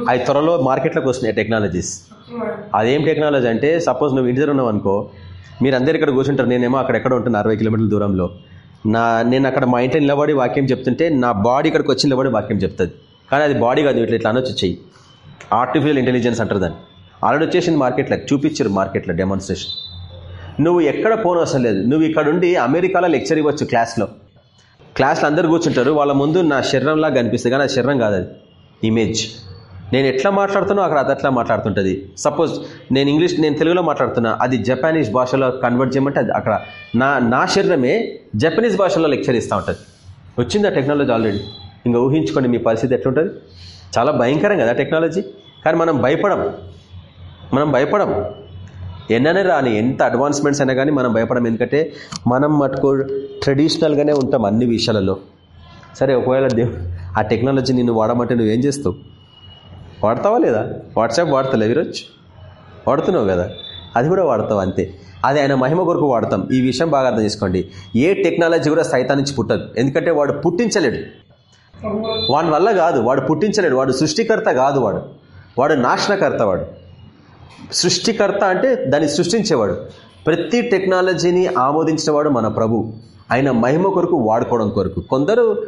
అవి త్వరలో మార్కెట్లోకి వస్తున్నాయి టెక్నాలజీస్. అదేం టెక్నాలజీ అంటే సపోజ్ నువ్వు ఇంటి దగ్గర ఉన్నావు అనుకో మీరు అందరు ఇక్కడ కూర్చుంటారు. నేనేమో అక్కడ ఎక్కడ ఉంటాను అరవై కిలోమీటర్ల దూరంలో. నా నేను అక్కడ మా ఇంట్లో నిలబడి వాక్యం చెప్తుంటే నా బాడీ ఇక్కడికి వచ్చి నిలబడి వాక్యం చెప్తుంది. కానీ అది బాడీ కాదు ఇట్లా ఇట్లా అనొచ్చు చెయ్యి. ఆర్టిఫిషియల్ ఇంటెలిజెన్స్ అంటారు దాన్ని. ఆల్రెడీ వచ్చేసింది మార్కెట్లో చూపించారు మార్కెట్లో డెమాన్స్ట్రేషన్ నువ్వు ఎక్కడ పోనవసరం లేదు. నువ్వు ఇక్కడ ఉండి అమెరికాలో లెక్చర్ ఇవ్వచ్చు క్లాస్లో. క్లాస్లో అందరు కూర్చుంటారు. వాళ్ళ ముందు నా శరీరంలా కనిపిస్తుంది కానీ శరీరం కాదు అది. ఇమేజ్ నేను ఎట్లా మాట్లాడుతున్నా అక్కడ అది అట్లా మాట్లాడుతుంటుంది. సపోజ్ నేను ఇంగ్లీష్ నేను తెలుగులో మాట్లాడుతున్నా. అది జపానీస్ భాషలో కన్వర్ట్ చేయమంటే అది అక్కడ నా నా శరీరమే జపనీస్ భాషలో లెక్చర్ ఇస్తూ ఉంటుంది. వచ్చింది ఆ టెక్నాలజీ ఆల్రెడీ ఇంకా ఊహించుకోండి మీ పరిస్థితి ఎట్లుంటుంది. చాలా భయంకరం కదా టెక్నాలజీ కానీ మనం భయపడం. మనం భయపడం. ఎన్ననే రాని ఎంత అడ్వాన్స్మెంట్స్ అయినా కానీ మనం భయపడం ఎందుకంటే మనం మటుకు ట్రెడిషనల్గానే ఉంటాం అన్ని విషయాలలో. సరే ఒకవేళ దేవు ఆ టెక్నాలజీ నిన్ను వాడమంటే నువ్వేం చేస్తావు? వాడతావా లేదా? వాట్సాప్ వాడతలేవు ఈరోజు? వాడుతున్నావు కదా? అది కూడా వాడతావు అంతే. అది ఆయన మహిమ కొరకు వాడతాం. ఈ విషయం బాగా అర్థం చేసుకోండి. ఏ టెక్నాలజీ కూడా సైతం నుంచి పుట్టదు. ఎందుకంటే వాడు పుట్టించలేడు. వాడి వల్ల కాదు. వాడు పుట్టించలేడు. వాడు సృష్టికర్త కాదు వాడు. వాడు నాశనకర్త వాడు. సృష్టికర్త అంటే దాన్ని సృష్టించేవాడు. ప్రతి టెక్నాలజీని ఆమోదించిన వాడు మన ప్రభు. ఆయన మహిమ కొరకు వాడుకోవడం కొరకు. కొందరు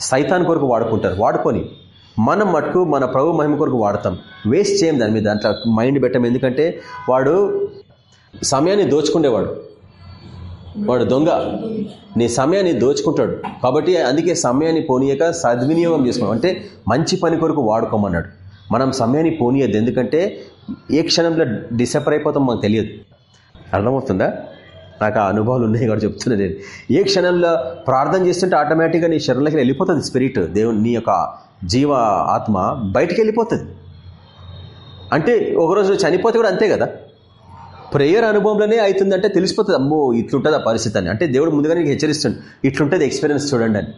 సైతాన్ కొరకు వాడుకుంటారు. వాడుకొని మనం మటుకు మన ప్రభు మహిమ కొరకు వాడతాం. వేస్ట్ చేయం దాని మీద? దాంట్లో మైండ్ పెట్టం. ఎందుకంటే వాడు సమయాన్ని దోచుకునేవాడు వాడు దొంగ. నీ సమయాన్ని దోచుకుంటాడు. కాబట్టి అందుకే సమయాన్ని పోనీయక సద్వినియోగం చేసుకోవడం అంటే మంచి పని కొరకు వాడుకోమన్నాడు. మనం సమయాన్ని పోనీయద్దు. ఎందుకంటే ఏ క్షణంలో డిసెపర్ అయిపోతాం మాకు తెలియదు. అర్థమవుతుందా? నాకు ఆ అనుభవాలు ఉన్నాయి కూడా చెప్తున్నా నేను. ఏ క్షణంలో ప్రార్థన చేస్తుంటే ఆటోమేటిక్గా నీ శరీరంలోకి వెళ్ళిపోతుంది స్పిరిట్ దేవుని నీ యొక్క జీవ ఆత్మ బయటికి వెళ్ళిపోతుంది. అంటే ఒకరోజు చనిపోతే కూడా అంతే కదా? ప్రేయర్ అనుభవంలోనే అవుతుందంటే తెలిసిపోతుంది అమ్మో ఇట్లుంటుంది ఆ పరిస్థితి అని. అంటే దేవుడు ముందుగానే నీకు హెచ్చరిస్తుంది ఇట్లుంటుంది ఎక్స్పీరియన్స్ చూడండి అని.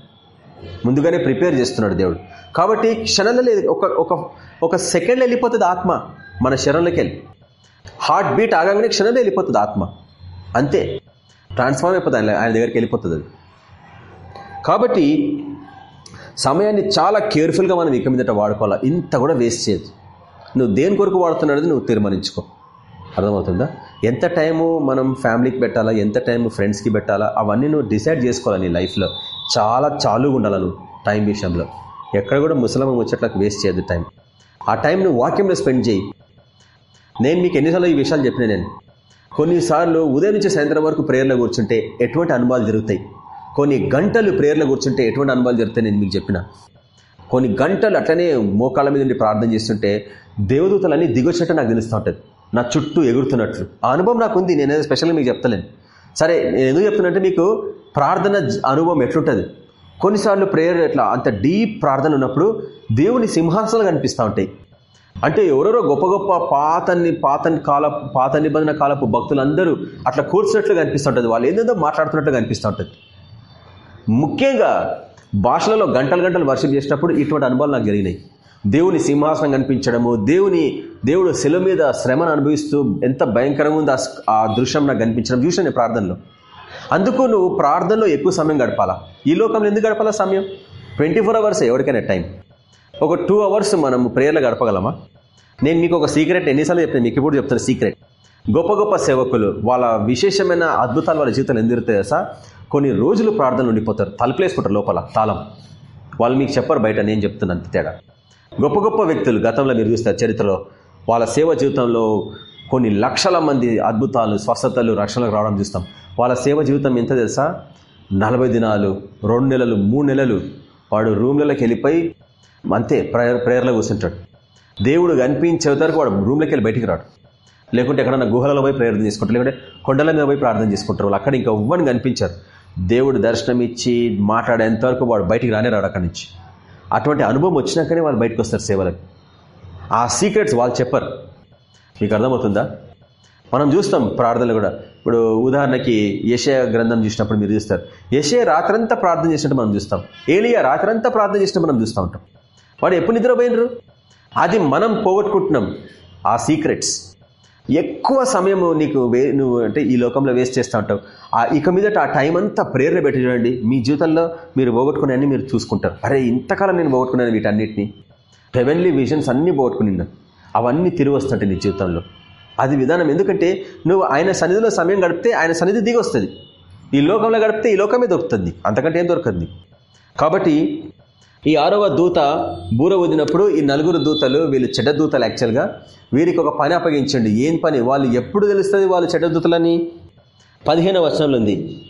ముందుగానే ప్రిపేర్ చేస్తున్నాడు దేవుడు. కాబట్టి క్షణంలో లేదు ఒక ఒక ఒక సెకండ్లో వెళ్ళిపోతుంది ఆత్మ. మన శరణలోకి వెళ్ళి హార్ట్ బీట్ ఆగానే క్షణంలో వెళ్ళిపోతుంది ఆత్మ. అంతే. ట్రాన్స్ఫార్మ్ అయిపోతుంది ఆయన దగ్గరికి వెళ్ళిపోతుంది అది. కాబట్టి సమయాన్ని చాలా కేర్ఫుల్గా మనం ఇక మీదట వాడుకోవాలా. ఇంత కూడా వేస్ట్ చేయదు నువ్వు దేని కొరకు వాడుతున్నాడు నువ్వు తీర్మానించుకో. అర్థమవుతుందా? ఎంత టైము మనం ఫ్యామిలీకి పెట్టాలా? ఎంత టైం ఫ్రెండ్స్కి పెట్టాలా? అవన్నీ నువ్వు డిసైడ్ చేసుకోవాలి నీ లైఫ్లో. చాలా చాలుగా ఉండాలి నువ్వు టైం విషయంలో. ఎక్కడ కూడా ముసలమ్మ ముచ్చట్లకు వేస్ట్ చేయదు టైం. ఆ టైం నువ్వు వాక్యంలో స్పెండ్ చేయి. నేను మీకు ఎన్నిసార్లు ఈ విషయాలు చెప్పిన నేను. కొన్నిసార్లు ఉదయం నుంచి సాయంత్రం వరకు ప్రేయర్లో కూర్చుంటే ఎటువంటి అనుభవాలు జరుగుతాయి? కొన్ని గంటలు ప్రేయర్లో కూర్చుంటే ఎటువంటి అనుభవాలు జరుగుతాయి నేను మీకు చెప్పిన? కొన్ని గంటలు అట్లనే మోకాళ్ళ మీద నుండి ప్రార్థన చేస్తుంటే దేవదూతలన్నీ దిగొచ్చినట్టు నాకు తెలుస్తూ ఉంటుంది. నా చుట్టూ ఎగురుతున్నట్లు. ఆ అనుభవం నాకు ఉంది నేనేదో స్పెషల్గా మీకు చెప్తలేను. సరే నేను ఎందుకు చెప్తున్నంటే మీకు ప్రార్థన అనుభవం ఎట్లుంటుంది? కొన్నిసార్లు ప్రేయర్ ఇట్లా అంత డీప్ ప్రార్థన ఉన్నప్పుడు దేవుని సింహాసనాలు కనిపిస్తూ ఉంటాయి. అంటే ఎవరెవరో గొప్ప గొప్ప పాతని పాతని కాల పాత నిబంధన కాలపు భక్తులందరూ అట్లా కూర్చున్నట్లు కనిపిస్తుంటుంది వాళ్ళు ఏందేదో మాట్లాడుతున్నట్లు కనిపిస్తుంటుంది ముఖ్యంగా భాషలలో గంటలు గంటలు వర్షం చేసినప్పుడు ఇటువంటి అనుభవాలు నాకు జరిగినాయి. దేవుని సింహాసనం కనిపించడము దేవుని దేవుడు శిల మీద శ్రమను అనుభవిస్తూ ఎంత భయంకరంగా ఉందో ఆ దృశ్యం నాకు కనిపించడం చూసాను ప్రార్థనలో. అందుకు నువ్వు ప్రార్థనలో ఎక్కువ సమయం గడపాలా? ఈ లోకంలో ఎందుకు గడపాలా సమయం? ట్వంటీ ఫోర్ అవర్స్ ఎవరికైనా టైం. ఒక టూ అవర్స్ మనం ప్రేయర్లో గడపగలమా? నేను మీకు ఒక సీక్రెట్ ఎన్నిసార్లు చెప్తాను మీకు ఇప్పుడు చెప్తాను సీక్రెట్ గొప్ప గొప్ప సేవకులు వాళ్ళ విశేషమైన అద్భుతాలు వాళ్ళ జీవితంలో ఎందుకు తెలుసా? కొన్ని రోజులు ప్రార్థనలు ఉండిపోతారు తలుపులేసుకుంటారు లోపల తాళం. వాళ్ళు మీకు చెప్పరు బయట నేను చెప్తున్నా అంత తేడా. గొప్ప గొప్ప వ్యక్తులు గతంలో మీరు చూస్తారు చరిత్రలో వాళ్ళ సేవ జీవితంలో కొన్ని లక్షల మంది అద్భుతాలు స్వస్థతలు రక్షణలకు రావడం చూస్తాం. వాళ్ళ సేవ జీవితం ఎంత తెలుసా? నలభై దినాలు రెండు నెలలు మూడు నెలలు వాడు రూమ్లలోకి వెళ్ళిపోయి అంతే ప్రేయర్ ప్రేయర్లో కూర్చుంటాడు. దేవుడు కనిపించే వరకు వాడు రూమ్లోకి వెళ్ళి బయటికి రాడు. లేకుంటే ఎక్కడన్నా గుహలలో పోయి ప్రార్థన చేసుకుంటారు లేకుంటే కొండల మీద పోయి ప్రార్థన చేసుకుంటారు. వాళ్ళు అక్కడ ఇంకా ఎవ్వరిని కనిపించారు. దేవుడు దర్శనం ఇచ్చి మాట్లాడేంత వరకు వాడు బయటికి రానే రాడు అక్కడి నుంచి. అటువంటి అనుభవం వచ్చినాకనే వాళ్ళు బయటకు వస్తారు సేవలకు. ఆ సీక్రెట్స్ వాళ్ళు చెప్పరు. మీకు అర్థమవుతుందా? మనం చూస్తాం ప్రార్థనలు కూడా. ఇప్పుడు ఉదాహరణకి యశయ గ్రంథం చూసినప్పుడు మీరు చూస్తారు. యశయ రాత్రంతా ప్రార్థన చేసినట్టు మనం చూస్తాం. ఏలియా రాత్రంతా ప్రార్థన చేసినట్టు మనం చూస్తూ ఉంటాం. వాడు ఎప్పుడు నిద్రపోయినరు? అది మనం పోగొట్టుకుంటున్నాం. ఆ సీక్రెట్స్. ఎక్కువ సమయం నీకు వే నువ్వు అంటే ఈ లోకంలో వేస్ట్ చేస్తూ ఉంటావు. ఆ ఇక మీదట ఆ టైం అంతా ప్రేరణ పెట్టి చూడండి. మీ జీవితంలో మీరు పోగొట్టుకునే మీరు చూసుకుంటారు. అరే ఇంతకాలం నేను పోగొట్టుకున్నాను వీటన్నిటిని. హెవెన్లీ విజన్స్ అన్నీ పోగొట్టుకుని అవన్నీ తిరిగి వస్తుంటాయి నీ జీవితంలో. అది విధానం. ఎందుకంటే నువ్వు ఆయన సన్నిధిలో సమయం గడిపితే ఆయన సన్నిధి దిగి వస్తుంది. ఈ లోకంలో గడిపితే ఈ లోకమే దొరుకుతుంది. అంతకంటే ఏం దొరకదు కాబట్టి ఈ ఆరవ దూత బూర వదినప్పుడు ఈ నలుగురు దూతలు వీళ్ళు చెడ్డ దూతలు యాక్చువల్గా. వీరికి ఒక పని అప్పగించండి. ఏం పని? వాళ్ళు ఎప్పుడు తెలుస్తుంది వాళ్ళు చెడ్డ దూతలని? పదిహేను వచనంలో ఉంది.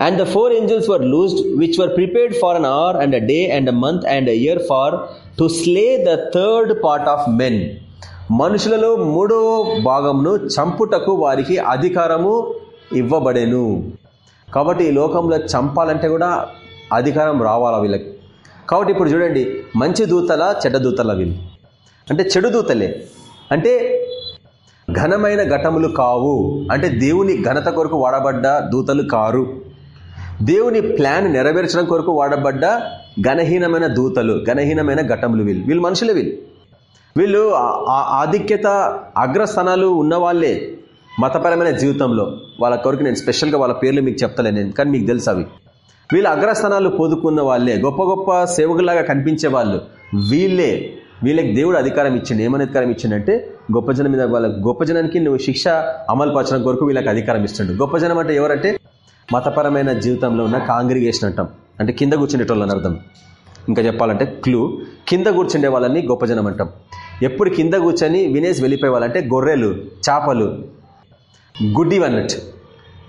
And the four angels were loosed which were prepared for an hour and a day and a month and a year for to slay the third part of men మనుషులలో మూడో భాగంను చంపుటకు వారికి అధికారము ఇవ్వబడెను. కాబట్టి ఈ లోకంలో చంపాలంటే కూడా అధికారం రావాలా వీళ్ళకి? కాబట్టి ఇప్పుడు చూడండి మంచి దూతల చెడ్డ దూతల వీళ్ళు. అంటే చెడు దూతలే. అంటే ఘనమైన ఘటములు కావు. అంటే దేవుని ఘనత కొరకు వాడబడ్డ దూతలు కారు. దేవుని ప్లాన్ నెరవేర్చడం కొరకు వాడబడ్డ ఘనహీనమైన దూతలు ఘనహీనమైన ఘటములు వీళ్ళు. వీళ్ళు మనుషులే వీళ్ళు. వీళ్ళు ఆ- ఆధిక్యత అగ్రస్థానాలు ఉన్న వాళ్ళే మతపరమైన జీవితంలో. వాళ్ళ కొరకు నేను స్పెషల్గా వాళ్ళ పేర్లు మీకు చెప్తలే నేను కానీ మీకు తెలుసు అవి. వీళ్ళ అగ్రస్థానాలు పొదుకున్న వాళ్ళే గొప్ప గొప్ప సేవకులాగా కనిపించే వాళ్ళు వీళ్ళే. వీళ్ళకి దేవుడు అధికారం ఇచ్చిండు. ఏమని అధికారం ఇచ్చిండంటే గొప్ప జనం మీద వాళ్ళ గొప్ప జనానికి నువ్వు శిక్ష అమలు పరచడం కొరకు వీళ్ళకి అధికారం ఇస్తుండు. గొప్ప జనం అంటే ఎవరంటే మతపరమైన జీవితంలో ఉన్న కాంగ్రిగేషన్ అంటాం అంటే కింద కూర్చుండేటోళ్ళని అర్థం. ఇంకా చెప్పాలంటే క్లూ. కింద కూర్చుండే వాళ్ళని గొప్ప జనం అంటాం. ఎప్పుడు కింద కూర్చొని వినేసి వెళ్ళిపోయే వాళ్ళంటే గొర్రెలు చేపలు. గుడ్డివి అన్నట్టు.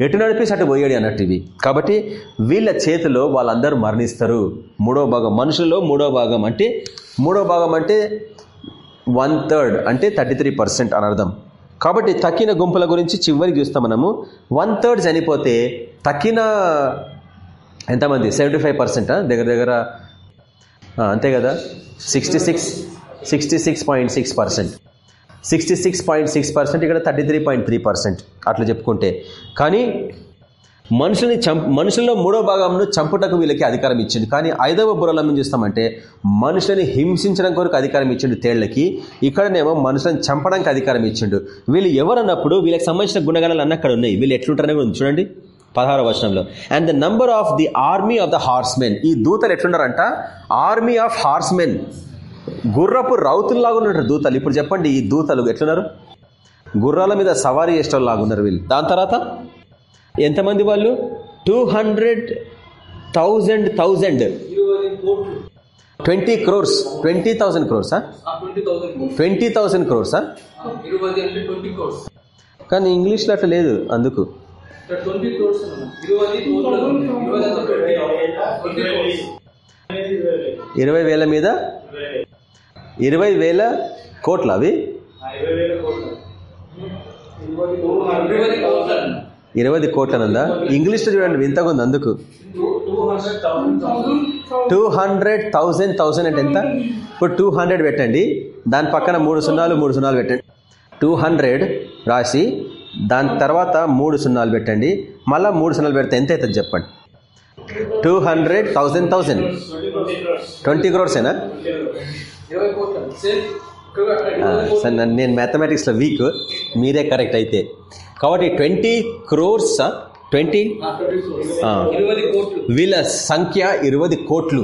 ఎటు నడిపేసి అటు పోయాడు అన్నట్టు ఇవి. కాబట్టి వీళ్ళ చేతిలో వాళ్ళందరూ మరణిస్తారు. మూడో భాగం మనుషుల్లో మూడో భాగం అంటే మూడో భాగం అంటే వన్ థర్డ్ అంటే థర్టీ త్రీ పర్సెంట్ అని అర్థం. కాబట్టి తక్కిన గుంపుల గురించి చివరికి చూస్తాం మనము. వన్ థర్డ్ చనిపోతే తక్కిన ఎంతమంది? సెవెంటీ ఫైవ్ పర్సెంట్ దగ్గర దగ్గర అంతే కదా? Sixty six sixty six point six percent sixty six point six percent ఇక్కడ thirty three point three percent. అట్లా చెప్పుకుంటే. కానీ మనుషుల్ని చం మనుషుల్లో మూడో భాగంను చంపుటకు వీళ్ళకి అధికారం ఇచ్చింది కానీ ఐదవ బుర్రలో ఏం చూస్తామంటే మనుషులని హింసించడం కొరకు అధికారం ఇచ్చిండు తేళ్ళకి ఇక్కడనేమో మనుషులను చంపడానికి అధికారం ఇచ్చిండు. వీళ్ళు ఎవరన్నప్పుడు వీళ్ళకి సంబంధించిన గుణగణాలు అన్న అక్కడ ఉన్నాయి. వీళ్ళు ఎట్లుంటారనే కూడా చూడండి. పదహారో వచనంలో. And the number of the army of the horsemen ఈ దూతలు ఎట్లున్నారంట ఆర్మీ ఆఫ్ హార్స్మెన్ గుర్రపు రౌతుల్లాగా ఉన్నారు దూతలు ఇప్పుడు చెప్పండి ఈ దూతలు ఎట్లున్నారు గుర్రాల మీద సవారీ చేసేలాగా ఉన్నారు వీళ్ళు దాని తర్వాత ఎంతమంది వాళ్ళు two hundred thousand thousand twenty crores twenty thousand క్రోర్సా twenty thousand క్రోర్సా కానీ ఇంగ్లీష్లో అట్లా లేదు అందుకు ట్వంటీ ఇరవై వేల మీద? ఇరవై వేల కోట్ల అవి? ఇరవై కోట్లు కోట్లనందా? ఇంగ్లీష్లో చూడండి వింతగా ఉంది అందుకు. టూ హండ్రెడ్ థౌసండ్ థౌసండ్ అంటే ఎంత? ఇప్పుడు టూ హండ్రెడ్ పెట్టండి దాని పక్కన మూడు సున్నాలు మూడు సున్నాలు పెట్టండి. టూ హండ్రెడ్ రాసి దాని తర్వాత మూడు సున్నాలు పెట్టండి మళ్ళీ మూడు సున్నాలు పెడితే ఎంత అవుతుంది చెప్పండి? Two hundred thousand thousand. Twenty క్రోర్సేనా? Sir సరే నేను మ్యాథమెటిక్స్లో వీక్. మీరే కరెక్ట్ అయితే. కాబట్టి ట్వంటీ క్రోర్స్? ట్వంటీ? వీళ్ళ సంఖ్య ఇరవై కోట్లు.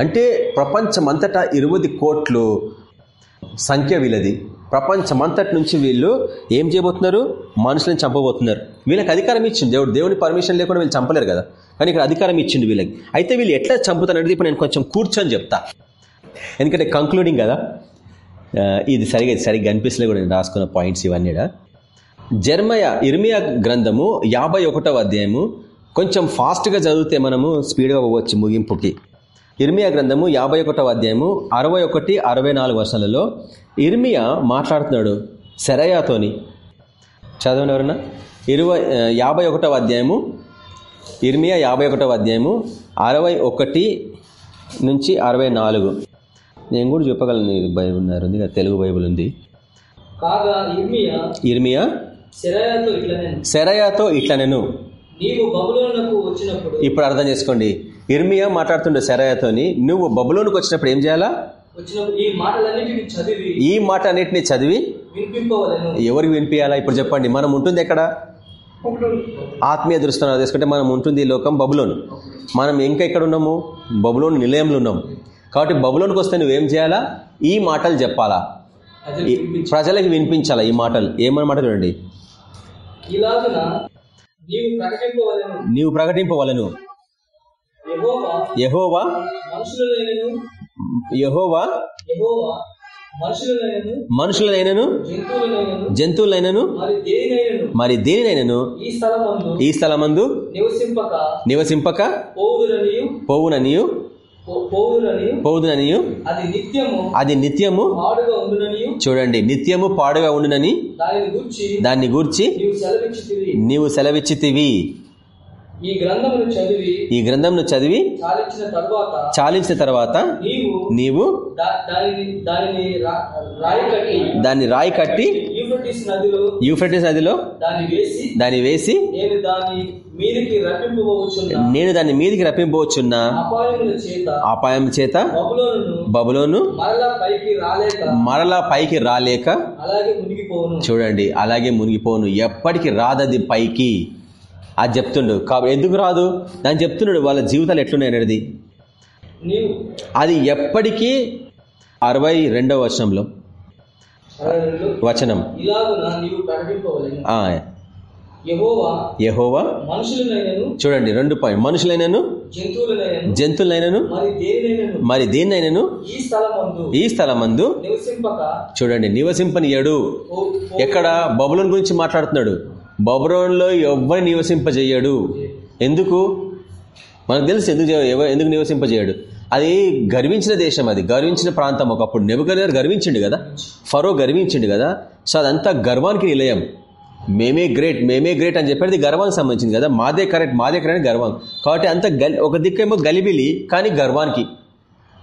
అంటే ప్రపంచమంతటా ఇరవై కోట్లు సంఖ్య వీళ్ళది. ప్రపంచమంతటి నుంచి వీళ్ళు ఏం చేయబోతున్నారు? మనుషులను చంపబోతున్నారు. వీళ్ళకి అధికారం ఇచ్చింది దేవుడు దేవుని పర్మిషన్ లేకుండా వీళ్ళు చంపలేరు కదా. కానీ ఇక్కడ అధికారం ఇచ్చింది వీళ్ళకి. అయితే వీళ్ళు ఎట్లా చంపుతారు అనేది ఇప్పుడు నేను కొంచెం కూర్చొని చెప్తా. ఎందుకంటే కంక్లూడింగ్ కదా. ఇది సరిగా సరిగ్గా అనిపిస్తలే కూడా నేను రాసుకున్న పాయింట్స్ ఇవన్నీ జర్మయ ఇర్మియా గ్రంథము యాభై ఒకటవ అధ్యాయము. కొంచెం ఫాస్ట్గా చదివితే మనము స్పీడ్గా పోవచ్చు ముగింపుకి. ఇర్మియా గ్రంథము యాభై ఒకటవ అధ్యాయము అరవై ఒకటి అరవై నాలుగు వర్షాలలో ఇర్మియా మాట్లాడుతున్నాడు శరయాతోని. చదవని ఎవరన్నా? ఇరవై యాభై ఒకటవ అధ్యాయము. ఇర్మియా యాభై ఒకటవ అధ్యాయము అరవై ఒకటి నుంచి అరవై నాలుగు. నేను కూడా చెప్పగలను బైబుల్ ఉన్నారు తెలుగు బైబుల్ ఉంది. కాగా ఇర్మియా శరయాతో ఇట్లా నేను ఇప్పుడు అర్థం చేసుకోండి. ఇర్మియా మాట్లాడుతుండే శరయాతోని నువ్వు బబులోనికి వచ్చినప్పుడు ఏం చేయాలా? ఈ మాటలన్నిటిని చదివి ఈ మాట అన్నిటిని చదివి ఎవరికి వినిపించాలా? ఇప్పుడు చెప్పండి. మనం ఉంటుంది ఎక్కడ? ఆత్మీయ దృష్టిలో తీసుకుంటే మనం ఉంటుంది ఈ లోకం బబులోను. మనం ఇంకా ఎక్కడ ఉన్నాము? బబులోను నిలయంలో ఉన్నాము. కాబట్టి బబులోనికి వస్తే నువ్వేం చేయాలా? ఈ మాటలు చెప్పాలా? ప్రజలకు వినిపించాలా? ఈ మాటలు? ఏమన్నమాట చూడండి. ఇలాగున నీవు ప్రకటింపవలను. నీవు ప్రకటింపవలను. యెహోవా యహోవా మనుషులైనను యహోవా యెహోవా మనుషులైనను మనుషులనైనను జంతువులైనను మరి దేనినైనను ఈ స్థలమందు నివసింపక పోవుననియు పోవుననియు అది నిత్యము చూడండి నిత్యము పాడుగా ఉండునని దానిని గూర్చి నీవు సెలవిచ్చితివి. ఈ గ్రంథమును చదివి ఈ గ్రంథంను చదివి చాలించిన తరువాత చాలించిన తర్వాత నీవు దానిని రాయి కట్టి దాన్ని రాయి కట్టి యూఫ్రటీస్ నదిలో యూఫ్రటిస్ నదిలో దాన్ని వేసి దాన్ని వేసి నేను దాని మీదకి రప్పింపబోచున్న. నేను దాని మీదికి రప్పింపవచ్చున్న అపాయముల చేత అపాయం చేత బబులోను మరలా పైకి రాలేక మరలా పైకి రాలేక అలాగే మునిగిపోవును. చూడండి అలాగే మునిగిపోను ఎప్పటికి రాదది పైకి. అది చెప్తుండు. కాబట్టి ఎందుకు రాదు? దాన్ని చెప్తున్నాడు వాళ్ళ జీవితాలు ఎట్లున్నాయి అనేది. అది ఎప్పటికీ అరవై రెండవ వచనంలో. వచనం. యెహోవా చూడండి రెండు పాయింట్. మనుషులైనను? జంతువులైనను మరి దేనినైనను? ఈ స్థలమందు. చూడండి నివసింపనియడు పో- పో- ఎక్కడ? బబులోన్ గురించి మాట్లాడుతున్నాడు. బబులోన్లో ఎవ్వరు నివసింపజేయడు. ఎందుకు? మనకు తెలుసు ఎందుకు ఎందుకు నివసింపజేయడు. అది గర్వించిన దేశం అది. గర్వించిన ప్రాంతం. ఒకప్పుడు నెబుకర్ గర్వించిండు కదా? ఫరో గర్వించిండు కదా? సో అదంతా గర్వానికి నిలయం. మేమే గ్రేట్ మేమే గ్రేట్ అని చెప్పేది గర్వానికి సంబంధించింది కదా? మాదే కరెక్ట్ మాదే కరెక్ట్ గర్వం. కాబట్టి అంత గల్ ఒక దిక్కేమో గలిబిలి కానీ గర్వానికి.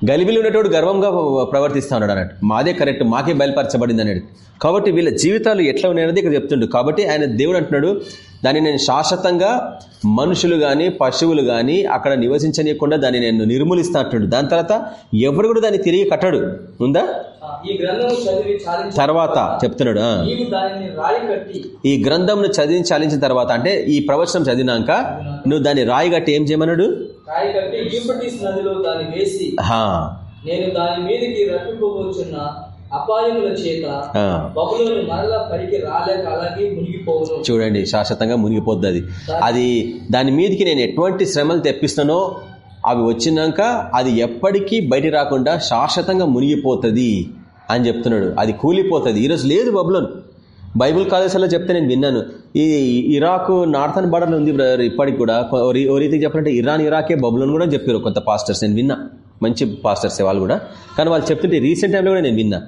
గలిబిలి ఉన్నటువంటి గర్వంగా ప్రవర్తిస్తా ఉన్నాడు అన్నట్టు. మాదే కరెక్ట్ మాకే బయలుపరచబడింది అన్నాడు. కాబట్టి వీళ్ళ జీవితాలు ఎట్లా ఉన్నాయనేది ఇక్కడ చెప్తుండు. కాబట్టి ఆయన దేవుడు అంటున్నాడు దాన్ని నేను శాశ్వతంగా మనుషులు కానీ పశువులు కానీ అక్కడ నివసించనీయకుండా దాన్ని నేను నిర్మూలిస్తా అంటున్నాడు. దాని తర్వాత ఎవరు కూడా దాన్ని తిరిగి కట్టడు. ఉందా? తర్వాత చెప్తున్నాడు ఈ గ్రంథంను చదివి చాలించిన తర్వాత అంటే ఈ ప్రవచనం చదివినాక నువ్వు దాన్ని రాయి కట్టి ఏం చేయమన్నాడు? రాయి కట్టి యూఫ్రటీస్ నదిలో దాన్ని వేసి హా, నేను దాని మీదకి రప్పింపబోచున్న అపాయముల చేత. బబులోని మరలా పైకి రాలేక అలాగే చూడండి శాశ్వతంగా మునిగిపోద్ది అది అది దాని మీదకి నేను ఎటువంటి శ్రమలు తెప్పిస్తానో అవి వచ్చినాక అది ఎప్పటికీ బయట రాకుండా శాశ్వతంగా మునిగిపోతుంది అని చెప్తున్నాడు. అది కూలిపోతుంది. ఈరోజు లేదు బబులోన్. బైబుల్ కాలేజీలో చెప్తే నేను విన్నాను. ఈ ఇరాక్ నార్థన్ బార్డర్ ఉంది బ్రదర్ ఇప్పటికి కూడా. ఓ రీతికి చెప్పాలంటే ఇరాన్ ఇరాకే బబులోన్ కూడా చెప్పారు కొంత పాస్టర్స్. నేను విన్నా. మంచి పాస్టర్స్ వాళ్ళు కూడా. కానీ వాళ్ళు చెప్తుంటే రీసెంట్ టైంలో కూడా నేను విన్నా.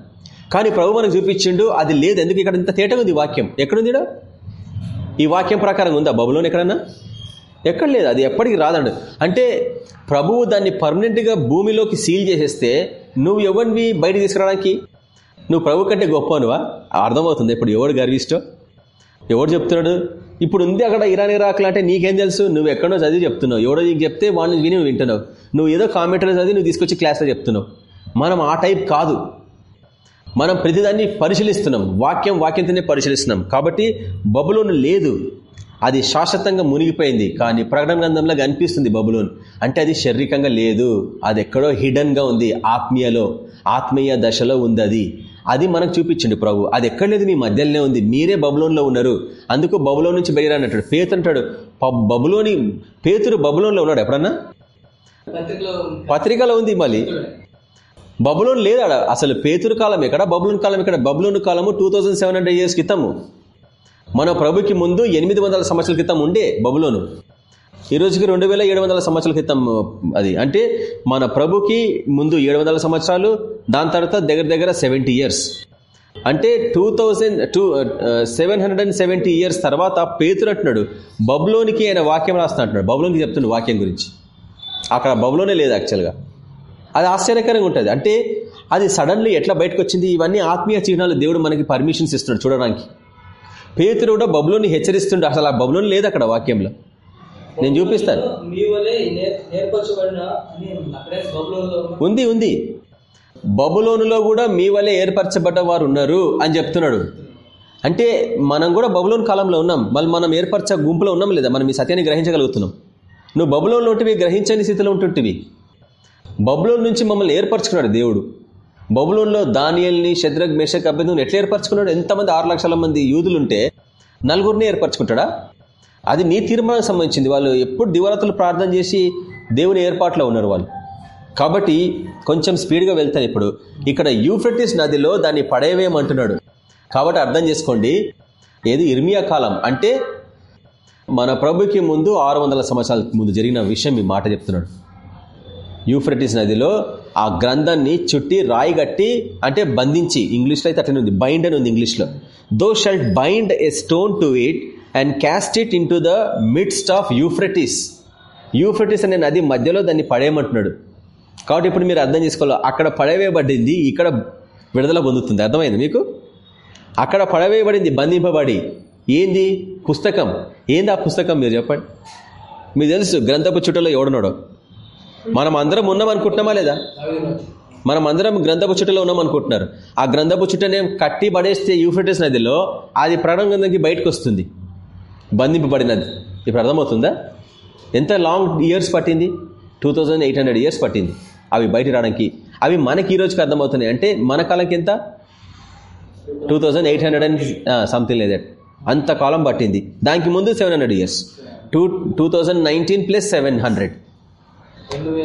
కానీ ప్రభు మనకు చూపించిండు అది లేదు. ఎందుకు ఇక్కడ ఇంత తేటగా ఉంది వాక్యం? ఎక్కడుంది ఈ వాక్యం ప్రకారం ఉందా? బబులోన్ ఎక్కడన్నా? ఎక్కడ లేదు. అది ఎప్పటికి రాదండు. అంటే ప్రభువు దాన్ని పర్మనెంట్గా భూమిలోకి సీల్ చేసేస్తే నువ్వు ఎవరిని బయట తీసుకురావడానికి? నువ్వు ప్రభు కంటే గొప్పనువా అర్థమవుతుంది. ఇప్పుడు ఎవడు గర్విష్టో? ఎవడు చెప్తున్నాడు? ఇప్పుడు ఉంది అక్కడ ఇరాన్ ఇరాక్లు అంటే నీకేం తెలుసు? నువ్వు ఎక్కడో చదివి చెప్తున్నావు. ఎవడో నీకు చెప్తే వాడిని విని నువ్వు వింటున్నావు. నువ్వు ఏదో కామెంటరీ చదివి నువ్వు తీసుకొచ్చి క్లాస్లో చెప్తున్నావు. మనం ఆ టైప్ కాదు. మనం ప్రతిదాన్ని పరిశీలిస్తున్నాం. వాక్యం వాక్యంతోనే పరిశీలిస్తున్నాం. కాబట్టి బబులోను లేదు. అది శాశ్వతంగా మునిగిపోయింది. కానీ ప్రకటన గ్రంథంలో కనిపిస్తుంది బబులోన్. అంటే అది శారీరకంగా లేదు. అది ఎక్కడో హిడన్గా ఉంది. ఆత్మీయలో. ఆత్మీయ దశలో ఉంది అది. అది మనకు చూపించండి ప్రభు. అది ఎక్కడ లేదు మీ మధ్యలోనే ఉంది. మీరే బబులోన్లో ఉన్నారు. అందుకు బబులో నుంచి బయలుదేరంటాడు పేతు అంటాడు. "ప- బబులోని పేతురు బబులోన్లో ఉన్నాడు ఎప్పుడన్నా? పత్రికలో ఉంది. మళ్ళీ. బబులోన్ లేదు అసలు పేతురు కాలం ఎక్కడ? బబులోన్ కాలం ఎక్కడ? బబులోన్ కాలము two thousand seven hundred years క్రితము. మన ప్రభుకి ముందు ఎనిమిది వందల సంవత్సరాల క్రితం ఉండే బబులోను. ఈ రోజుకి రెండు వేల ఏడు వందల సంవత్సరాల క్రితం అది. అంటే మన ప్రభుకి ముందు ఏడు వందల సంవత్సరాలు దాని తర్వాత దగ్గర దగ్గర సెవెంటీ ఇయర్స్. అంటే two thousand two seven hundred and seventy years తర్వాత పేతురు అంటున్నాడు బబులోనికి ఆయన వాక్యం రాస్తా అంటున్నాడు. బబులోనికి చెప్తున్నాడు వాక్యం గురించి. అక్కడ బబులోనే లేదు యాక్చువల్గా. అది ఆశ్చర్యకరంగా ఉంటుంది. అంటే అది సడన్లీ ఎట్లా బయటకు వచ్చింది ఇవన్నీ ఆత్మీయ చిహ్నాలు దేవుడు మనకి పర్మిషన్స్ ఇస్తున్నాడు చూడడానికి. పేతురు కూడా బబులోని హెచ్చరిస్తుండే. అసలు ఆ బబులోని లేదు అక్కడ వాక్యంలో. నేను చూపిస్తాను. వలె ఉంది ఉంది. బబులోనులో కూడా మీ వల్లే ఏర్పరచబడ్డ వారు ఉన్నారు అని చెప్తున్నాడు. అంటే మనం కూడా బబులోన్ కాలంలో ఉన్నాం. మళ్ళీ మనం ఏర్పరచ గుంపులో ఉన్నాం లేదా? మనం ఈ సత్యాన్ని గ్రహించగలుగుతున్నాం. నువ్వు బబులోన్లో ఉంటివి గ్రహించని స్థితిలో ఉంటుంటివి. బబులోన్ నుంచి మమ్మల్ని ఏర్పరచుకున్నాడు దేవుడు. బబులోన్లో దానియల్ని శద్రగ్ మేషక్ అభ్యర్థుని ఎట్లా ఏర్పరచుకున్నాడు? ఎంతమంది? ఆరు లక్షల మంది యూదులుంటే నలుగురిని ఏర్పరచుకుంటాడా? అది నీ తీర్మానానికి సంబంధించింది. వాళ్ళు ఎప్పుడు దివరాత్రులు ప్రార్థన చేసి దేవుని ఏర్పాట్లో ఉన్నారు వాళ్ళు. కాబట్టి కొంచెం స్పీడ్గా వెళ్తాను ఇప్పుడు. ఇక్కడ యూఫ్రటిస్ నదిలో దాన్ని పడేవేమంటున్నాడు కాబట్టి అర్థం చేసుకోండి. ఏది ఇర్మియా కాలం. అంటే మన ప్రభుకి ముందు ఆరు వందల సంవత్సరాల ముందు జరిగిన విషయం ఈ మాట చెప్తున్నాడు. యూఫ్రటిస్ నదిలో ఆ గ్రంథాన్ని చుట్టి రాయిగట్టి అంటే బంధించి ఇంగ్లీష్లో అయితే అట్లనే ఉంది బైండ్ అని ఉంది ఇంగ్లీష్లో. Thou shalt bind a stone to it and cast it in the midst of Euphrates Euphrates అనే నది మధ్యలో దాన్ని పడేయమంటున్నాడు. కాబట్టి ఇప్పుడు మీరు అర్థం చేసుకోవాలి అక్కడ పడవేయబడింది ఇక్కడ విడుదల పొందుతుంది. అర్థమైంది మీకు? అక్కడ పడవేయబడింది బంధింపబడి. ఏంది? పుస్తకం. ఏంది ఆ పుస్తకం మీరు చెప్పండి. మీకు తెలుసు గ్రంథపు చుట్టలో ఎవడున్నాడో? మనం అందరం ఉన్నాం అనుకుంటున్నామా లేదా? మనం అందరం గ్రంథపు చుట్టలో ఉన్నాం అనుకుంటున్నారు. ఆ గ్రంథపు చుట్టనే కట్టి పడేస్తే యూఫ్రటిస్ నదిలో అది ప్రాణం గ్రంథంకి బయటకు వస్తుంది. బంధింపబడినది ఇప్పుడు అర్థమవుతుందా? ఎంత లాంగ్ ఇయర్స్ పట్టింది? టూ ఇయర్స్ పట్టింది. అవి బయట రావడానికి. అవి మనకి ఈ రోజుకి అర్థమవుతున్నాయి. అంటే మన కాలంకి ఎంత? Two thousand eight hundred and something లేదు అంత కాలం పట్టింది. దానికి ముందు seven hundred years two two thousand nineteen plus seven hundred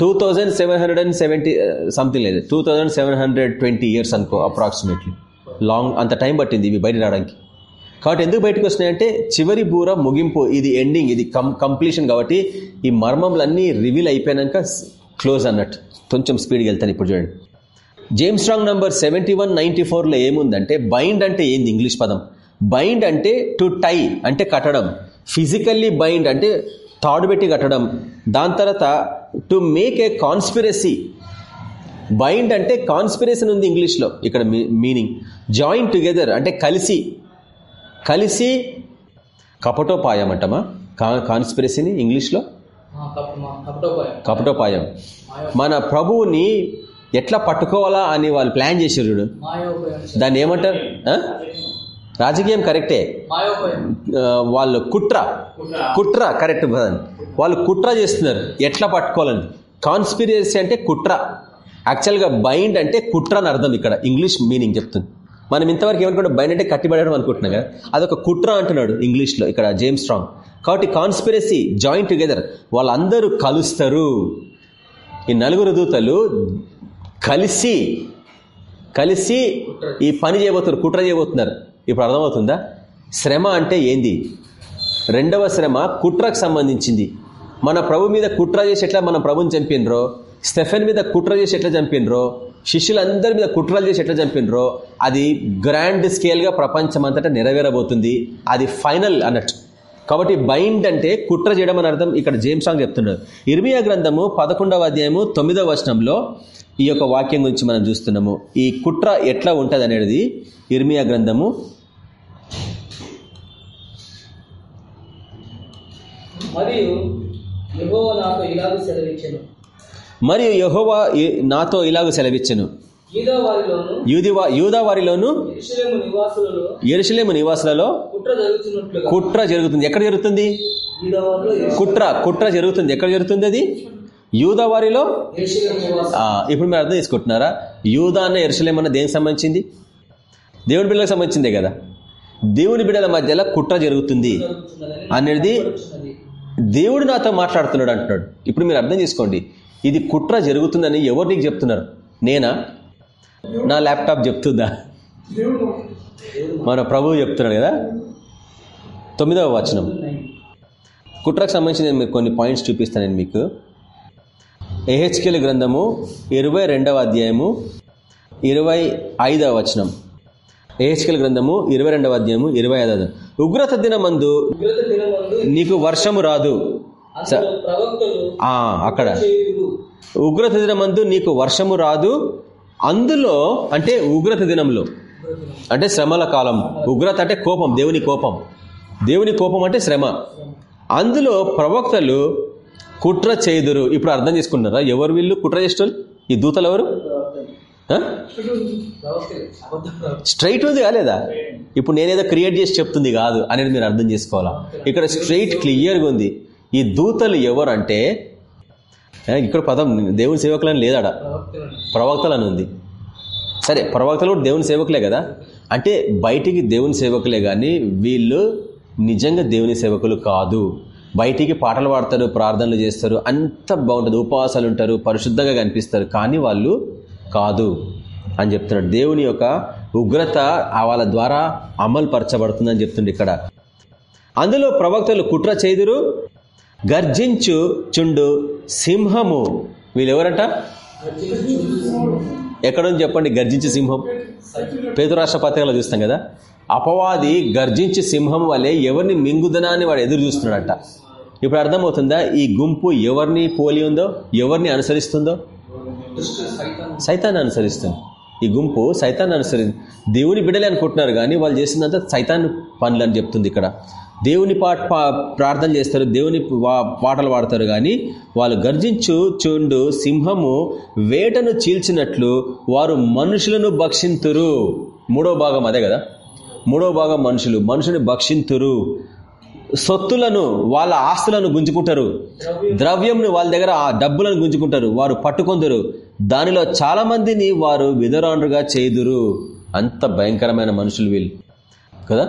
two thousand seven hundred and seventy something లేదు two thousand seven hundred twenty years అనుకో అప్రాక్సిమేట్లీ లాంగ్ అంత time పట్టింది. ఇవి బయట రావడానికి. కాబట్టి ఎందుకు బయటకు వస్తున్నాయంటే చివరి బూర ముగింపు ఇది ఎండింగ్ ఇది కం కంప్లీషన్ కాబట్టి ఈ మర్మంలన్నీ రివీల్ అయిపోయాక క్లోజ్ అన్నట్టు. కొంచెం స్పీడ్కి వెళ్తాను ఇప్పుడు చూడండి. James Strong number seventy one ninety ఫోర్లో ఏముందంటే బైండ్ అంటే ఏంది ఇంగ్లీష్ పదం? బైండ్ అంటే టు టై అంటే కట్టడం. ఫిజికల్లీ బైండ్ అంటే తాడు పెట్టి కట్టడం. దాని తర్వాత to make a conspiracy bind అంటే కాన్స్పిరేషన్ ఉంది ఇంగ్లీష్లో ఇక్కడ మీనింగ్ జాయిన్ టుగెదర్ అంటే కలిసి కలిసి కపటోపాయం అంటమా? కాన్స్పిరసీని ఇంగ్లీష్లో? కపటోపాయం. మన ప్రభువుని ఎట్లా పట్టుకోవాలా అని వాళ్ళు ప్లాన్ చేసారు చూడు. దాన్ని ఏమంటారు? రాజకీయం కరెక్టే. వాళ్ళు కుట్ర. కుట్ర. కరెక్ట్ పదం వాళ్ళు కుట్ర చేస్తున్నారు. ఎట్లా పట్టుకోవాలని. కాన్స్పిరసీ అంటే కుట్ర. యాక్చువల్గా బైండ్ అంటే కుట్ర అని అర్థం ఇక్కడ. ఇంగ్లీష్ మీనింగ్ చెప్తుంది. మనం ఇంతవరకు ఏమనుకుంటే బైండ్ కట్టిబడడం అనుకుంటున్నాం కదా? అదొక కుట్ర అంటున్నాడు ఇంగ్లీష్లో ఇక్కడ జేమ్స్ స్ట్రాంగ్. కాబట్టి కాన్స్పిరసీ జాయిన్ టుగెదర్ వాళ్ళందరూ కలుస్తారు. ఈ నలుగురు దూతలు కలిసి కలిసి ఈ పని చేయబోతున్నారు కుట్ర చేయబోతున్నారు. ఇప్పుడు అర్థమవుతుందా? శ్రమ అంటే ఏంది? రెండవ శ్రమ కుట్రకు సంబంధించింది. మన ప్రభు మీద కుట్ర చేసి ఎట్లా మన ప్రభుని చంపినరో? స్టెఫెన్ మీద కుట్ర చేసి ఎట్లా చంపినరో? శిష్యులందరి మీద కుట్రలు చేసి ఎట్లా చంపినరో అది గ్రాండ్ స్కేల్గా ప్రపంచం అంతటా నెరవేరబోతుంది. అది ఫైనల్ అన్నట్టు. కాబట్టి బైండ్ అంటే కుట్ర చేయడం అని అర్థం ఇక్కడ జేమ్స్ సాంగ్ చెప్తున్నాడు. ఇర్మియా గ్రంథము పదకొండవ అధ్యాయము తొమ్మిదవ వచనంలో ఈ యొక్క వాక్యం గురించి మనం చూస్తున్నాము. ఈ కుట్ర ఎట్లా ఉంటుంది అనేది ఇర్మియా గ్రంథము మరియు నాతో ఇలాగ సెలవిచ్చాను మరియు యెహోవా నాతో ఇలాగ సెలవిచ్చెను. యూదా వారిలోను యూదివా యూదా వారిలోను యెరూషలేము నివాసులలో ఎరుసలేము నివాసులలో కుట్ర జరుగుతుంది. ఎక్కడ జరుగుతుంది? కుట్ర కుట్ర జరుగుతుంది. ఎక్కడ జరుగుతుంది అది? యూదా వారిలో యెరూషలేము నివాసులు. ఆ, ఇప్పుడు మీరు అర్థం చేసుకుంటున్నారా? యూదా అన్న ఎరుసలేం అన్న దేనికి సంబంధించింది? దేవుని బిడ్డలకు సంబంధించిందే కదా. దేవుని బిడ్డల మధ్యలో కుట్ర జరుగుతుంది. అనేది. దేవుడు నాతో మాట్లాడుతున్నాడు అంటున్నాడు. ఇప్పుడు మీరు అర్థం చేసుకోండి. ఇది కుట్ర జరుగుతుందని ఎవరు నీకు చెప్తున్నారు? నేనా? నా ల్యాప్టాప్ చెప్తుందా? మన ప్రభువు చెప్తున్నాడు కదా? తొమ్మిదవ వచనం. కుట్రకు సంబంధించి నేను మీకు కొన్ని పాయింట్స్ చూపిస్తాను నేను మీకు. ఏహెచ్కేల గ్రంథము ఇరవై రెండవ అధ్యాయము ఇరవై ఐదవ వచనం. ఏహెచ్కేల గ్రంథము ఇరవై రెండవ అధ్యాయము ఇరవై ఐదవ ఉగ్రత దినమందు నీకు వర్షము రాదు. అక్కడ. ఉగ్రత దినమందు నీకు వర్షము రాదు. అందులో అంటే ఉగ్రత దినంలో అంటే శ్రమల కాలం. ఉగ్రత అంటే కోపం దేవుని కోపం. దేవుని కోపం అంటే శ్రమ. అందులో ప్రవక్తలు కుట్ర చేదురు ఇప్పుడు అర్థం చేసుకున్నారా ఎవరు వీళ్ళు కుట్ర చేసేటోళ్ళు? ఈ దూతలు ఎవరు. స్ట్రైట్ ఉంది కాలేదా? ఇప్పుడు నేనేదో క్రియేట్ చేసి చెప్తుంది కాదు అనేది మీరు అర్థం చేసుకోవాలా? ఇక్కడ స్ట్రైట్ క్లియర్గా ఉంది. ఈ దూతలు ఎవరు అంటే ఇక్కడ పదం దేవుని సేవకులని లేదాడ ప్రవక్తలు ప్రవక్తలని ఉంది. సరే ప్రవక్తలు కూడా దేవుని సేవకులే కదా? అంటే బయటికి దేవుని సేవకులే కానీ వీళ్ళు నిజంగా దేవుని సేవకులు కాదు. బయటికి పాటలు పాడతారు ప్రార్థనలు చేస్తారు అంత బాగుంటుంది. ఉపవాసాలు ఉంటారు పరిశుద్ధంగా కనిపిస్తారు. కానీ వాళ్ళు కాదు అని చెప్తున్నాడు. దేవుని యొక్క ఉగ్రత వాళ్ళ ద్వారా అమలు పరచబడుతుందని చెప్తుండే ఇక్కడ. అందులో ప్రవక్తలు కుట్ర చేదురు గర్జించు చుండు సింహము. వీళ్ళెవరంట? ఎక్కడుంది చెప్పండి గర్జించు సింహం? పేదరాష్ట్ర రాష్ట్ర పత్రికలో చూస్తాం కదా. అపవాది గర్జించి సింహం వలె ఎవరిని మింగుదనాన్ని వాడు ఎదురు చూస్తున్నాడట. ఇప్పుడు అర్థమవుతుందా ఈ గుంపు ఎవరిని పోలి ఉందో ఎవరిని అనుసరిస్తుందో? సైతాన్ని అనుసరిస్తుంది. ఈ గుంపు సైతాన్ని అనుసరి దేవుని బిడ్డలే అనుకుంటున్నారు కానీ వాళ్ళు చేసిందంతా సైతాన్ పనులు అని చెప్తుంది ఇక్కడ. దేవుని పాట పా- ప్రార్థన చేస్తారు దేవుని వా- పాటలు పాడతారు కానీ వాళ్ళు గర్జించు చుండు సింహము వేటను చీల్చినట్లు వారు మనుషులను భక్షింతురు. మూడో భాగం అదే కదా? మూడో భాగం మనుషులు మనుషుని భక్షింతురు. సొత్తులను వాళ్ళ ఆస్తులను గుంజుకుంటారు. ద్రవ్యంను వాళ్ళ దగ్గర ఆ డబ్బులను గుంజుకుంటారు. వారు పట్టుకొందరు. దానిలో చాలా మందిని వారు విధరాండ్రుగా చేదురు అంత భయంకరమైన మనుషులు వీళ్ళు. కదా?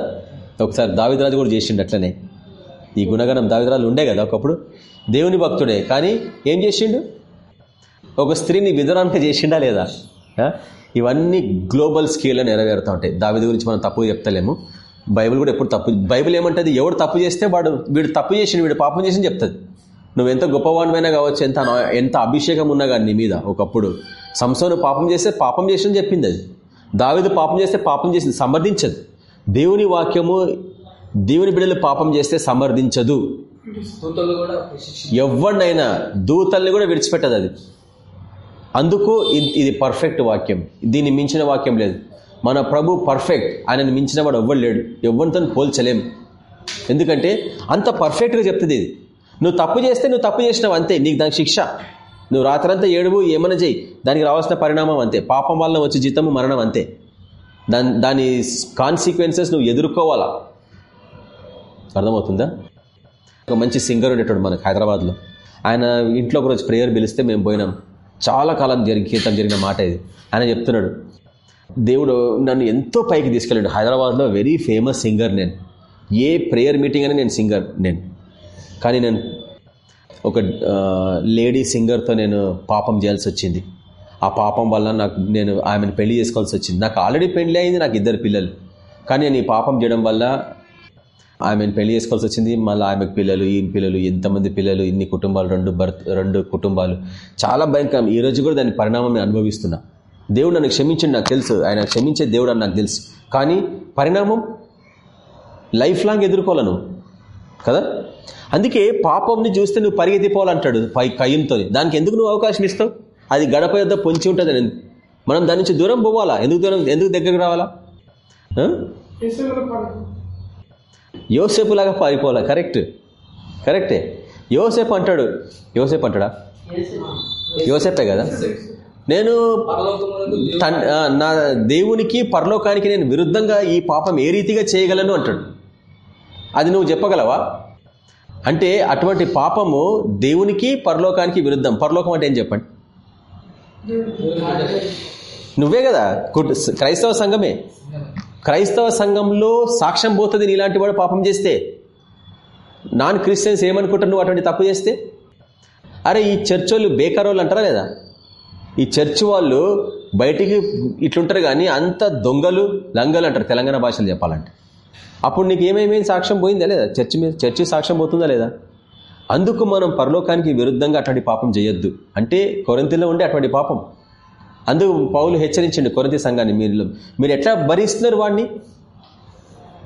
ఒకసారి దావిదరాజు కూడా చేసిండు అట్లనే. ఈ గుణగణం దావిదరాజు ఉండే కదా ఒకప్పుడు. దేవుని భక్తుడే. కానీ ఏం చేసిండు? ఒక స్త్రీని విధురానికి చేసిండా లేదా? ఇవన్నీ గ్లోబల్ స్కేల్లో నెరవేరుతూ ఉంటాయి. దావిది గురించి మనం తప్పు చెప్తలేము. బైబిల్ కూడా ఎప్పుడు తప్పు బైబిల్ ఏమంటుంది? ఎవడు తప్పు చేస్తే వాడు వీడు తప్పు చేసిండు వీడు పాపం చేసి చెప్తుంది. నువ్వు ఎంత గొప్పవాడివైనా కావచ్చు ఎంత ఎంత అభిషేకం ఉన్నా కానీ నీ మీద ఒకప్పుడు. సంసోను పాపం చేస్తే పాపం చేసి చెప్పింది అది. దావిదు పాపం చేస్తే పాపం చేసింది సమర్థించదు. దేవుని వాక్యము దేవుని బిడ్డలు పాపం చేస్తే సమర్థించదు. ఎవరినైనా దూతల్ని కూడా విడిచిపెట్టదు అది. అందుకు ఇది పర్ఫెక్ట్ వాక్యం. దీన్ని మించిన వాక్యం లేదు. మన ప్రభు పర్ఫెక్ట్ ఆయనను మించిన వాడు ఎవ్వడు లేడు. ఎవరితో పోల్చలేం. ఎందుకంటే అంత పర్ఫెక్ట్గా చెప్తుంది ఇది. నువ్వు తప్పు చేస్తే నువ్వు తప్పు చేసినావు అంతే. నీకు దానికి శిక్ష. నువ్వు రాత్రంతా ఏడువు ఏమైనా చేయి. దానికి రావాల్సిన పరిణామం అంతే. పాపం వల్ల వచ్చే జీతము మరణం అంతే. దాని దాని కాన్సిక్వెన్సెస్ నువ్వు ఎదుర్కోవాలా? అర్థమవుతుందా? ఒక మంచి సింగర్ ఉండేటోడు మనకు హైదరాబాద్లో. ఆయన ఇంట్లో ఒకరోజు ప్రేయర్ పిలిస్తే మేము పోయినాం. చాలా కాలం జరిగి కీర్తన జరిగిన మాట ఇది. ఆయన చెప్తున్నాడు దేవుడు నన్ను ఎంతో పైకి తీసుకెళ్ళాడు. హైదరాబాద్లో వెరీ ఫేమస్ సింగర్ నేను. ఏ ప్రేయర్ మీటింగ్ అని నేను సింగర్ నేను. కానీ నేను ఒక లేడీ సింగర్తో నేను పాపం చేయాల్సి వచ్చింది. ఆ పాపం వల్ల నాకు నేను ఆమెను పెళ్ళి చేసుకోవాల్సి వచ్చింది. నాకు ఆల్రెడీ పెళ్ళి అయింది నాకు ఇద్దరు పిల్లలు. కానీ నేను ఈ పాపం చేయడం వల్ల ఆమెను పెళ్ళి చేసుకోవాల్సి వచ్చింది. మళ్ళీ ఆమెకు పిల్లలు ఈ పిల్లలు ఎంతమంది పిల్లలు ఇన్ని కుటుంబాలు రెండు బర్త్ రెండు కుటుంబాలు. చాలా భయంకరం. ఈ రోజు కూడా దాని పరిణామం నేను అనుభవిస్తున్నా. దేవుడు నన్ను క్షమించండి నాకు తెలుసు. ఆయన క్షమించే దేవుడు అని నాకు తెలుసు. కానీ పరిణామం లైఫ్ లాంగ్ ఎదుర్కోవాలను కదా? అందుకే పాపంని చూస్తే నువ్వు పరిగెత్తిపోవాలంటాడు పై కయ్యంతో దానికి ఎందుకు నువ్వు అవకాశం ఇస్తావు? అది గడప యొద్ పొంచి ఉంటుంది మనం దాని నుంచి దూరం పోవాలా? ఎందుకు దూరం ఎందుకు దగ్గరకు రావాలా? యోసేపు లాగా పారిపోవాలా? కరెక్ట్. కరెక్టే. యోసేపు అంటాడు. యోసేపు అంటాడా? యోసేపే కదా. నేను తన్- నా దేవునికి పరలోకానికి నేను విరుద్ధంగా ఈ పాపం ఏ రీతిగా చేయగలను అంటాడు. అది నువ్వు చెప్పగలవా? అంటే అటువంటి పాపము దేవునికి పరలోకానికి విరుద్ధం. పరలోకం అంటే ఏం చెప్పండి? నువ్వే కదా? క్రైస్తవ సంఘమే. క్రైస్తవ సంఘంలో సాక్ష్యం పోతుంది నీలాంటి వాడు పాపం చేస్తే. నాన్ క్రిస్టియన్స్ ఏమనుకుంటారు నువ్వు అటువంటి తప్పు చేస్తే? అరే ఈ చర్చ్ వాళ్ళు బేకార్ వాళ్ళు అంటారా లేదా? ఈ చర్చ్ వాళ్ళు బయటికి ఇట్లుంటారు కానీ అంత దొంగలు లంగలు అంటారు తెలంగాణ భాషలు చెప్పాలంటే. అప్పుడు నీకు ఏమేమి సాక్ష్యం పోయిందా లేదా? చర్చ్ మీద చర్చి సాక్ష్యం పోతుందా లేదా? అందుకు మనం పరలోకానికి విరుద్ధంగా అటువంటి పాపం చేయొద్దు. అంటే కొరంతిలో ఉండే అటువంటి పాపం. అందుకు పౌలు హెచ్చరించండి కొరంతి సంఘాన్ని మీరు మీరు ఎట్లా భరిస్తున్నారు వాడిని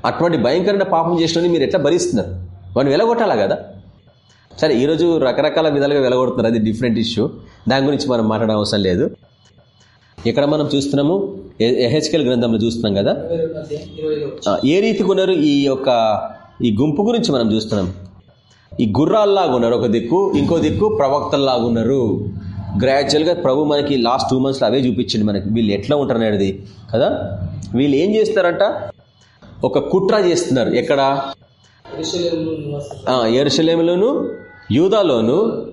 అటువంటి భయంకరమైన పాపం చేసిన మీరు ఎట్లా భరిస్తున్నారు? వాడిని వెలగొట్టాలా కదా? సరే ఈరోజు రకరకాల విధాలుగా వెలగొడుతున్నారు. అది డిఫరెంట్ ఇష్యూ దాని గురించి మనం మాట్లాడడం అవసరం లేదు. ఇక్కడ మనం చూస్తున్నాము ఎహెచ్కెల్ గ్రంథంలో చూస్తున్నాం కదా? ఏ రీతికి ఉన్నారు ఈ యొక్క ఈ గుంపు గురించి మనం చూస్తున్నాం. ఈ గుర్రాల్లాగా ఉన్నారు. ఒక దిక్కు ఇంకో దిక్కు ప్రవక్తల్లాగా ఉన్నారు. గ్రాడ్యువల్గా ప్రభు మనకి లాస్ట్ టూ మంత్స్లో అవే చూపించింది మనకి. వీళ్ళు ఎట్లా ఉంటారు అనేది. కదా? వీళ్ళు ఏం చేస్తారంట ఒక కుట్ర చేస్తున్నారు. ఎక్కడ? ఎరుసలేములోను యూదాలోను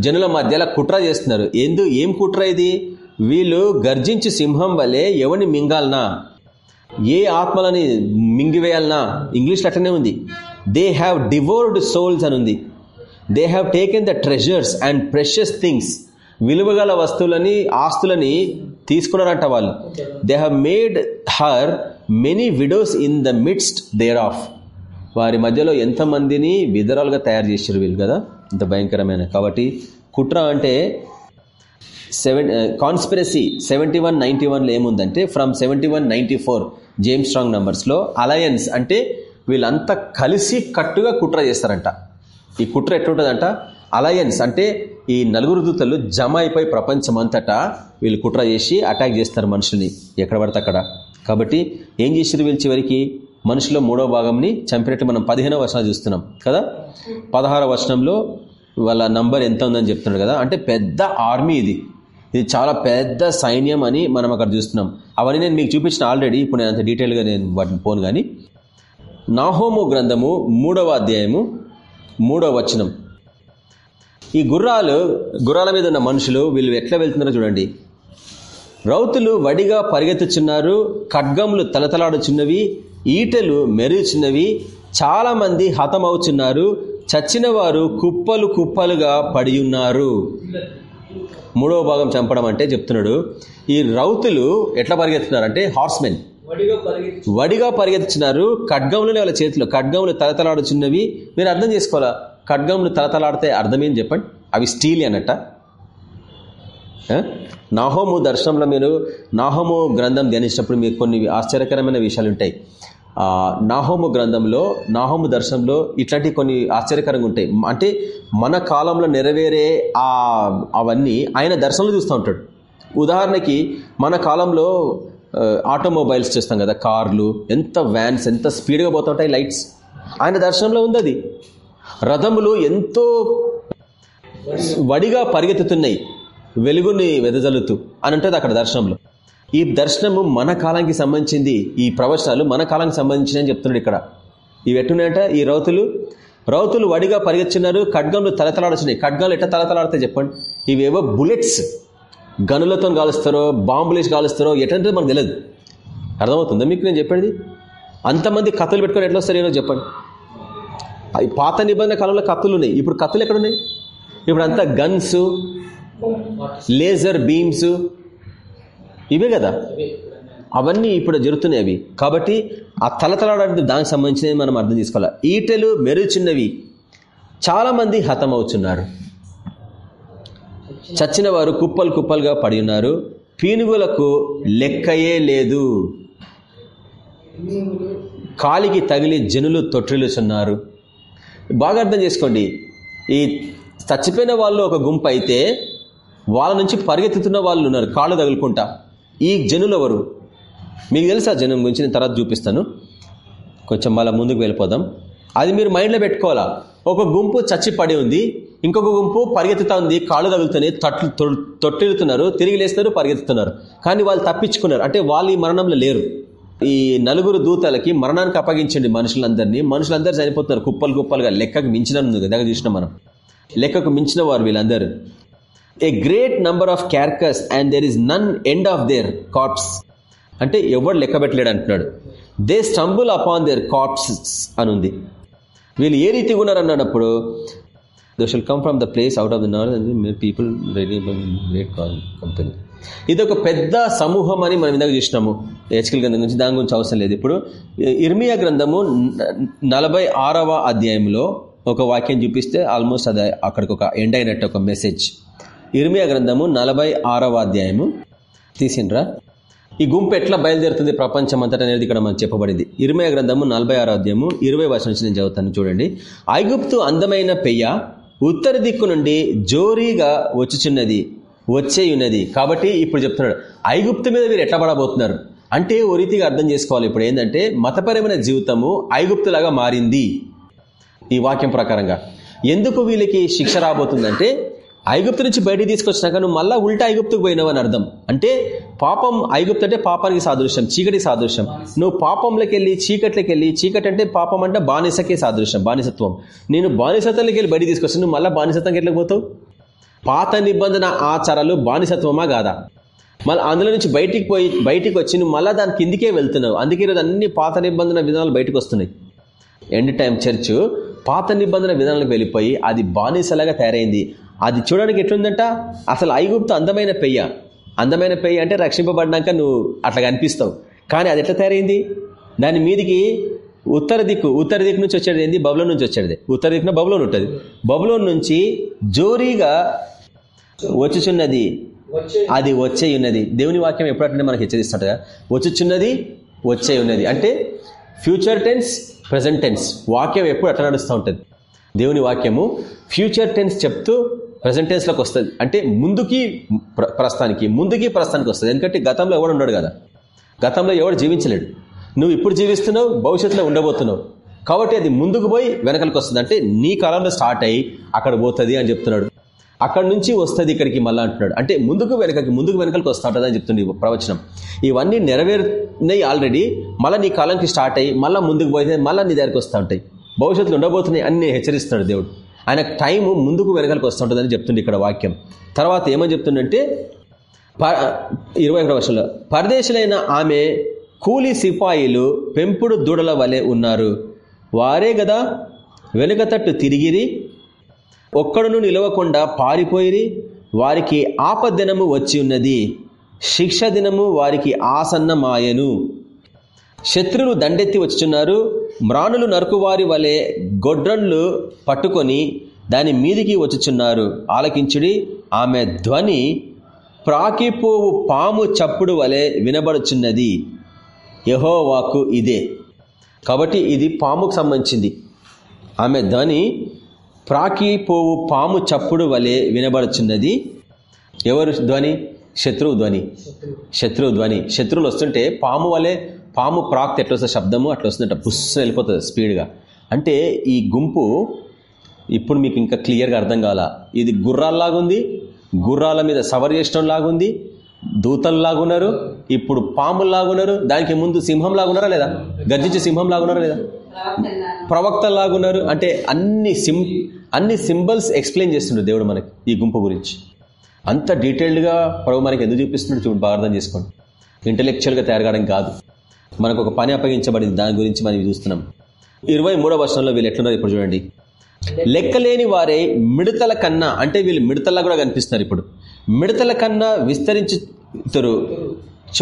జనుల మధ్యలో కుట్ర చేస్తున్నారు. ఎందు ఏం కుట్ర ఇది? వీళ్ళు గర్జించి సింహం వలె ఎవరిని మింగాలనా? ఏ ఆత్మలని మింగివేయాలనా? ఇంగ్లీష్లో అట్లనే ఉంది. దే హ్యావ్ డివోర్డ్ సోల్స్ అని ఉంది. They have taken the treasures and precious things విలువగల వస్తువులని ఆస్తులని తీసుకున్నారంట వాళ్ళు. They have made her many widows in the midst thereof వారి మధ్యలో ఎంతమందిని విధరాలుగా తయారు చేశారు వీళ్ళు కదా? ఇంత భయంకరమైన. కాబట్టి కుట్ర అంటే seven conspiracy seventy one ninety వన్లో ఏముందంటే from seventy one ninety four James Strong నంబర్స్లో alliance అంటే వీళ్ళంతా కలిసి కట్టుగా కుట్ర చేస్తారంట. ఈ కుట్ర ఎట్లుంటుందంట? అలయన్స్ అంటే ఈ నలుగురు దూతలు జమ అయిపోయి ప్రపంచం అంతటా వీళ్ళు కుట్ర చేసి అటాక్ చేస్తారు మనుషుల్ని. ఎక్కడ పడితే అక్కడ. కాబట్టి ఏం చేసారు వీళ్ళు చివరికి? మనుషుల మూడో భాగంని చంపినట్టు మనం పదిహేనో వర్షాలు చూస్తున్నాం కదా? పదహారో వర్షంలో వాళ్ళ నంబర్ ఎంత ఉందని చెప్తున్నాడు కదా? అంటే పెద్ద ఆర్మీ ఇది. ఇది చాలా పెద్ద సైన్యం అని మనం అక్కడ చూస్తున్నాం. అవన్నీ నేను మీకు చూపించిన ఆల్రెడీ ఇప్పుడు నేను అంత డీటెయిల్గా నేను వాటిని పోను కానీ. నాహోము గ్రంథము మూడవ అధ్యాయము మూడవ వచనం. ఈ గుర్రాలు గుర్రాల మీద ఉన్న మనుషులు వీళ్ళు ఎట్లా వెళ్తున్నారో చూడండి. రౌతులు వడిగా పరిగెత్తుచున్నారు ఖడ్గములు తలతలాడుచున్నవి ఈటలు మెరుగుచున్నవి చాలామంది హతమవుచున్నారు చచ్చిన వారు కుప్పలు కుప్పలుగా పడి ఉన్నారు మూడవ భాగం చంపడం అంటే చెప్తున్నాడు. ఈ రౌతులు ఎట్లా పరిగెత్తున్నారు అంటే హార్స్మెన్ వడిగా పరిగెత్తుచున్నారు ఖడ్గములనే వాళ్ళ చేతిలో. ఖడ్గములు తలతలాడుచున్నవి మీరు అర్థం చేసుకోవాలా? ఖడ్గములు తలతలాడితే అర్థమేం చెప్పండి? అవి స్టీల్ అనట నాహోము దర్శనంలో మీరు నాహోము గ్రంథం ధ్యానించినప్పుడు మీకు కొన్ని ఆశ్చర్యకరమైన విషయాలు ఉంటాయి. నాహోము గ్రంథంలో నాహోము దర్శనంలో ఇట్లాంటి కొన్ని ఆశ్చర్యకరంగా ఉంటాయి. అంటే మన కాలంలో నెరవేరే అవన్నీ ఆయన దర్శనంలో చూస్తూ ఉంటాడు. ఉదాహరణకి మన కాలంలో ఆటోమొబైల్స్ చేస్తాం కదా కార్లు ఎంత వ్యాన్స్ ఎంత స్పీడ్గా పోతుంటాయి లైట్స్ ఆయన దర్శనంలో ఉంది అది రథములు ఎంతో వడిగా పరిగెత్తుతున్నాయి వెలుగుని వెదజల్లుతూ అని ఉంటుంది అక్కడ దర్శనంలో. ఈ దర్శనము మన కాలానికి సంబంధించింది ఈ ప్రవచనాలు మన కాలానికి సంబంధించిన అని చెప్తున్నాడు ఇక్కడ. ఇవి ఎట్టున్నాయంట ఈ రౌతులు. రౌతులు వడిగా పరిగెత్తున్నారు ఖడ్గంలు తలతలాడుచున్నాయి. ఖడ్గాలు ఎట్లా తలతలాడితే చెప్పండి? ఇవేవో బుల్లెట్స్ గనులతో కాలుస్తారో బాంబులేసి గాలుస్తారో కాలుస్తారో ఎటంటే మనకు తెలియదు అర్థమవుతుందా మీకు నేను చెప్పేది? అంతమంది కథలు పెట్టుకొని ఎట్లా వస్తారు ఏదో చెప్పండి. అవి పాత నిబంధన కాలంలో కత్తులు ఉన్నాయి. ఇప్పుడు కత్తులు ఎక్కడున్నాయి? ఇప్పుడు అంతా గన్స్ లేజర్ బీమ్స్ ఇవే కదా? అవన్నీ ఇప్పుడు జరుగుతున్నాయి అవి. కాబట్టి ఆ తలతలాడే దానికి సంబంధించినవి మనం అర్థం చేసుకోవాలి. ఈటెలు మెరుగుచున్నవి చాలామంది హతమవుతున్నారు. చచ్చిన వారు కుప్పలు కుప్పలుగా పడి ఉన్నారు. పీనుగులకు లెక్కయే లేదు. కాలికి తగిలి జనులు తొట్టిల్లుచున్నారు. బాగా అర్థం చేసుకోండి. ఈ చచ్చిపోయిన వాళ్ళు ఒక గుంపు అయితే వాళ్ళ నుంచి పరిగెత్తుతున్న వాళ్ళు ఉన్నారు కాళ్ళు తగులుకుంటా. ఈ జనులు ఎవరు? మీకు తెలుసా జనం గురించి? నేను తర్వాత చూపిస్తాను. కొంచెం మళ్ళీ ముందుకు వెళ్ళిపోదాం. అది మీరు మైండ్లో పెట్టుకోవాలా? ఒక గుంపు చచ్చి పడి ఉంది. ఇంకొక గుంపు పరిగెత్తుతా ఉంది కాళ్ళు తగులుతున్నాయి తట్లు తొ- తొట్టిల్లుతున్నారు తిరిగి లేస్తున్నారు పరిగెత్తుతున్నారు. కానీ వాళ్ళు తప్పించుకున్నారు. అంటే వాళ్ళు ఈ మరణంలో లేరు. ఈ నలుగురు దూతలకి మరణానికి అప్పగించండి మనుషులందరినీ. మనుషులందరూ చనిపోతున్నారు. కుప్పలు కుప్పలుగా లెక్కకు మించిన దగ్గర చూసినాం మనం. లెక్కకు మించిన వారు వీళ్ళందరూ. A great number of carcasses and there is none end of their corpses అంటే ఎవడు లెక్క పెట్టలేడు అంటున్నాడు. They stumble upon their corpses అని ఉంది వీళ్ళు ఏ రీతిగా ఉన్నారన్నప్పుడు thou shall come from the place out of the north people ready great company ఇది ఒక పెద్ద సమూహం అని మనం ఇందాక చూసినాము. హెచ్కల్ గ్రంథం గురించి దాని గురించి అవసరం లేదు. ఇప్పుడు ఇర్మియా గ్రంథము న- నలభై ఆరవ అధ్యాయంలో ఒక వాక్యం చూపిస్తే ఆల్మోస్ట్ అది అక్కడికి ఒక ఎండ్ అయినట్టు ఒక మెసేజ్. ఇర్మియా గ్రంథము నలభై ఆరవ అధ్యాయము. తీసిండ్రా? ఈ గుంపు ఎట్లా బయలుదేరుతుంది ప్రపంచం అంతటా అనేది ఇక్కడ మనకు చెప్పబడింది. ఇరవై గ్రంథము నలభై ఆరో అధ్యాయము ఇరవై వర్షం నుంచి నేను చదువుతాను చూడండి. ఐగుప్తు అందమైన పెయ్య ఉత్తర దిక్కు నుండి జోరీగా వచ్చుచున్నది వచ్చేయున్నది. కాబట్టి ఇప్పుడు చెప్తున్నాడు ఐగుప్తు మీద మీరు ఎట్లా పడబోతున్నారు? అంటే ఓ రీతిగా అర్థం చేసుకోవాలి ఇప్పుడు ఏంటంటే మతపరమైన జీవితము ఐగుప్తులాగా మారింది. ఈ వాక్యం ప్రకారంగా. ఎందుకు వీళ్ళకి శిక్ష రాబోతుందంటే ఐగుప్తు నుంచి బయటికి తీసుకొచ్చినాక నువ్వు మళ్ళా ఉల్టా ఐగుప్తుకు పోయినావు అని అర్థం. అంటే పాపం ఐగుప్తు అంటే పాపానికి సాదృశ్యం చీకటి సాదృశ్యం. నువ్వు పాపంలోకి వెళ్ళి చీకట్లోకి వెళ్ళి చీకటి అంటే పాపం అంటే బానిసకే సాదృశ్యం బానిసత్వం. నేను బానిసత్వంలోకి వెళ్ళి బయటికి తీసుకొచ్చి నువ్వు మళ్ళీ బానిసత్వంకి ఎట్లా పోతావు? పాత నిబంధన ఆచారాలు బానిసత్వమా కాదా? మళ్ళీ అందులో నుంచి బయటికి పోయి బయటికి వచ్చి నువ్వు మళ్ళీ దాని కిందికే వెళ్తున్నావు. అందుకే ఈరోజు అన్ని పాత నిబంధన విధానాలు బయటకు వస్తున్నాయి. ఎండ్ టైం చర్చ్ పాత నిబంధన విధానాలకు వెళ్ళిపోయి అది బానిసలాగా తయారైంది. అది చూడడానికి ఎట్లుందంట? అసలు ఐగుప్తు అందమైన పెయ్య. అందమైన పెయ్య అంటే రక్షింపబడినాక నువ్వు అట్లా కనిపిస్తావు. కానీ అది ఎట్లా తయారైంది? దాని మీదికి ఉత్తర దిక్కు ఉత్తర దిక్కు నుంచి వచ్చేది ఏంది? బబులోన్ నుంచి వచ్చేది. ఉత్తర దిక్కున బబులోన్ ఉంటుంది. బబులోన్ నుంచి జోరీగా వచ్చుచున్నది అది వచ్చే ఉన్నది దేవుని వాక్యం ఎప్పుడంటే మనకి హెచ్చరిస్తుంటగా వచ్చుచున్నది వచ్చే ఉన్నది అంటే ఫ్యూచర్ టెన్స్ ప్రజెంట్ టెన్స్ వాక్యం ఎప్పుడు అట్లా నడుస్తూ ఉంటుంది. దేవుని వాక్యము ఫ్యూచర్ టెన్స్ చెప్తూ ప్రజెంట్ టెన్స్లోకి వస్తుంది. అంటే ముందుకి ప్ర- ప్రస్తుతానికి ముందుకి ప్రస్తుతానికి వస్తుంది. ఎందుకంటే గతంలో ఎవడు ఉన్నాడు కదా? గతంలో ఎవడు జీవించలేడు. నువ్వు ఇప్పుడు జీవిస్తున్నావు భవిష్యత్తులో ఉండబోతున్నావు. కాబట్టి అది ముందుకు పోయి వెనకలకు వస్తుంది. అంటే నీ కాలంలో స్టార్ట్ అయ్యి అక్కడ పోతుంది అని చెప్తున్నాడు. అక్కడ నుంచి వస్తుంది ఇక్కడికి మళ్ళీ అంటున్నాడు. అంటే ముందుకు వెనకకి ముందుకు వెనకలకు వస్తా ఉంటుంది అని చెప్తుంది ప్రవచనం. ఇవన్నీ నెరవేరున్నాయి ఆల్రెడీ మళ్ళీ నీ కాలంకి స్టార్ట్ అయ్యి మళ్ళీ ముందుకు పోయితే మళ్ళీ నీ దగ్గరికి వస్తూ ఉంటాయి. భవిష్యత్తులో ఉండబోతున్నాయి అన్ని హెచ్చరిస్తున్నాడు దేవుడు. ఆయన టైము ముందుకు వెనకాలకు వస్తుంటుందని చెప్తుంది ఇక్కడ వాక్యం. తర్వాత ఏమని చెప్తుందంటే ప- ఇరవై ఒకటి వర్షంలో పరదేశులైన ఆమె కూలి సిపాయిలు పెంపుడు దూడల వలె ఉన్నారు. వారే గదా వెనుక తట్టు తిరిగిరి ఒక్కడును నిలవకుండా పారిపోయిరి వారికి ఆపదినము వచ్చి ఉన్నది. శిక్ష దినము వారికి ఆసన్నమాయను. శత్రులు దండెత్తి వచ్చుచున్నారు. మ్రాణులు నరుకువారి వలె గొడ్రన్లు పట్టుకొని దాని మీదికి వచ్చుచున్నారు. ఆలకించుడి ఆమె ధ్వని ప్రాకిపోవు పాము చప్పుడు వలె వినబడుచున్నది. యహోవాకు ఇదే. కాబట్టి ఇది పాముకు సంబంధించింది. ఆమె ధ్వని ప్రాకిపోవు పాము చప్పుడు వలె వినబడుచున్నది. ఎవరు ధ్వని? శత్రువు ధ్వని. శత్రువు ధ్వని. శత్రువులు వస్తుంటే పాము వలె పాము ప్రాక్తి ఎట్లా వస్తుంది శబ్దము అట్లా వస్తుందంట బుస్సు వెళ్ళిపోతుంది స్పీడ్గా. అంటే ఈ గుంపు ఇప్పుడు మీకు ఇంకా క్లియర్గా అర్థం కాల ఇది గుర్రాల్లాగుంది గుర్రాల మీద సవర్ చేసడం లాగుంది దూతల్లాగున్నారు ఇప్పుడు పాముల్లాగున్నారు దానికి ముందు సింహం లాగున్నారా లేదా? గర్జించే సింహం లాగున్నారా లేదా? ప్రవక్తల్లాగున్నారు అంటే అన్ని సిం అన్ని సింబల్స్ ఎక్స్ప్లెయిన్ చేస్తుండ్రు దేవుడు మనకి ఈ గుంపు గురించి. అంత డీటెయిల్డ్గా ప్రభు మనకి ఎందుకు చూపిస్తున్నాడు చూడు బాగా అర్థం చేసుకోండి. ఇంటలెక్చువల్గా తయారు కావడం కాదు. మనకు ఒక పని అప్పగించబడింది. దాని గురించి మనం చూస్తున్నాం. ఇరవై మూడో వర్షంలో వీళ్ళు ఎట్లున్నారు ఇప్పుడు చూడండి. లెక్కలేని వారే మిడతల కన్నా అంటే వీళ్ళు మిడతల్లా కూడా కనిపిస్తున్నారు ఇప్పుడు. మిడతల కన్నా విస్తరించుతురు.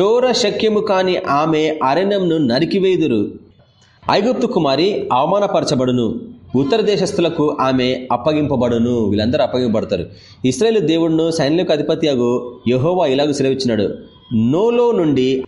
చోర శక్యము కాని ఆమె అరణ్యంను నరికివేదురు. ఐగుప్తు కుమారి అవమానపరచబడును. ఉత్తర దేశస్తులకు ఆమె అప్పగింపబడును. వీళ్ళందరూ అప్పగింపబడతారు. ఇస్రాయేల్ దేవుడును సైన్యులకు అధిపతి అగు యహోవా ఇలాగ సెలవిచ్చినాడు. నోలో నుండి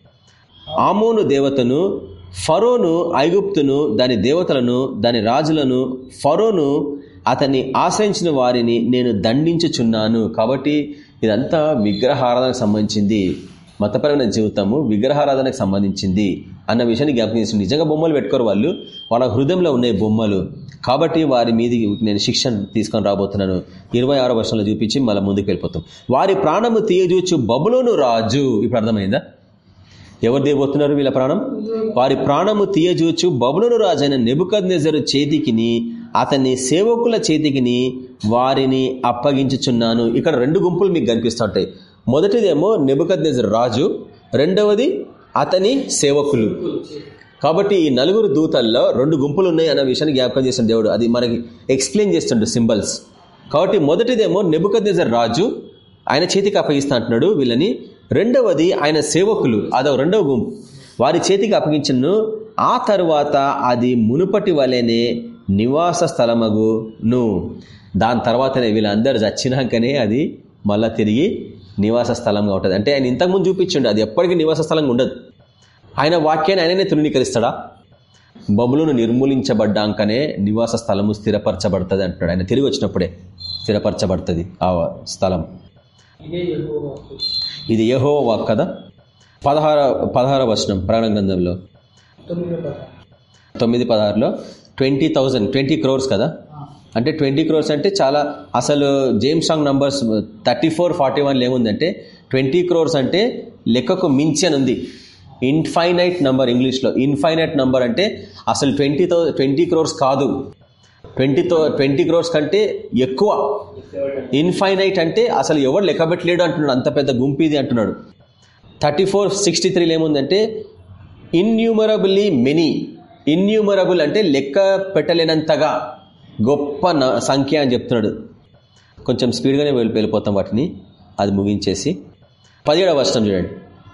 ఆమోను దేవతను ఫరోను ఐగుప్తును దాని దేవతలను దాని రాజులను ఫరోను అతన్ని ఆశ్రయించిన వారిని నేను దండించుచున్నాను. కాబట్టి ఇదంతా విగ్రహారాధనకు సంబంధించింది. మతపరమైన జీవితము విగ్రహారాధనకు సంబంధించింది అన్న విషయాన్ని జ్ఞాపకం చేసి నిజంగా బొమ్మలు పెట్టుకోరు వాళ్ళు. వాళ్ళ హృదయంలో ఉన్నాయి బొమ్మలు. కాబట్టి వారి మీది నేను శిక్షణ తీసుకొని రాబోతున్నాను. ఇరవై ఆరో వర్షంలో చూపించి మళ్ళీ ముందుకు వెళ్ళిపోతాం. వారి ప్రాణము తీయజూచు బబులోను రాజు. ఇప్పుడు అర్థమైందా? ఎవరు దిగబోతున్నారు వీళ్ళ ప్రాణం? వారి ప్రాణము తీయజూచు బబులను రాజైన నెబుకద్నెజరు చేతికిని అతని సేవకుల చేతికిని వారిని అప్పగించుచున్నాను. ఇక్కడ రెండు గుంపులు మీకు కనిపిస్తుంటాయి. మొదటిదేమో నెబుకద్నెజరు రాజు రెండవది అతని సేవకులు. కాబట్టి ఈ నలుగురు దూతల్లో రెండు గుంపులు ఉన్నాయి అన్న విషయాన్ని జ్ఞాపకం చేసిన దేవుడు. అది మనకి ఎక్స్ప్లెయిన్ చేస్తుండే సింబల్స్ కాబట్టి మొదటిదేమో నెబుకద్నెజర్ రాజు ఆయన చేతికి అప్పగిస్తా అంటున్నాడు వీళ్ళని. రెండవది ఆయన సేవకులు అదో రెండవ గుంపు. వారి చేతికి అప్పగించను. ఆ తరువాత అది మునుపటి వలెనే నివాస స్థలమగును. దాని తర్వాతనే వీళ్ళందరూ చచ్చినాకనే అది మళ్ళా తిరిగి నివాస స్థలంగా ఉంటుంది. అంటే ఆయన ఇంతకుముందు చూపించిండు అది ఎప్పటికీ నివాస స్థలంగా ఉండదు. ఆయన వాక్యాన్ని ఆయననే తృణీకరిస్తాడా? బబులను నిర్మూలించబడ్డాకనే నివాస స్థలము స్థిరపరచబడుతుంది అంటున్నాడు. ఆయన తిరిగి వచ్చినప్పుడే స్థిరపరచబడుతుంది ఆ స్థలం. ఇది యహో వాక్ కదా పదహార పదహార వచనం ప్రాణ గ్రంథంలో. తొమ్మిది పదహారులో. ట్వంటీ థౌజండ్ ట్వంటీ క్రోర్స్ కదా? అంటే ట్వంటీ క్రోర్స్ అంటే చాలా అసలు James Strong numbers thirty four forty వన్లో ఏముందంటే ట్వంటీ క్రోర్స్ అంటే లెక్కకు మించి అని ఉంది. ఇన్ఫైనైట్ నంబర్ ఇంగ్లీష్లో. ఇన్ఫైనైట్ నంబర్ అంటే అసలు ట్వంటీ థౌ ట్వంటీ క్రోర్స్ కాదు. ట్వంటీ ట్వంటీ క్రోర్స్ కంటే ఎక్కువ. ఇన్ఫైనైట్ అంటే అసలు ఎవరు లెక్క పెట్టలేడు అంటున్నాడు అంత పెద్ద గుంపిది అంటున్నాడు. థర్టీ ఫోర్ సిక్స్టీ త్రీలో ఏముందంటే ఇన్యూమరబుల్లీ మెనీ. ఇన్యూమరబుల్ అంటే లెక్క పెట్టలేనంతగా గొప్ప సంఖ్య అని చెప్తున్నాడు. కొంచెం స్పీడ్గానే వెళ్ళిపోతాం వాటిని. అది ముగించేసి. పదిహేడవ వర్షం చూడండి.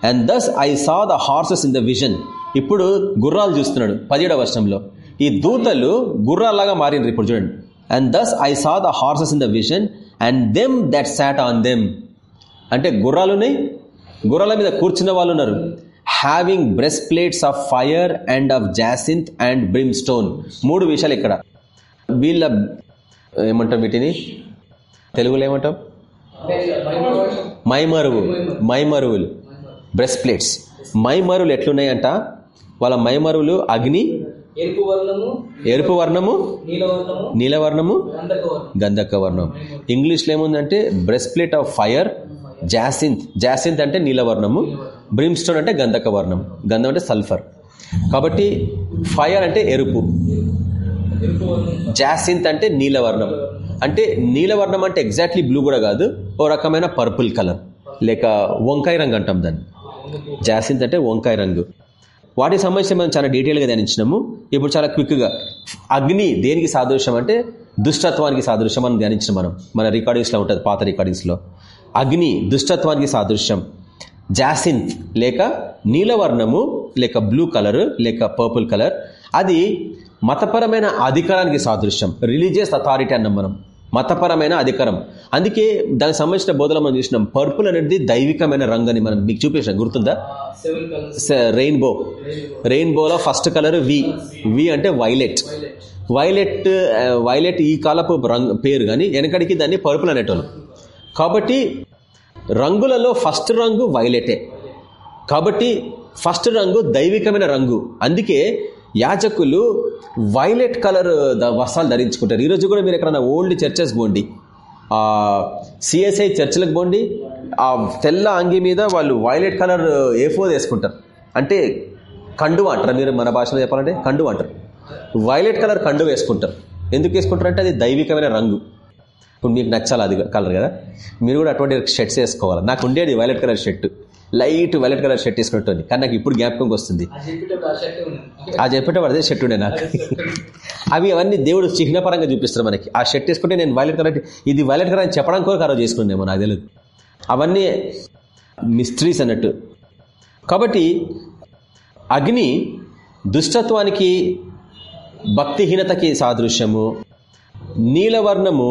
And thus I saw the horses in the vision ఇప్పుడు గుర్రాలు చూస్తున్నాడు. పదిహేడవ వర్షంలో. ఈ దూతలు గుర్రాల్లాగా మారిండ్రు ఇప్పుడు చూడండి. And thus I saw the horses in the vision and them that sat on them అంటే గుర్రాలు ఉన్నాయి. గుర్రాల మీద కూర్చున్న వాళ్ళు ఉన్నారు. Having breastplates of fire and of jacinth and brimstone మూడు విషయాలు ఇక్కడ. వీళ్ళ ఏమంటాం వీటిని? తెలుగులో ఏమంటాం? మైమరువు. మైమరువులు. బ్రెస్ట్ ప్లేట్స్ మైమరువులు ఎట్లున్నాయంట? వాళ్ళ మైమరువులు అగ్ని ఎరుపు వర్ణము ఎరుపు వర్ణము నీలవర్ణము గంధక వర్ణం. వర్ణం. ఇంగ్లీష్లో ఏముందంటే breastplate of fire jacinth jacinth అంటే నీలవర్ణము బ్రిమ్స్టోన్ అంటే గంధక వర్ణం. గంధం అంటే సల్ఫర్ కాబట్టి ఫైర్ అంటే ఎరుపు. జాసింత్ అంటే నీలవర్ణం అంటే నీలవర్ణం అంటే ఎగ్జాక్ట్లీ బ్లూ కూడా కాదు ఓ రకమైన పర్పుల్ కలర్ లేక వంకాయ రంగు అంటాం దాన్ని. జాసింత్ అంటే వంకాయ రంగు. వాటికి సంబంధించి మనం చాలా డీటెయిల్గా ధ్యానించినాము. ఇప్పుడు చాలా క్విక్గా. అగ్ని దేనికి సాదృశ్యం అంటే దుష్టత్వానికి సాదృశ్యం మనం ధ్యానించిన మనం. మన రికార్డింగ్స్లో ఉంటుంది పాత రికార్డింగ్స్లో. అగ్ని దుష్టత్వానికి సాదృశ్యం. జాసింత్ లేక నీలవర్ణము లేక బ్లూ కలర్ లేక పర్పుల్ కలర్. అది మతపరమైన అధికారానికి సాదృశ్యం. రిలీజియస్ అథారిటీ అన్నాం మనం. మతపరమైన అధికారం. అందుకే దానికి సంబంధించిన బోధన మనం చూసినాం. పర్పుల్ అనేది దైవికమైన రంగు అని మనం మీకు చూపించాం. గుర్తుందా? రెయిన్బో. రెయిన్బోలో ఫస్ట్ కలర్ వి. వి అంటే వైలెట్. వైలెట్ వైలెట్ ఈ కాలపు రంగు పేరు కానీ వెనకడికి దాన్ని పర్పుల్ అనేటోళ్ళు. కాబట్టి రంగులలో ఫస్ట్ రంగు వైలెటే. కాబట్టి ఫస్ట్ రంగు దైవికమైన రంగు. అందుకే యాజకులు వైలెట్ కలర్ ద- వస్త్రాలు ధరించుకుంటారు. ఈరోజు కూడా మీరు ఎక్కడైనా ఓల్డ్ చర్చెస్ పోండి సిఎస్ఐ చర్చిలకు పోండి ఆ తెల్ల అంగి మీద వాళ్ళు వైలెట్ కలర్ ఏ ఫోర్ వేసుకుంటారు. అంటే కండు అంటారు. మీరు మన భాషలో చెప్పాలంటే కండు అంటారు. వైలెట్ కలర్ కండు వేసుకుంటారు. ఎందుకు వేసుకుంటారు అంటే అది దైవికమైన రంగు. ఇప్పుడు మీకు నచ్చాలి అది కలర్ కదా? మీరు కూడా అటువంటి షర్ట్స్ వేసుకోవాలి? నాకు ఉండేది violet colour shirt. Light violet colour shirt వేసుకుంటుంది కానీ నాకు ఇప్పుడు జ్ఞాపకంకి వస్తుంది. ఆ చెప్పేటప్పుడు అదే షర్ట్ ఉండే. నాకు అవి అవన్నీ దేవుడు చిహ్నపరంగా చూపిస్తారు మనకి. ఆ షర్ట్ వేసుకుంటే నేను వైలెట్ కలర్ ఇది వైలెట్ కలర్ అని చెప్పడం కూడా ఖరాబ్ చేసుకున్నామో నాకు తెలియదు అవన్నీ మిస్టరీస్ అన్నట్టు. కాబట్టి అగ్ని దుష్టత్వానికి భక్తిహీనతకి సాదృశ్యము నీలవర్ణము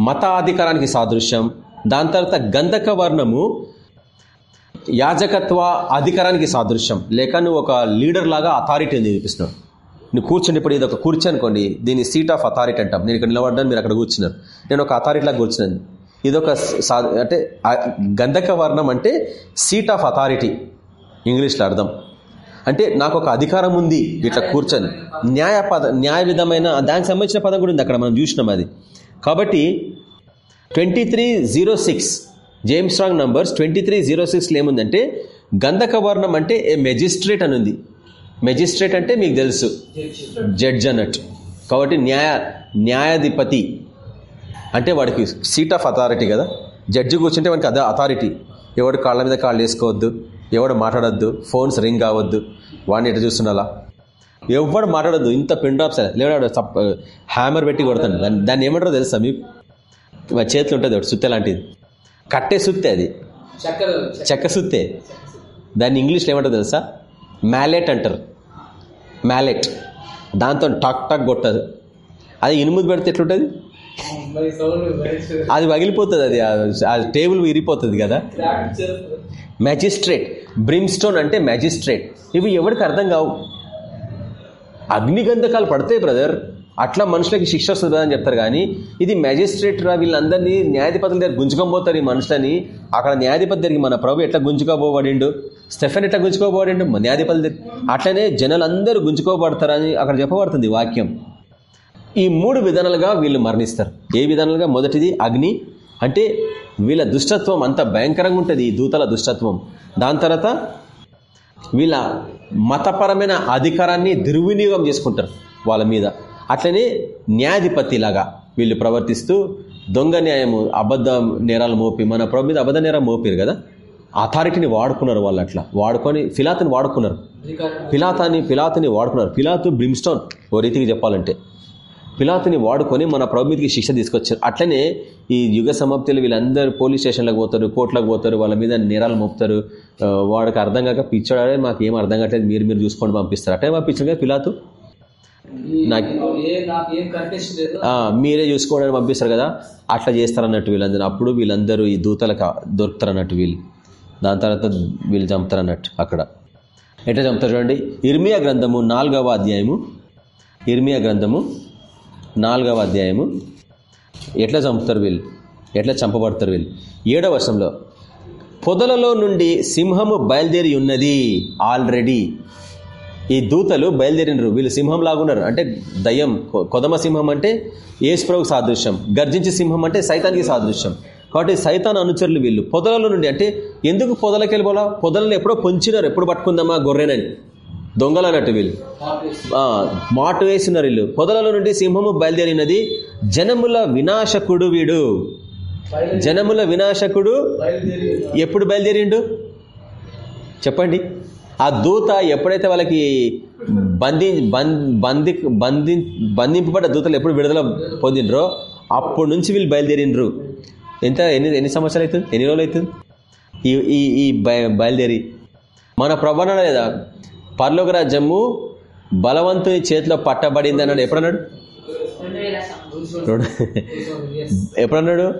మతాధికారానికి సాదృశ్యం దాని తర్వాత గంధక వర్ణము యాజకత్వ అధికారానికి సాదృశ్యం. లేక నువ్వు ఒక లీడర్ లాగా అథారిటీని చూపిస్తున్నావు నువ్వు కూర్చొని ఇప్పుడు ఇది ఒక కూర్చో అనుకోండి దీన్ని సీట్ ఆఫ్ అథారిటీ అంటాం. నేను ఇక్కడ నిలబడ్డాను మీరు అక్కడ కూర్చున్నారు. నేను ఒక అథారిటీ లాగా కూర్చున్నాను. ఇది ఒక సా- అంటే గంధక వర్ణం అంటే సీట్ ఆఫ్ అథారిటీ ఇంగ్లీష్లో అర్థం. అంటే నాకు ఒక అధికారం ఉంది ఇట్లా కూర్చొని. న్యాయ పద న్యాయ విధమైన దానికి సంబంధించిన పదం కూడా ఉంది అక్కడ మనం చూసినాం అది. కాబట్టి twenty three zero six James strong numbers twenty three zero సిక్స్లో ఏముందంటే గంధక వర్ణం అంటే ఏ మెజిస్ట్రేట్ అని ఉంది. మెజిస్ట్రేట్ అంటే మీకు తెలుసు. జడ్జ్ అన్నట్టు. కాబట్టి న్యాయ న్యాయాధిపతి అంటే వాడికి సీట్ ఆఫ్ అథారిటీ కదా. జడ్జి కూర్చుంటే వానికి అదే అథారిటీ ఎవడు కాళ్ళ మీద కాళ్ళు వేసుకోవద్దు ఎవడు మాట్లాడద్దు ఫోన్స్ రింగ్ కావద్దు. వాడిని ఎటు చూస్తుండాలా? ఎవడు మాట్లాడద్దు ఇంత పిండాప్స్ డ్రాప్స్ లేవాడు హ్యామర్ పెట్టి కొడతాను దాన్ని దాన్ని ఏమంటారో తెలుసా మీకు? మా చేతిలో ఉంటుంది ఒకటి సుత్తె లాంటిది. కట్టే సుత్తే అది. చెక్క సుత్తే. దాన్ని ఇంగ్లీష్లో ఏమంటారు తెలుసా? మ్యాలెట్ అంటారు. మ్యాలెట్ దాంతో టక్ టక్ కొట్టదు. అది ఇనుముది పెడితే ఎట్లుంటుంది? అది పగిలిపోతుంది అది. ఆ టేబుల్ విరిగిపోతుంది కదా. మ్యాజిస్ట్రేట్ బ్రిమ్స్టోన్ అంటే మ్యాజిస్ట్రేట్ ఇవి ఎవరికి అర్థం కావు? అగ్నిగంధకాలు పడతాయి బ్రదర్ అట్లా మనుషులకి శిక్ష వస్తుంది అని చెప్తారు కానీ ఇది మ్యాజిస్ట్రేట్ రా వీళ్ళందరినీ న్యాయాధిపతుల దగ్గర గుంజుకోబోతారు ఈ మనుషులని. అక్కడ న్యాయాధిపతి దగ్గరికి మన ప్రభు ఎట్లా గుంజుకోబోబడిండు? స్టెఫెన్ ఎట్లా గుంజుకోబోబడిండు? న్యాయాధిపతుల దగ్గర. అట్లనే జనాలందరూ గుంజుకోబడతారని అక్కడ చెప్పబడుతుంది వాక్యం. ఈ మూడు విధానాలుగా వీళ్ళు మరణిస్తారు. ఏ విధానాలుగా? మొదటిది అగ్ని. అంటే వీళ్ళ దుష్టత్వం అంత భయంకరంగా ఉంటుంది ఈ దూతల దుష్టత్వం. దాని తర్వాత వీళ్ళ మతపరమైన అధికారాన్ని దుర్వినియోగం చేసుకుంటారు వాళ్ళ మీద. అట్లనే న్యాయాధిపతి లాగా వీళ్ళు ప్రవర్తిస్తూ దొంగ న్యాయము అబద్ధ నేరాలు మోపి మన ప్రభు మీద అబద్ధ నేరం మోపారు కదా? అథారిటీని వాడుకున్నారు వాళ్ళు అట్లా. వాడుకొని ఫిలాతుని వాడుకున్నారు. పిలాతాని పిలాతుని వాడుకున్నారు. పిలాతు బ్రిమ్స్టోన్ ఓ రీతికి చెప్పాలంటే. పిలాతుని వాడుకొని మన ప్రభు మీదకి శిక్ష తీసుకొచ్చారు. అట్లనే ఈ యుగ సమాప్తిలో వీళ్ళందరూ పోలీస్ స్టేషన్లకు పోతారు కోర్టులకు పోతారు వాళ్ళ మీద నేరాలు మోపుతారు. వాడికి అర్థం కాక పిచ్చాడే మాకు ఏం అర్థం కావట్లేదు మీరు మీరు చూసుకొని పంపిస్తారు. అట్లే పంపించారు కదా పిలాతు? మీరే చూసుకోవడానికి పంపిస్తారు కదా అట్లా చేస్తారన్నట్టు వీళ్ళందరూ. అప్పుడు వీళ్ళందరూ ఈ దూతలకు దొరుకుతారన్నట్టు వీళ్ళు. దాని తర్వాత వీళ్ళు చంపుతారన్నట్టు అక్కడ. ఎట్లా చంపుతారు చూడండి? ఇర్మియా గ్రంథము నాలుగవ అధ్యాయము. ఇర్మియా గ్రంథము నాలుగవ అధ్యాయము. ఎట్లా చంపుతారు వీళ్ళు? ఎట్లా చంపబడతారు వీళ్ళు? ఏడవ వర్షంలో పొదలలో నుండి సింహము బయలుదేరి ఉన్నది ఆల్రెడీ. ఈ దూతలు బయలుదేరినరు. వీళ్ళు సింహం లాగున్నారు అంటే దయ్యం కొ- కొదమ సింహం అంటే ఏసుప్రభుకు సాదృశ్యం. గర్జించే సింహం అంటే సైతానికి సాదృశ్యం. కాబట్టి సైతాన్ అనుచరులు వీళ్ళు పొదలలో నుండి అంటే ఎందుకు పొదలకి వెళ్ళిపోలా పొదలను ఎప్పుడో పొంచినారు. ఎప్పుడు పట్టుకుందామా? గొర్రెనని. దొంగలు అన్నట్టు వీళ్ళు మాటు వేసినారు వీళ్ళు. పొదలలో నుండి సింహము బయలుదేరినది. జనముల వినాశకుడు వీడు. జనముల వినాశకుడు ఎప్పుడు బయలుదేరిండు? చెప్పండి. ఆ దూత ఎప్పుడైతే వాళ్ళకి బంధి బం- బంధి బంధి బంధింపబడ్డ దూతలు ఎప్పుడు విడుదల పొందిండ్రో అప్పటి నుంచి వీళ్ళు బయలుదేరిండ్రు. ఎంత ఎన్ని ఎన్ని సంవత్సరాలు అవుతుంది? ఎన్ని రోజులు అవుతుంది? ఈ ఈ ఈ బయ- బయలుదేరి. మన ప్రభాన లేదా? పర్లోక రాజ్యము బలవంతుని చేతిలో పట్టబడింది అన్నాడు ఎప్పుడన్నాడు ఎప్పుడన్నాడు?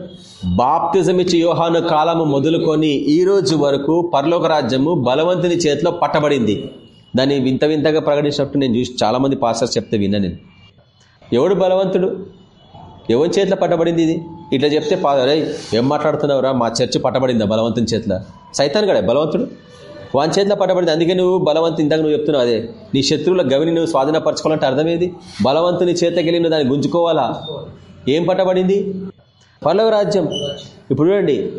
బాప్తిజం ఇచ్చి యోహాను కాలము మొదలుకొని ఈ రోజు వరకు పరలోక రాజ్యము బలవంతుని చేతిలో పట్టబడింది. దాన్ని వింత వింతగా ప్రకటించినప్పుడు నేను చూసి చాలా మంది పాస్టర్స్ చెప్తే విన్నా నేను. ఎవడు బలవంతుడు? ఎవరి చేతిలో పట్టబడింది ఇది? ఇట్లా చెప్తే పా- రేయ్ ఏం మాట్లాడుతున్నావురా? మా చర్చి పట్టబడిందా బలవంతుని చేతిలో? సైతాన్ గడే బలవంతుడు? వాని చేతిలో పట్టబడింది అందుకే నువ్వు బలవంతు ఇందాక నువ్వు చెప్తున్నావు అదే. నీ శత్రువుల గవిని నువ్వు స్వాధీనపరచుకోవాలంటే అర్థమేది? బలవంతుని చేతకెళ్ళి నువ్వు దాన్ని గుంజుకోవాలా? ఏం పట్టబడింది? పర్లవ రాజ్యం. ఇప్పుడు చూడండి.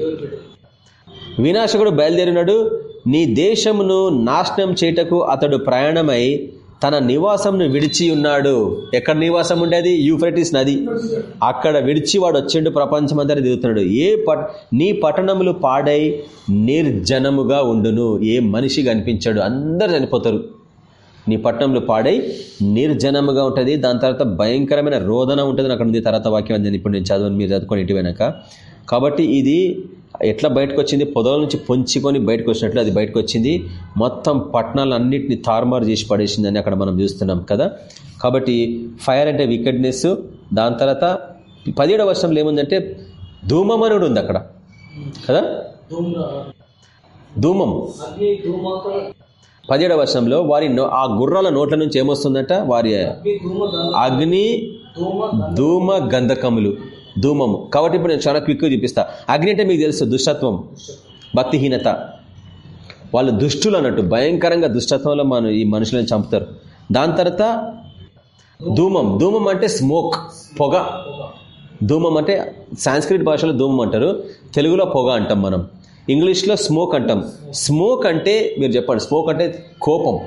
వినాశకుడు బయలుదేరినాడు. నీ దేశమును నాశనం చేయుటకు అతడు ప్రయాణమై తన నివాసంను విడిచి ఉన్నాడు. ఎక్కడ నివాసం ఉండేది? యూఫ్రటిస్ నది. అక్కడ విడిచి వాడు వచ్చిండు ప్రపంచమంతా తిరుగుతున్నాడు. ఏ పట్ నీ పట్టణములు పాడై నిర్జనముగా ఉండును. ఏ మనిషి కనిపించాడు. అందరు చనిపోతారు. నీ పట్టణంలో పాడై నిర్జనముగా ఉంటుంది. దాని తర్వాత భయంకరమైన రోదన ఉంటుంది. అక్కడ ఉంది. తర్వాత వాక్యం అంది ఇప్పుడు నేను చదవను. మీరు చదువుకొని ఇటువైనాక కాబట్టి ఇది ఎట్లా బయటకు వచ్చింది పొదల నుంచి పొంచుకొని బయటకు వచ్చినట్లు అది బయటకు వచ్చింది మొత్తం పట్టణాలన్నింటినీ తారుమారు చేసి పడేసిందని అక్కడ మనం చూస్తున్నాం కదా. కాబట్టి ఫైర్ అంటే వికెట్నెస్ దాని తర్వాత పదిహేడవ వర్షంలో ఏముందంటే ధూమమనుడు ఉంది అక్కడ. కదా? ధూమం. పదిహేడవ వర్షంలో వారి ఆ గుర్రాల నోట్ల నుంచి ఏమొస్తుందట? వారి అగ్ని ధూమ గంధకములు ధూమము. కాబట్టి ఇప్పుడు నేను చాలా క్విక్గా చూపిస్తా. అగ్ని అంటే మీకు తెలుసు దుష్టత్వం భక్తిహీనత. వాళ్ళు దుష్టులు అన్నట్టు భయంకరంగా దుష్టత్వంలో మన ఈ మనుషులను చంపుతారు. దాని తర్వాత ధూమం. ధూమం అంటే స్మోక్ పొగ. ధూమం అంటే సాంస్క్రిట్ భాషలో ధూమం అంటారు. తెలుగులో పొగ అంటాం మనం. ఇంగ్లీష్లో స్మోక్ అంటాం. స్మోక్ అంటే మీరు చెప్పండి స్మోక్ అంటే కోపం.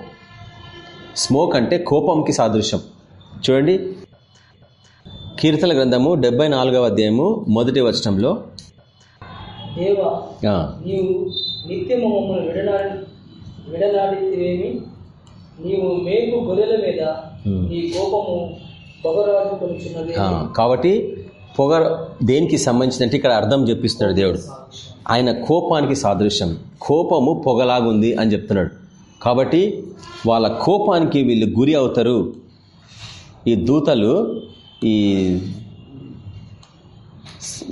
స్మోక్ అంటే కోపంకి సాదృశ్యం. చూడండి. కీర్తన గ్రంథము డెబ్బై నాలుగవ అధ్యాయము మొదటి వచనంలో. కాబట్టి పొగ దేనికి సంబంధించినట్టు ఇక్కడ అర్థం చెప్పిస్తున్నాడు దేవుడు. ఆయన కోపానికి సాదృశ్యం. కోపము పొగలాగుంది అని చెప్తున్నాడు. కాబట్టి వాళ్ళ కోపానికి వీళ్ళు గురి అవుతారు. ఈ దూతలు ఈ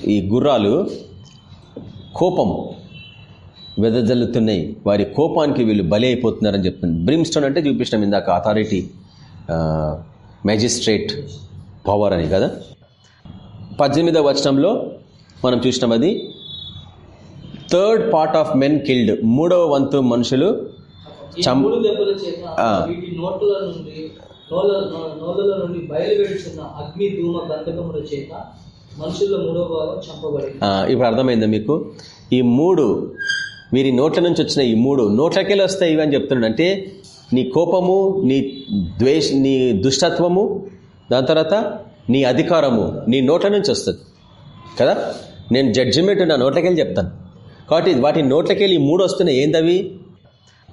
ఈ గుర్రాలు కోపం వెదజల్లుతున్నాయి. వారి కోపానికి వీళ్ళు బలి అయిపోతున్నారని చెప్తుంది బ్రిమ్స్టోన్ అంటే చూపించినాం ఇందాక అథారిటీ మెజిస్ట్రేట్ పవర్ అని కదా? పద్దెనిమిదవ వచనంలో మనం చూసినాం అది. Third part of men killed మూడవ వంతు మనుషులు నోల నోదల నుండి బయలువెడుచున్న అగ్ని ధూమ గంధకముల చేత మనుషుల మూడో భాగం చంపబడింది. ఇప్పుడు అర్థమైందా మీకు? ఈ మూడు వీరి నోట్ల నుంచి వచ్చిన ఈ మూడు నోట్లకెళ్ళి వస్తాయి ఇవి అని చెప్తున్నాడు. అంటే నీ కోపము నీ ద్వేష నీ దుష్టత్వము దాని తర్వాత నీ అధికారము నీ నోట్ల నుంచి వస్తుంది. కదా? నేను జడ్జిమెంట్ నా నోట్లకెళ్ళి చెప్తాను. కాబట్టి వాటి నోట్లకెళ్ళి ఈ మూడు వస్తున్నాయి. ఏందవి?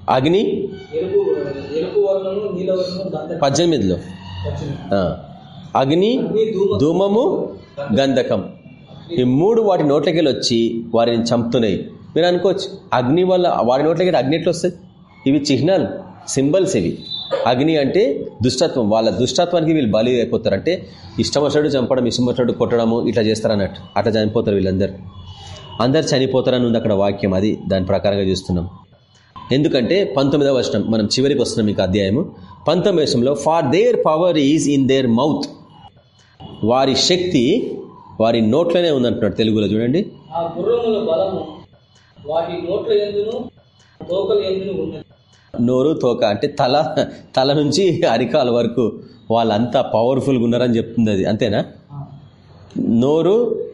అగ్ని? పద్దెనిమిదిలో. అగ్ని అగ్ని ధూమ ధూమము గంధకం. ఈ మూడు వాటి నోట్లకెళ్ళి వచ్చి వారిని చంపుతున్నాయి. మీరు అనుకోవచ్చు అగ్ని వల్ల వారి నోట్లకి అగ్ని ఎట్లా వస్తుంది ఇవి చిహ్నాలు సింబల్స్ ఇవి. అగ్ని అంటే దుష్టత్వం. వాళ్ళ దుష్టత్వానికి వీళ్ళు బలి అయిపోతారు. అంటే ఇష్టం వచ్చినట్టు చంపడం ఇష్టం వచ్చినట్టు కొట్టడము ఇట్లా చేస్తారు అన్నట్టు. అట్లా చనిపోతారు వీళ్ళందరూ. అందరు చనిపోతారని ఉంది అక్కడ వాక్యం. అది దాని ప్రకారంగా చూస్తున్నాం. ఎందుకంటే పంతొమ్మిదవ వచనం మనం చివరికి వస్తున్నాం మీకు అధ్యాయము. పంతొమ్మిది వచనంలో for their power is in their mouth వారి శక్తి వారి నోట్లోనే ఉందంటున్నాడు తెలుగులో చూడండి. నోరు తోక అంటే తల తల నుంచి అరికాల వరకు వాళ్ళంతా పవర్ఫుల్గా ఉన్నారని చెప్తుంది అది అంతేనా? నోరు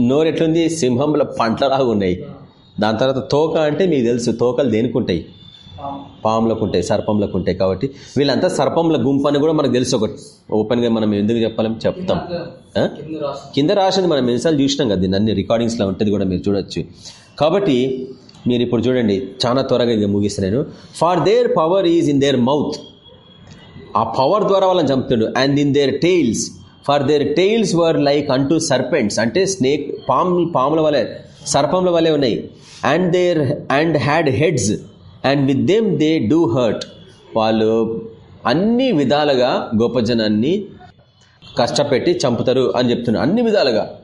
నోరు ఎట్లుంది? సింహంలో పంటలాగా ఉన్నాయి. దాని తర్వాత తోక అంటే మీకు తెలుసు తోకలు దేనికి ఉంటాయి పాములకు ఉంటాయి సర్పంలకు ఉంటాయి కాబట్టి వీళ్ళంతా సర్పంల గుంపు అని కూడా మనకు తెలుసు ఒకటి. ఓపెన్గా మనం ఎందుకు చెప్పాలని చెప్తాం? కింద రాసి కింద రాసింది మనం ఎన్నిసార్లు చూసినాం కదా దీన్ని అన్ని రికార్డింగ్స్లో ఉంటుంది కూడా మీరు చూడొచ్చు. కాబట్టి మీరు ఇప్పుడు చూడండి చాలా త్వరగా ఇది ముగిస్తాను నేను. For their power is in their mouth ఆ పవర్ ద్వారా వాళ్ళని చంపుతుండు. And in their tails for their tails were like అంటూ సర్పెంట్స్ అంటే స్నేక్ పాము పాముల వలె సర్పంల వలె ఉన్నాయి. And their and had heads and with them they do hurt వాళ్ళు అన్ని విధాలుగా గొప్ప జనాన్ని కష్టపెట్టి చంపుతారు అని చెప్తున్నారు అన్ని విధాలుగా.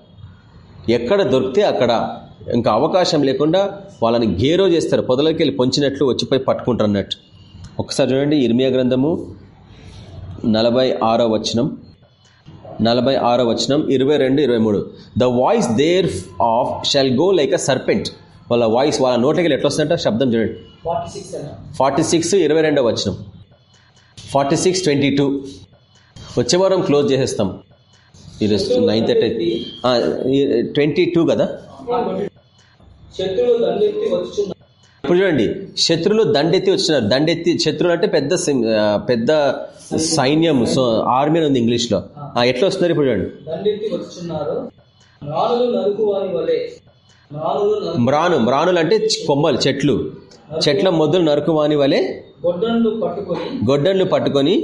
ఎక్కడ దొరికితే అక్కడ. ఇంకా అవకాశం లేకుండా వాళ్ళని గేరో చేస్తారు. పొదలకి వెళ్ళి పొంచినట్లు వచ్చిపోయి పట్టుకుంటారు అన్నట్టు. ఒకసారి చూడండి ఇర్మియా గ్రంథము నలభై ఆరో వచనం. నలభై ఆరో వచనం ఇరవై రెండు ఇరవై మూడు. The voice thereof shall go like a serpent వాళ్ళ వాయిస్ వాళ్ళ నోట్లకి ఎట్లా వస్తుందంట? శబ్దం చూడండి. ఫార్టీ సిక్స్ ఇరవై రెండో వచనం. Forty six twenty two. వచ్చే వారం క్లోజ్ చేసేస్తాం. ఈరోజు నైన్ థర్టీ. ట్వంటీ టూ కదా? ఇప్పుడు చూడండి శత్రులు దండెత్తి వచ్చినారు. దండెత్తి శత్రులు అంటే పెద్ద పెద్ద సైన్యం సో ఆర్మీ ఉంది ఇంగ్లీష్లో ఎట్లా వస్తున్నారు ఇప్పుడు చూడండి. మ్రాను మ్రానులు అంటే కొమ్మలు చెట్లు. చెట్ల మొదలు నరుకువాని వలె గొడ్డండు పట్టుకొని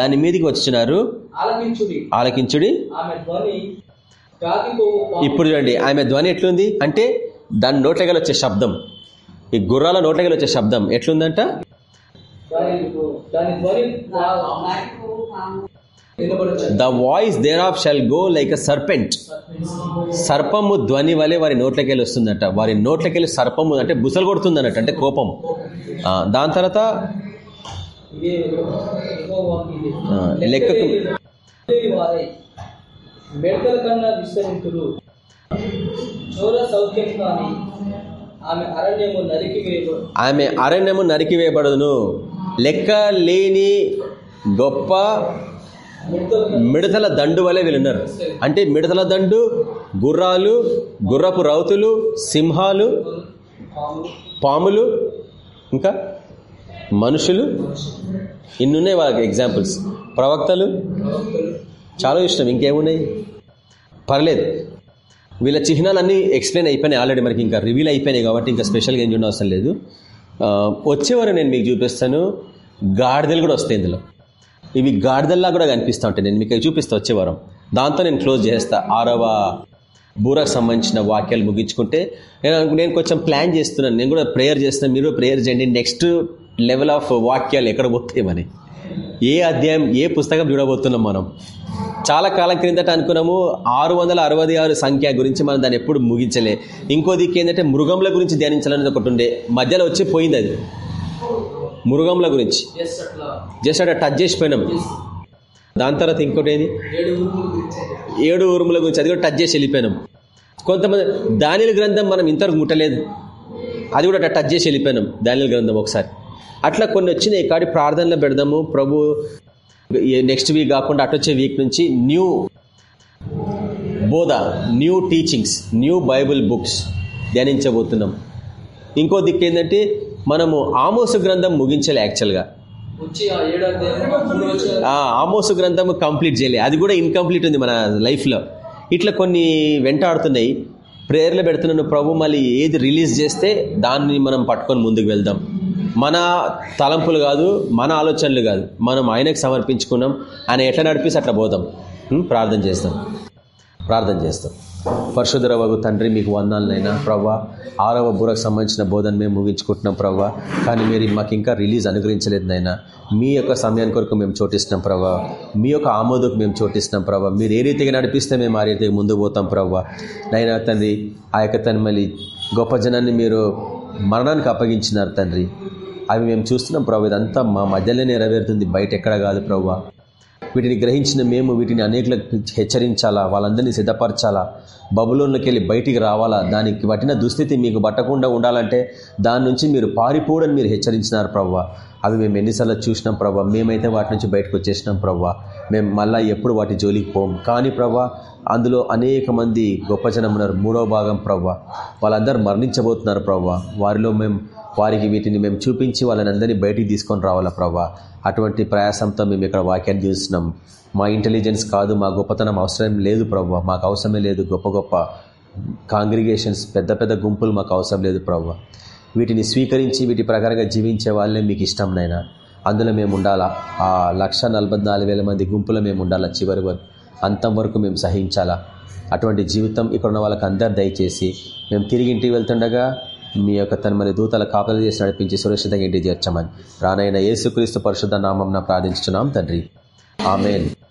దాని మీదకి వచ్చుచున్నారు వచ్చినారు. ఆలకించుడి. ఇప్పుడు చూడండి ఆమె ధ్వని ఎట్లుంది? అంటే దాని నోట్లగల వచ్చే శబ్దం. ఈ గుర్రాల నోట్లకి వచ్చే శబ్దం ఎట్లుందంట? The voice thereof shall go like a serpent సర్పము ధ్వని వలె వారి నోట్లకెళ్ళి వస్తుందట. వారి నోట్లకెళ్ళి సర్పము అంటే బుసలు కొడుతుంది అన్నట్టు అంటే కోపం. దాని తర్వాత లెక్కకు మెడకల కన్నా విస్తరింతురు చోర సౌఖ్యం కానీ ఆమె అరణ్యము నరికి వేయబడు ఆమె అరణ్యము నరికివేయబడును లెక్క లేని గొప్ప మిడతల దండు వలె వీళ్ళున్నారు. అంటే మిడతల దండు గుర్రాలు గుర్రపు రౌతులు సింహాలు పాములు ఇంకా మనుషులు. ఇన్నున్నాయి వాళ్ళకి ఎగ్జాంపుల్స్ ప్రవక్తలు. చాలా ఇష్టం. ఇంకేమున్నాయి? పర్లేదు. వీళ్ళ చిహ్నాలన్నీ ఎక్స్ప్లెయిన్ అయిపోయినాయి ఆల్రెడీ మనకి ఇంకా రివీల్ అయిపోయినాయి కాబట్టి ఇంకా స్పెషల్గా ఏం చూడడం అవసరం లేదు వచ్చేవారు నేను మీకు చూపిస్తాను. గాడిదలు కూడా వస్తాయి ఇందులో. ఇవి గాడిదల్లా కూడా కనిపిస్తూ ఉంటాయి. నేను మీకు చూపిస్తాను చూపిస్తా వచ్చేవారం దాంతో నేను క్లోజ్ చేస్తా. ఆరవ బూరకు సంబంధించిన వాక్యాలు ముగించుకుంటే నేను నేను కొంచెం ప్లాన్ చేస్తున్నాను. నేను కూడా ప్రేయర్ చేస్తున్నాను. మీరు ప్రేయర్ చేయండి. నెక్స్ట్ లెవెల్ ఆఫ్ వాక్యాలు ఎక్కడ పోతాయమని ఏ అధ్యాయం ఏ పుస్తకం చూడబోతున్నాం మనం? చాలా కాలం క్రిందట అనుకున్నాము ఆరు వందల అరవై ఆరు సంఖ్య గురించి మనం దాన్ని ఎప్పుడు ముగించలే. ఇంకో దిక్కు ఏంటంటే మృగంల గురించి ధ్యానించాలనేది ఒకటి ఉండే మధ్యలో వచ్చి పోయింది అది. మృగంల గురించి. జస్ట్ అట్లా టచ్ చేసిపోయినాం దాని తర్వాత ఇంకోటి ఏది? ఏడు ఊరుములు గురించి. ఏడు ఉరుముల గురించి అది కూడా టచ్ చేసి వెళ్ళిపోయినాం. కొంతమంది దానిల గ్రంథం మనం ఇంతవరకు ముట్టలేదు. అది కూడా అట్లా టచ్ చేసి వెళ్ళిపోయినాం దానిల గ్రంథం ఒకసారి. అట్లా కొన్ని వచ్చినాయి. కాడి ప్రార్థనలో పెడదాము. ప్రభు నెక్స్ట్ వీక్ కాకుండా అటు వచ్చే వీక్ నుంచి న్యూ బోధ new teachings new Bible books ధ్యానించబోతున్నాం. ఇంకో దిక్కు ఏంటంటే మనము ఆమోసు గ్రంథం ముగించాలి యాక్చువల్గా ఆమోసు గ్రంథము కంప్లీట్ చేయలే. అది కూడా ఇన్కంప్లీట్ ఉంది మన లైఫ్లో ఇట్లా కొన్ని వెంటాడుతున్నాయి. ప్రేయర్లో పెడుతున్నాను ప్రభు మళ్ళీ ఏది రిలీజ్ చేస్తే దాన్ని మనం పట్టుకొని ముందుకు వెళ్దాం. మన తలంపులు కాదు మన ఆలోచనలు కాదు. మనం ఆయనకు సమర్పించుకున్నాం ఆయన ఎట్లా నడిపిస్తే అట్లా పోతాం. ప్రార్థన చేస్తాం. ప్రార్థన చేస్తాం. పరశుధరవగు తండ్రి మీకు వందాలనైనా ప్రవ్వా ఆరవ బురకు సంబంధించిన బోధన మేము ముగించుకుంటున్నాం ప్రవ్వా. కానీ మీరు మాకు ఇంకా రిలీజ్ అనుగ్రహించలేదు నైనా మీ యొక్క సమయాన్ని కొరకు మేము చోటిస్తున్నాం ప్రవ్వా. మీ యొక్క ఆమోదకు మేము చోటిస్తున్నాం ప్రవ్వా. మీరు ఏ రీతిగా నడిపిస్తే మేము ఆ రీతిగా ముందుకు పోతాం ప్రవ్వా. నైనా తండ్రి ఆ యొక్క తన మళ్ళీ గొప్ప జనాన్ని మీరు మరణానికి అప్పగించినారు తండ్రి. అవి మేము చూస్తున్నాం ప్రభు ఇదంతా మా మధ్యలో నెరవేరుతుంది. బయట ఎక్కడ కాదు ప్రభు. వీటిని గ్రహించిన మేము వీటిని అనేకులకు హెచ్చరించాలా? వాళ్ళందరినీ సిద్ధపరచాలా? బబులోన్లోకి వెళ్ళి బయటికి రావాలా? దానికి పట్టిన దుస్థితి మీకు పట్టకుండా ఉండాలంటే దాని నుంచి మీరు పారిపోవడం మీరు హెచ్చరించినారు ప్రవ్వ అవి మేము ఎన్నిసార్లు చూసినాం ప్రవ్వ మేమైతే వాటి నుంచి బయటకు వచ్చేసినాం ప్రవ్వ మేము మళ్ళీ ఎప్పుడు వాటి జోలికి పోం. కానీ ప్రవ్వ అందులో అనేక మంది గొప్ప జనం ఉన్నారు. మూడో భాగం ప్రవ్వ వాళ్ళందరూ మరణించబోతున్నారు ప్రవ్వ వారిలో మేము వారికి వీటిని మేము చూపించి వాళ్ళని అందరినీ బయటికి తీసుకొని రావాలా ప్రభా? అటువంటి ప్రయాసంతో మేము ఇక్కడ వాక్యాన్ని చూస్తున్నాం. మా ఇంటెలిజెన్స్ కాదు మా గొప్పతనం అవసరం లేదు ప్రభు. మాకు అవసరమే లేదు గొప్ప గొప్ప కాంగ్రిగేషన్స్ పెద్ద పెద్ద గుంపులు మాకు అవసరం లేదు ప్రభు. వీటిని స్వీకరించి వీటి ప్రకారంగా జీవించే వాళ్ళే మీకు ఇష్టం నైనా అందులో మేము ఉండాలా? ఆ లక్ష మంది గుంపులో మేము ఉండాలా చివరి వరకు? అంతం వరకు మేము సహించాలా? అటువంటి జీవితం ఇక్కడ ఉన్న వాళ్ళకి అందరు దయచేసి మేము తిరిగి ఇంటికి వెళ్తుండగా మీ యొక్క తను మరి దూతల కాపలు చేసి నడిపించి సురక్షితంగా ఇంటి చేర్చమని. రానైన యేసుక్రీస్తు పరిశుద్ధ నామం ప్రార్థించున్నాం తండ్రి. ఆమెన్.